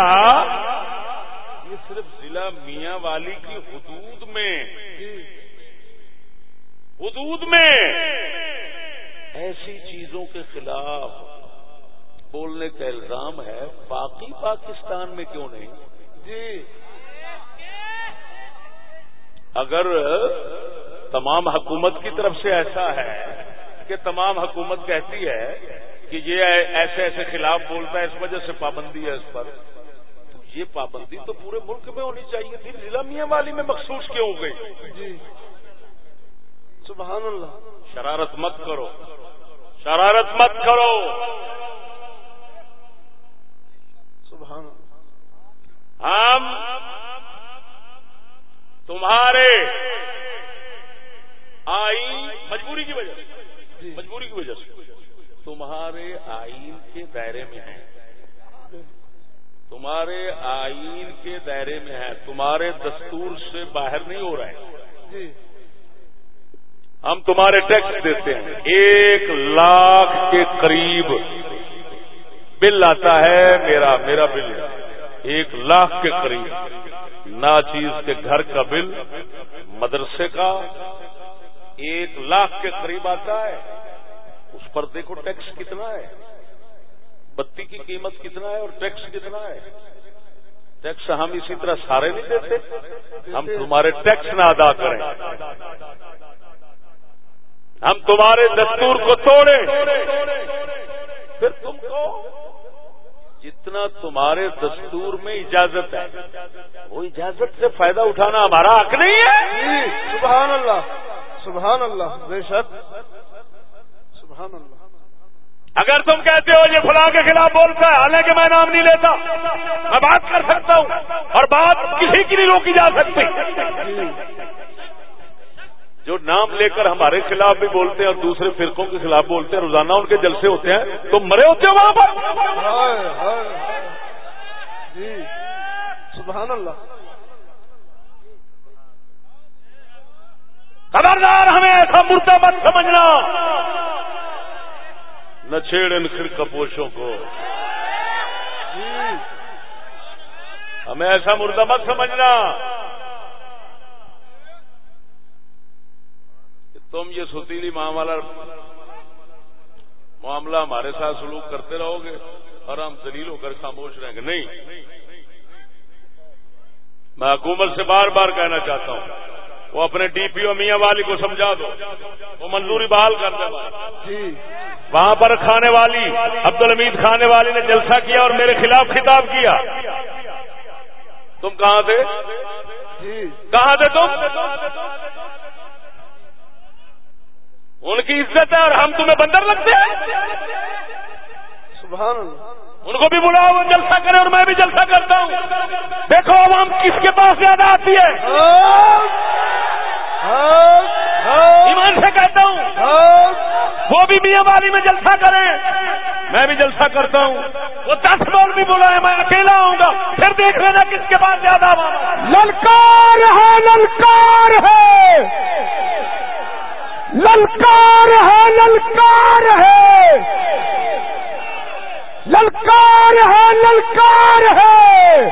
یہ صرف ضلع میاں والی کی حدود میں حدود میں ایسی چیزوں کے خلاف بولنے کا الزام ہے باقی پاکستان میں کیوں نہیں؟ جی۔ اگر تمام حکومت کی طرف سے ایسا ہے کہ تمام حکومت کہتی ہے کہ یہ ایسے ایسے خلاف بولتا ہے اس وجہ سے پابندی ہے اس پر تو یہ پابندی تو پورے ملک میں ہونی چاہیے تھی۔ ضلع میاں والی میں مخصوص کیوں ہو گئی؟ جی۔ سبحان اللہ۔ شرارت مت کرو۔ شرارت مت کرو۔ سبحان اللہ۔ ہم تمہارے آئین مجبوری کی وجہ سے جی۔ مجبوری کی وجہ سے۔ تمہارے آئین کے دائرے میں ہیں۔ تمہارے آئین کے دائرے میں ہے تمہارے دستور سے باہر نہیں ہو رہے۔ ہیں جی۔ ہم تمہارے ٹیکس دیتے ہیں۔ ایک لاکھ کے قریب بل آتا ہے میرا میرا بل۔ ایک لاکھ کے قریب۔ ناچیز کے گھر کا بل، مدرسے کا ایک لاکھ کے قریب آتا ہے۔ اس پر دیکھو ٹیکس کتنا ہے۔ بتی کی قیمت کتنا ہے اور ٹیکس کتنا ہے۔ ٹیکس ہم اسی طرح سارے نہیں دیتے۔ ہم تمہارے ٹیکس نہ ادا کریں۔ ہم تمہارے دستور کو توڑے پھر تم کو جتنا تمہارے دستور میں اجازت ہے وہ اجازت سے فائدہ اٹھانا ہمارا حق نہیں ہے۔ جی سبحان اللہ سبحان اللہ بے شک۔ سبحان اللہ۔ اگر تم کہتے ہو یہ فلاں کے خلاف بولتا ہے حالانکہ میں نام نہیں لیتا میں بات کر سکتا ہوں اور بات کسی کی نہیں روکی جا سکتی۔ جو نام لے کر ہمارے خلاف بھی بولتے ہیں اور دوسرے فرقوں کے خلاف بولتے ہیں روزانہ ان کے جلسے ہوتے ہیں تو مرے ہوتے ہیں وہاں پر؟ جی۔ سبحان اللہ۔ خبردار ہمیں ایسا مردہ مت سمجھنا۔ نہ چھیڑ ان خرقہ پوشوں کو۔ ہمیں ایسا مردہ مت سمجھنا کہ تم یہ ستیلی معاملہ معاملہ ہمارے ساتھ سلوک کرتے رہو گے اور ہم دلیل ہو کر خاموش رہیں گے۔ نہیں۔ میں حکومت سے بار بار کہنا چاہتا ہوں وہ اپنے ڈی پی او میاں والی کو سمجھا دو۔ وہ منظوری بحال کر دے جی۔ وہاں پر کھانے والی عبد الحمید کھانے والی نے جلسہ کیا اور میرے خلاف خطاب کیا۔ تم کہاں تھے؟ جی۔ کہاں تھے تم؟ ان کی عزت ہے اور ہم تمہیں بندر لگتے ہیں۔ سبحان اللہ۔ ان کو بھی بلاؤ وہ جلسہ کرے اور میں بھی جلسہ کرتا ہوں۔ دیکھو عوام کس کے پاس زیادہ آتی ہے؟ ایمان سے کہتا ہوں۔ وہ بھی میاں والی میں جلسہ کرے میں بھی جلسہ کرتا ہوں۔ وہ دس بول بھی بلا ہے میں اکیلا آؤں گا۔ پھر دیکھ لینا کس کے پاس زیادہ للکار ہے للکار ہے۔ للکار ہے للکار ہے۔ للکار ہے للکار ہے۔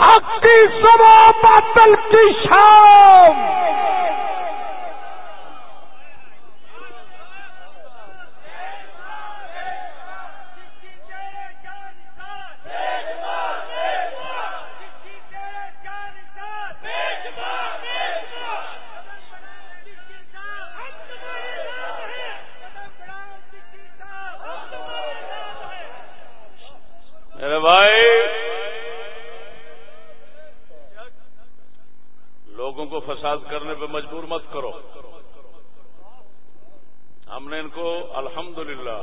حق کی صبح باطل کی شام لوگوں کو فساد کرنے پہ مجبور مت کرو۔ ہم نے ان کو الحمدللہ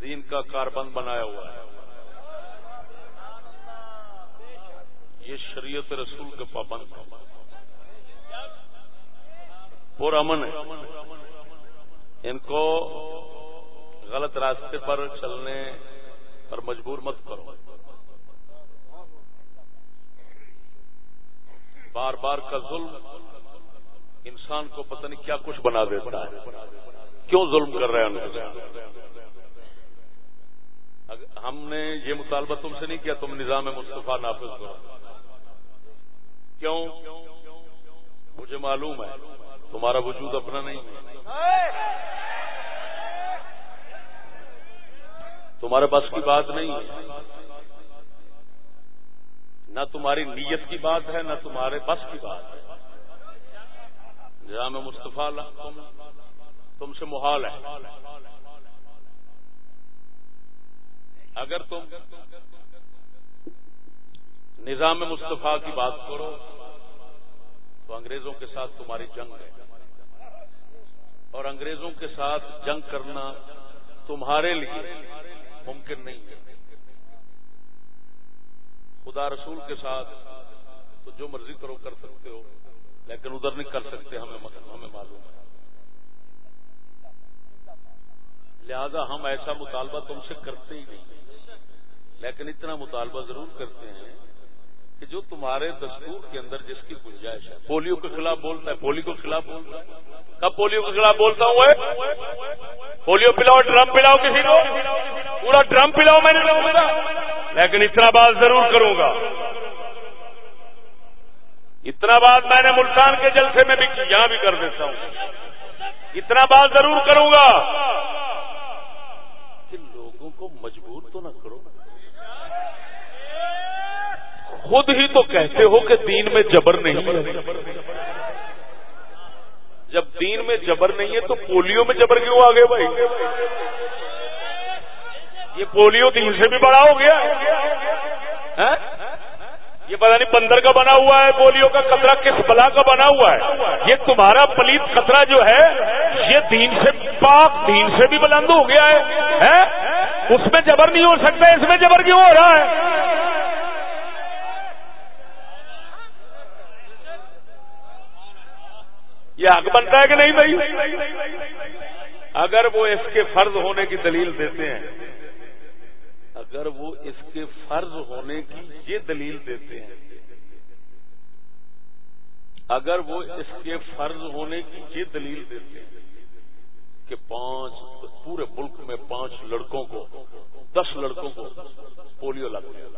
دین کا کاربند بنایا ہوا ہے۔ یہ شریعت رسول کے پابند پر امن ہے۔ ان کو غلط راستے پر چلنے پر مجبور مت کرو۔ بار بار کا ظلم انسان کو پتہ نہیں کیا کچھ بنا دیتا ہے۔ کیوں ظلم کر رہے ہیں ان کو ہم نے یہ مطالبہ تم سے نہیں کیا، تم نظام مصطفیٰ نافذ کرو۔ کیوں؟ مجھے معلوم ہے، تمہارا وجود اپنا نہیں ہے۔ تمہارے بس کی بات نہیں ہے۔ نہ تمہاری نیت کی بات ہے نہ تمہارے بس کی بات ہے۔ جہاں میں مصطفیٰ تم, تم سے محال ہے۔ اگر تم نظام مصطفیٰ کی بات کرو تو انگریزوں کے ساتھ تمہاری جنگ ہے۔ اور انگریزوں کے ساتھ جنگ کرنا تمہارے لیے ممکن نہیں ہے۔ خدا رسول کے ساتھ تو جو مرضی کرو، کر سکتے ہو، لیکن ادھر نہیں کر سکتے، ہمیں ہمیں معلوم ہے۔ لہذا ہم ایسا مطالبہ تم سے کرتے ہی نہیں۔ لیکن اتنا مطالبہ ضرور کرتے ہیں کہ جو تمہارے دستور کے اندر جس کی گنجائش ہے، پولیو کے خلاف بولتا ہے، پولیو کے خلاف بولتا ہے۔ کب پولیو کے خلاف بولتا ہوں پولیو پلاؤ، ڈرم پلاؤ کسی کو؟ پورا ڈرم پلاؤ میں نہیں لیکن اتنا بات ضرور کروں گا۔ اتنا بات میں نے ملتان کے جلسے میں بھی یہاں بھی کر دیتا ہوں۔ اتنا بات ضرور کروں گا۔ کہ لوگوں کو مجبور تو نہ کرو خود ہی تو کہتے ہو کہ دین میں جبر نہیں ہے۔ جب دین میں جبر نہیں ہے تو پولیو میں جبر کیوں آ گئے بھائی؟ یہ پولیو دین سے بھی بڑا ہو گیا۔ ہاں؟ یہ پتا نہیں بندر کا بنا ہوا ہے، پولیو کا قطرہ کس بلا کا بنا ہوا ہے۔ یہ تمہارا پلیت خطرہ جو ہے، یہ دین سے پاک دین سے بھی بلند ہو گیا ہے۔ ہاں؟ اس میں جبر نہیں ہو سکتا، اس میں جبر کیوں ہو رہا ہے؟ یہ حق بنتا ہے کہ نہیں بھائی؟ اگر وہ اس کے فرض ہونے کی دلیل دیتے ہیں، اگر وہ اس کے فرض ہونے کی یہ دلیل دیتے ہیں، اگر وہ اس کے فرض ہونے کی یہ دلیل دیتے ہیں کہ پانچ، پورے ملک میں پانچ لڑکوں کو، دس لڑکوں کو پولیو لگ گیا۔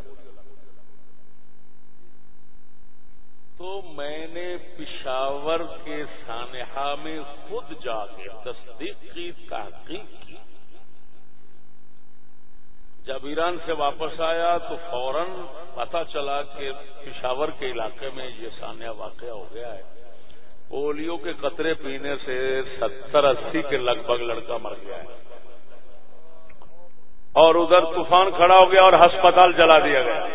تو میں نے پشاور کے سانحہ میں خود جا کے تصدیق کی تحقیق کی۔ جب ایران سے واپس آیا تو فوراً پتا چلا کہ پشاور کے علاقے میں یہ سانحہ واقع ہو گیا ہے۔ پولیو کے قطرے پینے سے ستر اسی کے لگ بھگ لڑکا مر گیا ہے۔ اور ادھر طوفان کھڑا ہو گیا اور ہسپتال جلا دیا گیا۔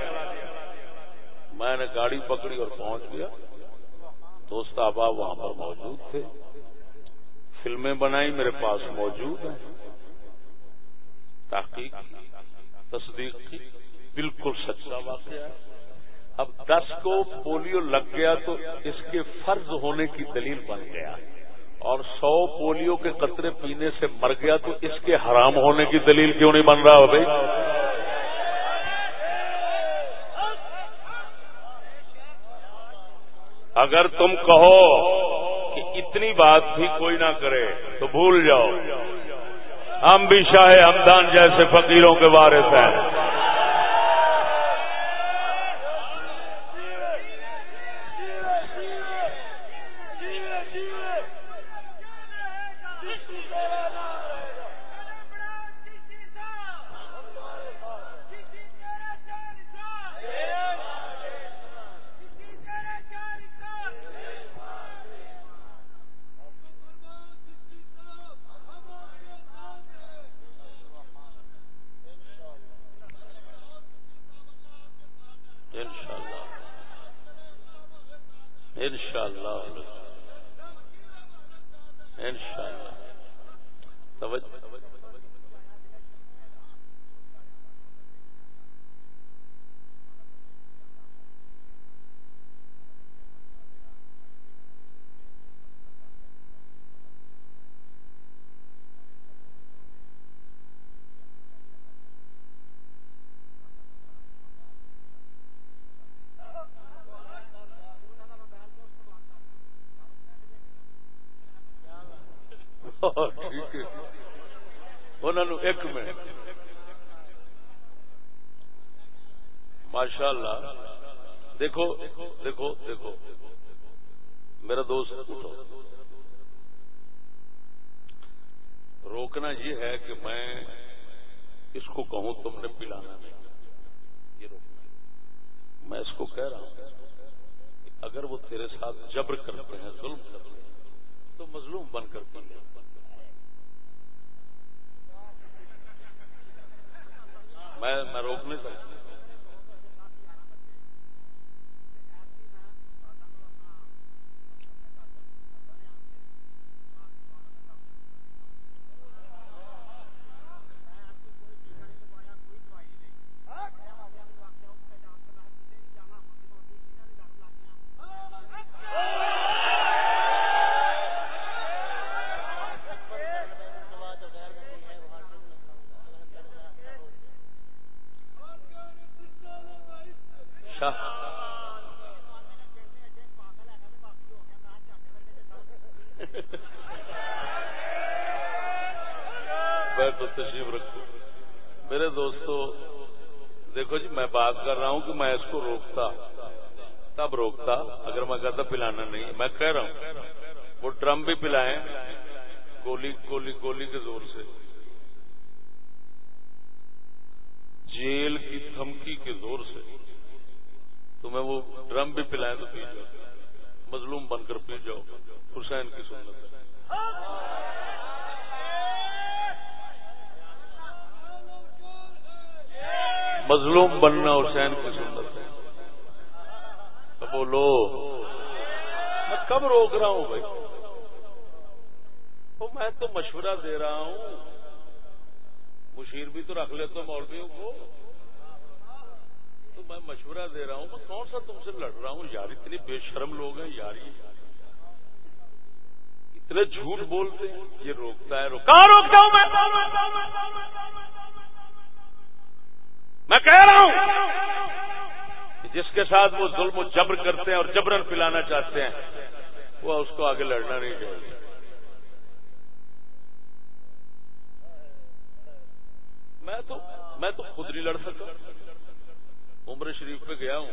میں نے گاڑی پکڑی اور پہنچ گیا۔ دوست احباب وہاں پر موجود تھے۔ فلمیں بنائی، میرے پاس موجود ہیں۔ تحقیق تصدیق کی۔ بالکل سچا واقعہ ہے۔ اب دس کو پولیو لگ گیا تو اس کے فرض ہونے کی دلیل بن گیا۔ اور سو پولیو کے قطرے پینے سے مر گیا تو اس کے حرام ہونے کی دلیل کیوں نہیں بن رہا ہو بھائی؟ اگر تم کہو کہ اتنی بات بھی کوئی نہ کرے تو بھول جاؤ۔ ہم بھی شاہ ہمدان جیسے فقیروں کے وارث ہیں ایک منٹ ماشاء اللہ دیکھو دیکھو دیکھو میرا دوست اٹھو روکنا یہ ہے کہ میں اس کو کہوں تم نے پلانا نہیں یہ روکنا میں اس کو کہہ رہا ہوں اگر وہ تیرے ساتھ جبر کرتے ہیں ظلم کرتے ہیں تو مظلوم بن کر پی میں روک نہیں سکتا۔ کہ میں اس کو روکتا، تب روکتا، اگر میں کہتا پلانا نہیں، میں کہہ رہا ہوں، وہ ڈرم بھی پلائیں گولی گولی گولی کے زور سے۔ جیل کی تھمکی کے زور سے۔ تمہیں وہ ڈرم بھی پلائیں تو پی جاؤ۔ مظلوم بن کر پی جاؤ۔ حسین کی سنت ہے۔ مظلوم بننا حسین کی سنت ہے بولو۔ میں کب روک رہا ہوں بھائی؟ تو میں تو مشورہ دے رہا ہوں۔ مشیر بھی تو رکھ لیتا ہوں، مولویوں کو۔ تو میں مشورہ دے رہا ہوں، میں کون سا تم سے لڑ رہا ہوں؟ یار اتنی بے شرم لوگ ہیں یار، یہ اتنے جھوٹ بولتے ہیں، یہ روکتا ہے، روکتا روکتا ہوں میں؟ میں کہہ رہا ہوں جس کے ساتھ وہ ظلم و جبر کرتے ہیں اور جبرن پلانا چاہتے ہیں، وہ اس کو آگے لڑنا نہیں چاہیے میں تو میں تو خود نہیں لڑ سکتا عمر شریف پہ گیا ہوں۔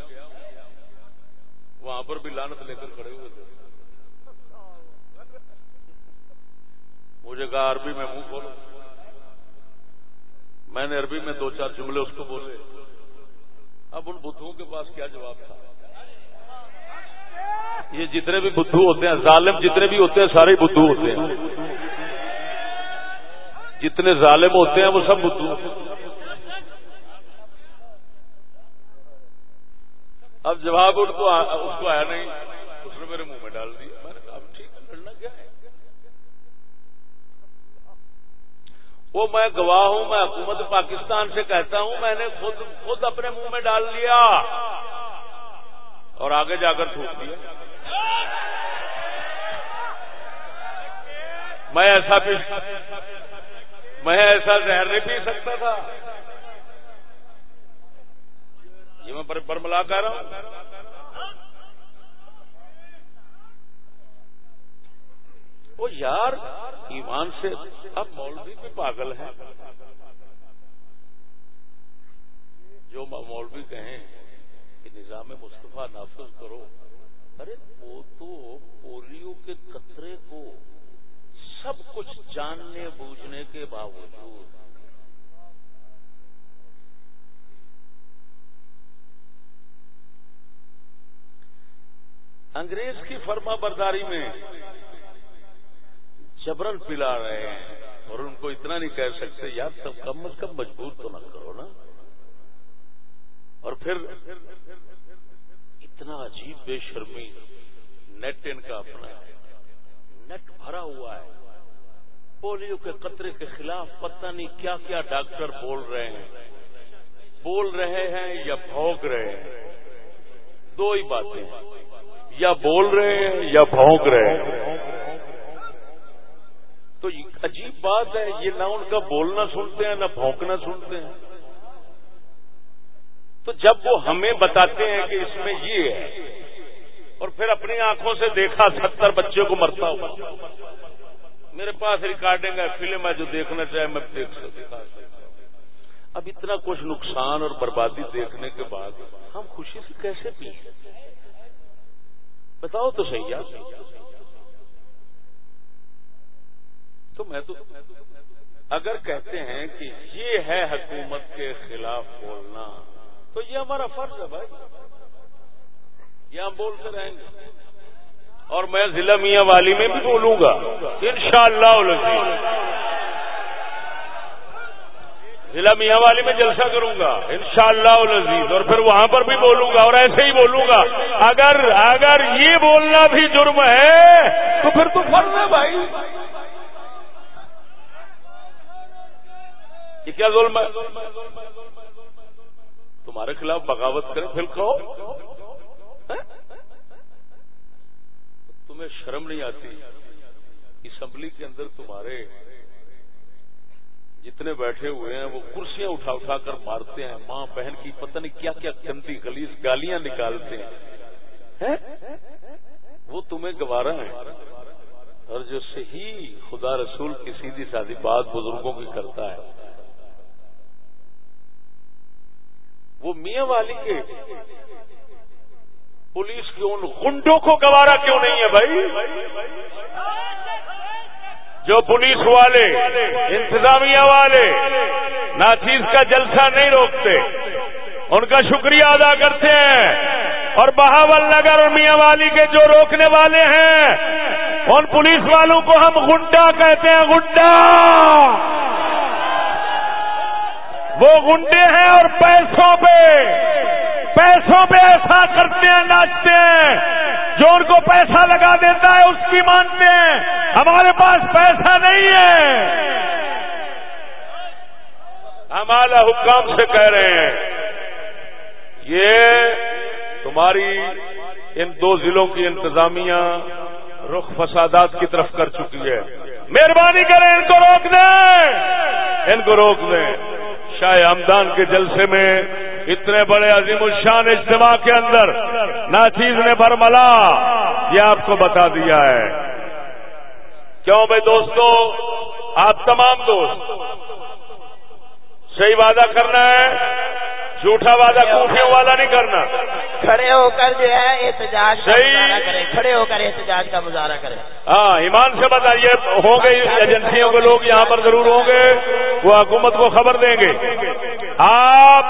وہاں پر بھی لانت لے کر کھڑے ہوئے تھے۔ مجھے کہا، عربی میں منہ کھولو۔ میں نے عربی میں دو چار جملے اس کو بولے۔ اب ان بدھوؤں کے پاس کیا جواب تھا؟ یہ جتنے بھی بدھو ہوتے ہیں، ظالم جتنے بھی ہوتے ہیں، سارے بدھو ہوتے ہیں۔ جتنے ظالم ہوتے ہیں، وہ سب بدھو۔ اب جواب ان کو اس کو آیا نہیں اس نے میرے منہ میں ڈال دیا میں نے کہا ٹھیک ہے لڑنا کیا ہے وہ میں گواہ ہوں، میں حکومت پاکستان سے کہتا ہوں، میں نے خود خود اپنے منہ میں ڈال لیا۔ اور آگے جا کر تھوک دیا۔ میں ایسا میں ایسا زہر نہیں پی سکتا تھا۔ یہ میں برملا کہہ رہا ہوں۔ وہ یار ایمان سے اب مولوی بھی پاگل ہیں۔ جو مولوی کہیں کہ نظام مصطفیٰ نافذ کرو، ارے وہ تو پولیو کے قطرے کو سب کچھ جاننے بوجھنے کے باوجود۔ انگریز کی فرما برداری میں جبرن پلا رہے ہیں اور ان کو اتنا نہیں کہہ سکتے یار تب کم از کم مجبور تو نہ کرو نا۔ اور پھر اتنا عجیب بے شرمی، نیٹ ان کا اپنا ہے، نیٹ بھرا ہوا ہے۔ پولیو کے قطرے کے خلاف پتہ نہیں کیا کیا ڈاکٹر بول رہے ہیں۔ بول رہے ہیں یا بھونک رہے ہیں؟ دو ہی باتیں۔ یا بول رہے ہیں یا بھونک رہے ہیں۔ تو عجیب بات ہے، یہ نہ ان کا بولنا سنتے ہیں، نہ بھونکنا سنتے ہیں۔ تو جب وہ ہمیں بتاتے ہیں کہ اس میں یہ ہے، اور پھر اپنی آنکھوں سے دیکھا، ستر بچوں کو مرتا ہوا میرے پاس ریکارڈنگ ہے، فلم ہے جو دیکھنا چاہے میں دیکھ سکتا اب اتنا کچھ نقصان اور بربادی دیکھنے کے بعد ہم خوشی سے کیسے پی؟ بتاؤ تو صحیح یار۔ تو میں تو اگر کہتے ہیں کہ یہ ہے حکومت کے خلاف بولنا، تو یہ ہمارا فرض ہے بھائی۔ یہ ہم بولتے رہیں گے۔ اور میں ضلع میاں والی میں بھی بولوں گا۔ ان شاء اللہ ضلع میاں والی میں جلسہ کروں گا۔ ان شاء اللہ اور پھر وہاں پر بھی بولوں گا اور ایسے ہی بولوں گا۔ اگر اگر یہ بولنا بھی جرم ہے، تو پھر تو فرض ہے بھائی۔ یہ کیا ظلم ہے؟ تمہارے خلاف بغاوت کرے پھر کہو تمہیں شرم نہیں آتی اسمبلی کے اندر تمہارے جتنے بیٹھے ہوئے ہیں، وہ کرسیاں اٹھا اٹھا کر مارتے ہیں، ماں بہن کی پتہ نہیں کیا کیا گندی گلیز گالیاں نکالتے ہیں۔ وہ تمہیں گوارا ہے اور جو صحیح خدا رسول کی سیدھی سادھی بات بزرگوں کی کرتا ہے۔ وہ میاں والی کے پولیس کے ان گنڈوں کو گوارا کیوں نہیں ہے بھائی؟ جو پولیس والے، انتظامیہ والے ناچیز کا جلسہ نہیں روکتے، ان کا شکریہ ادا کرتے ہیں۔ اور بہاول نگر اور میاں والی کے جو روکنے والے ہیں، ان پولیس والوں کو ہم گنڈا کہتے ہیں گنڈا وہ گنڈے ہیں اور پیسوں پہ پیسوں پہ ایسا کرتے ہیں، ناچتے ہیں۔ جو ان کو پیسہ لگا دیتا ہے، اس کی مانتے ہیں۔ ہمارے پاس پیسہ نہیں ہے۔ ہم اعلی حکام سے کہہ رہے ہیں، یہ تمہاری ان دو ضلعوں کی انتظامیہ رخ فسادات کی طرف کر چکی ہے۔ مہربانی کریں، ان کو روک دیں۔ ان کو روک دیں۔ شاہ آمدان کے جلسے میں اتنے بڑے عظیم الشان اجتماع کے اندر ناچیز نے برملا، یہ آپ کو بتا دیا ہے۔ کیوں بھائی دوستو؟ آپ تمام دوست صحیح وعدہ کرنا ہے جھوٹا وعدہ کوفیوں والا نہیں کرنا۔ کھڑے ہو کر جو ہے احتجاج صحیح۔ کرے کھڑے ہو کر احتجاج کا مظاہرہ کرے۔ ہاں ایمان سے بتائیے ہوں گے ایجنسیوں کے لوگ یہاں پر ضرور ہوں گے وہ حکومت کو خبر دیں گے۔ آپ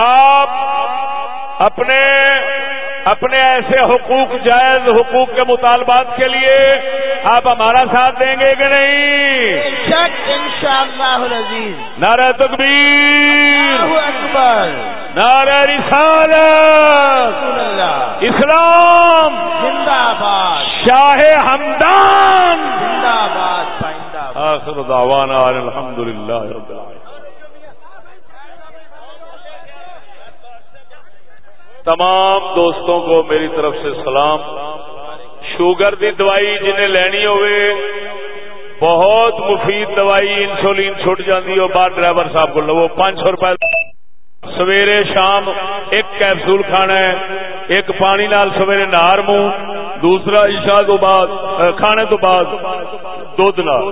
آپ اپنے اپنے ایسے حقوق جائز حقوق کے مطالبات کے لیے آپ ہمارا ساتھ دیں گے کہ نہیں؟ عزیز نعرہ تکبیر. اکبر. نعرہ رسالت. اللہ. اسلام. زندہ باد شاہ ہمدان زندہ باد آخر دعوانا الحمد للہ رب العالمین. تمام دوستوں کو میری طرف سے سلام۔ شوگر دی دوائی جنہیں لینی ہوئے، بہت مفید دوائی، انسولین چھٹ جاتی ہو بعد ڈرائیور صاحب کو لو۔ پانچ سو روپئے سویرے شام ایک کیپسول کھانا ہے، ایک پانی نال سویرے نہار منہ دوسرا عشاء تو بعد کھانے تو بعد دودھ نال۔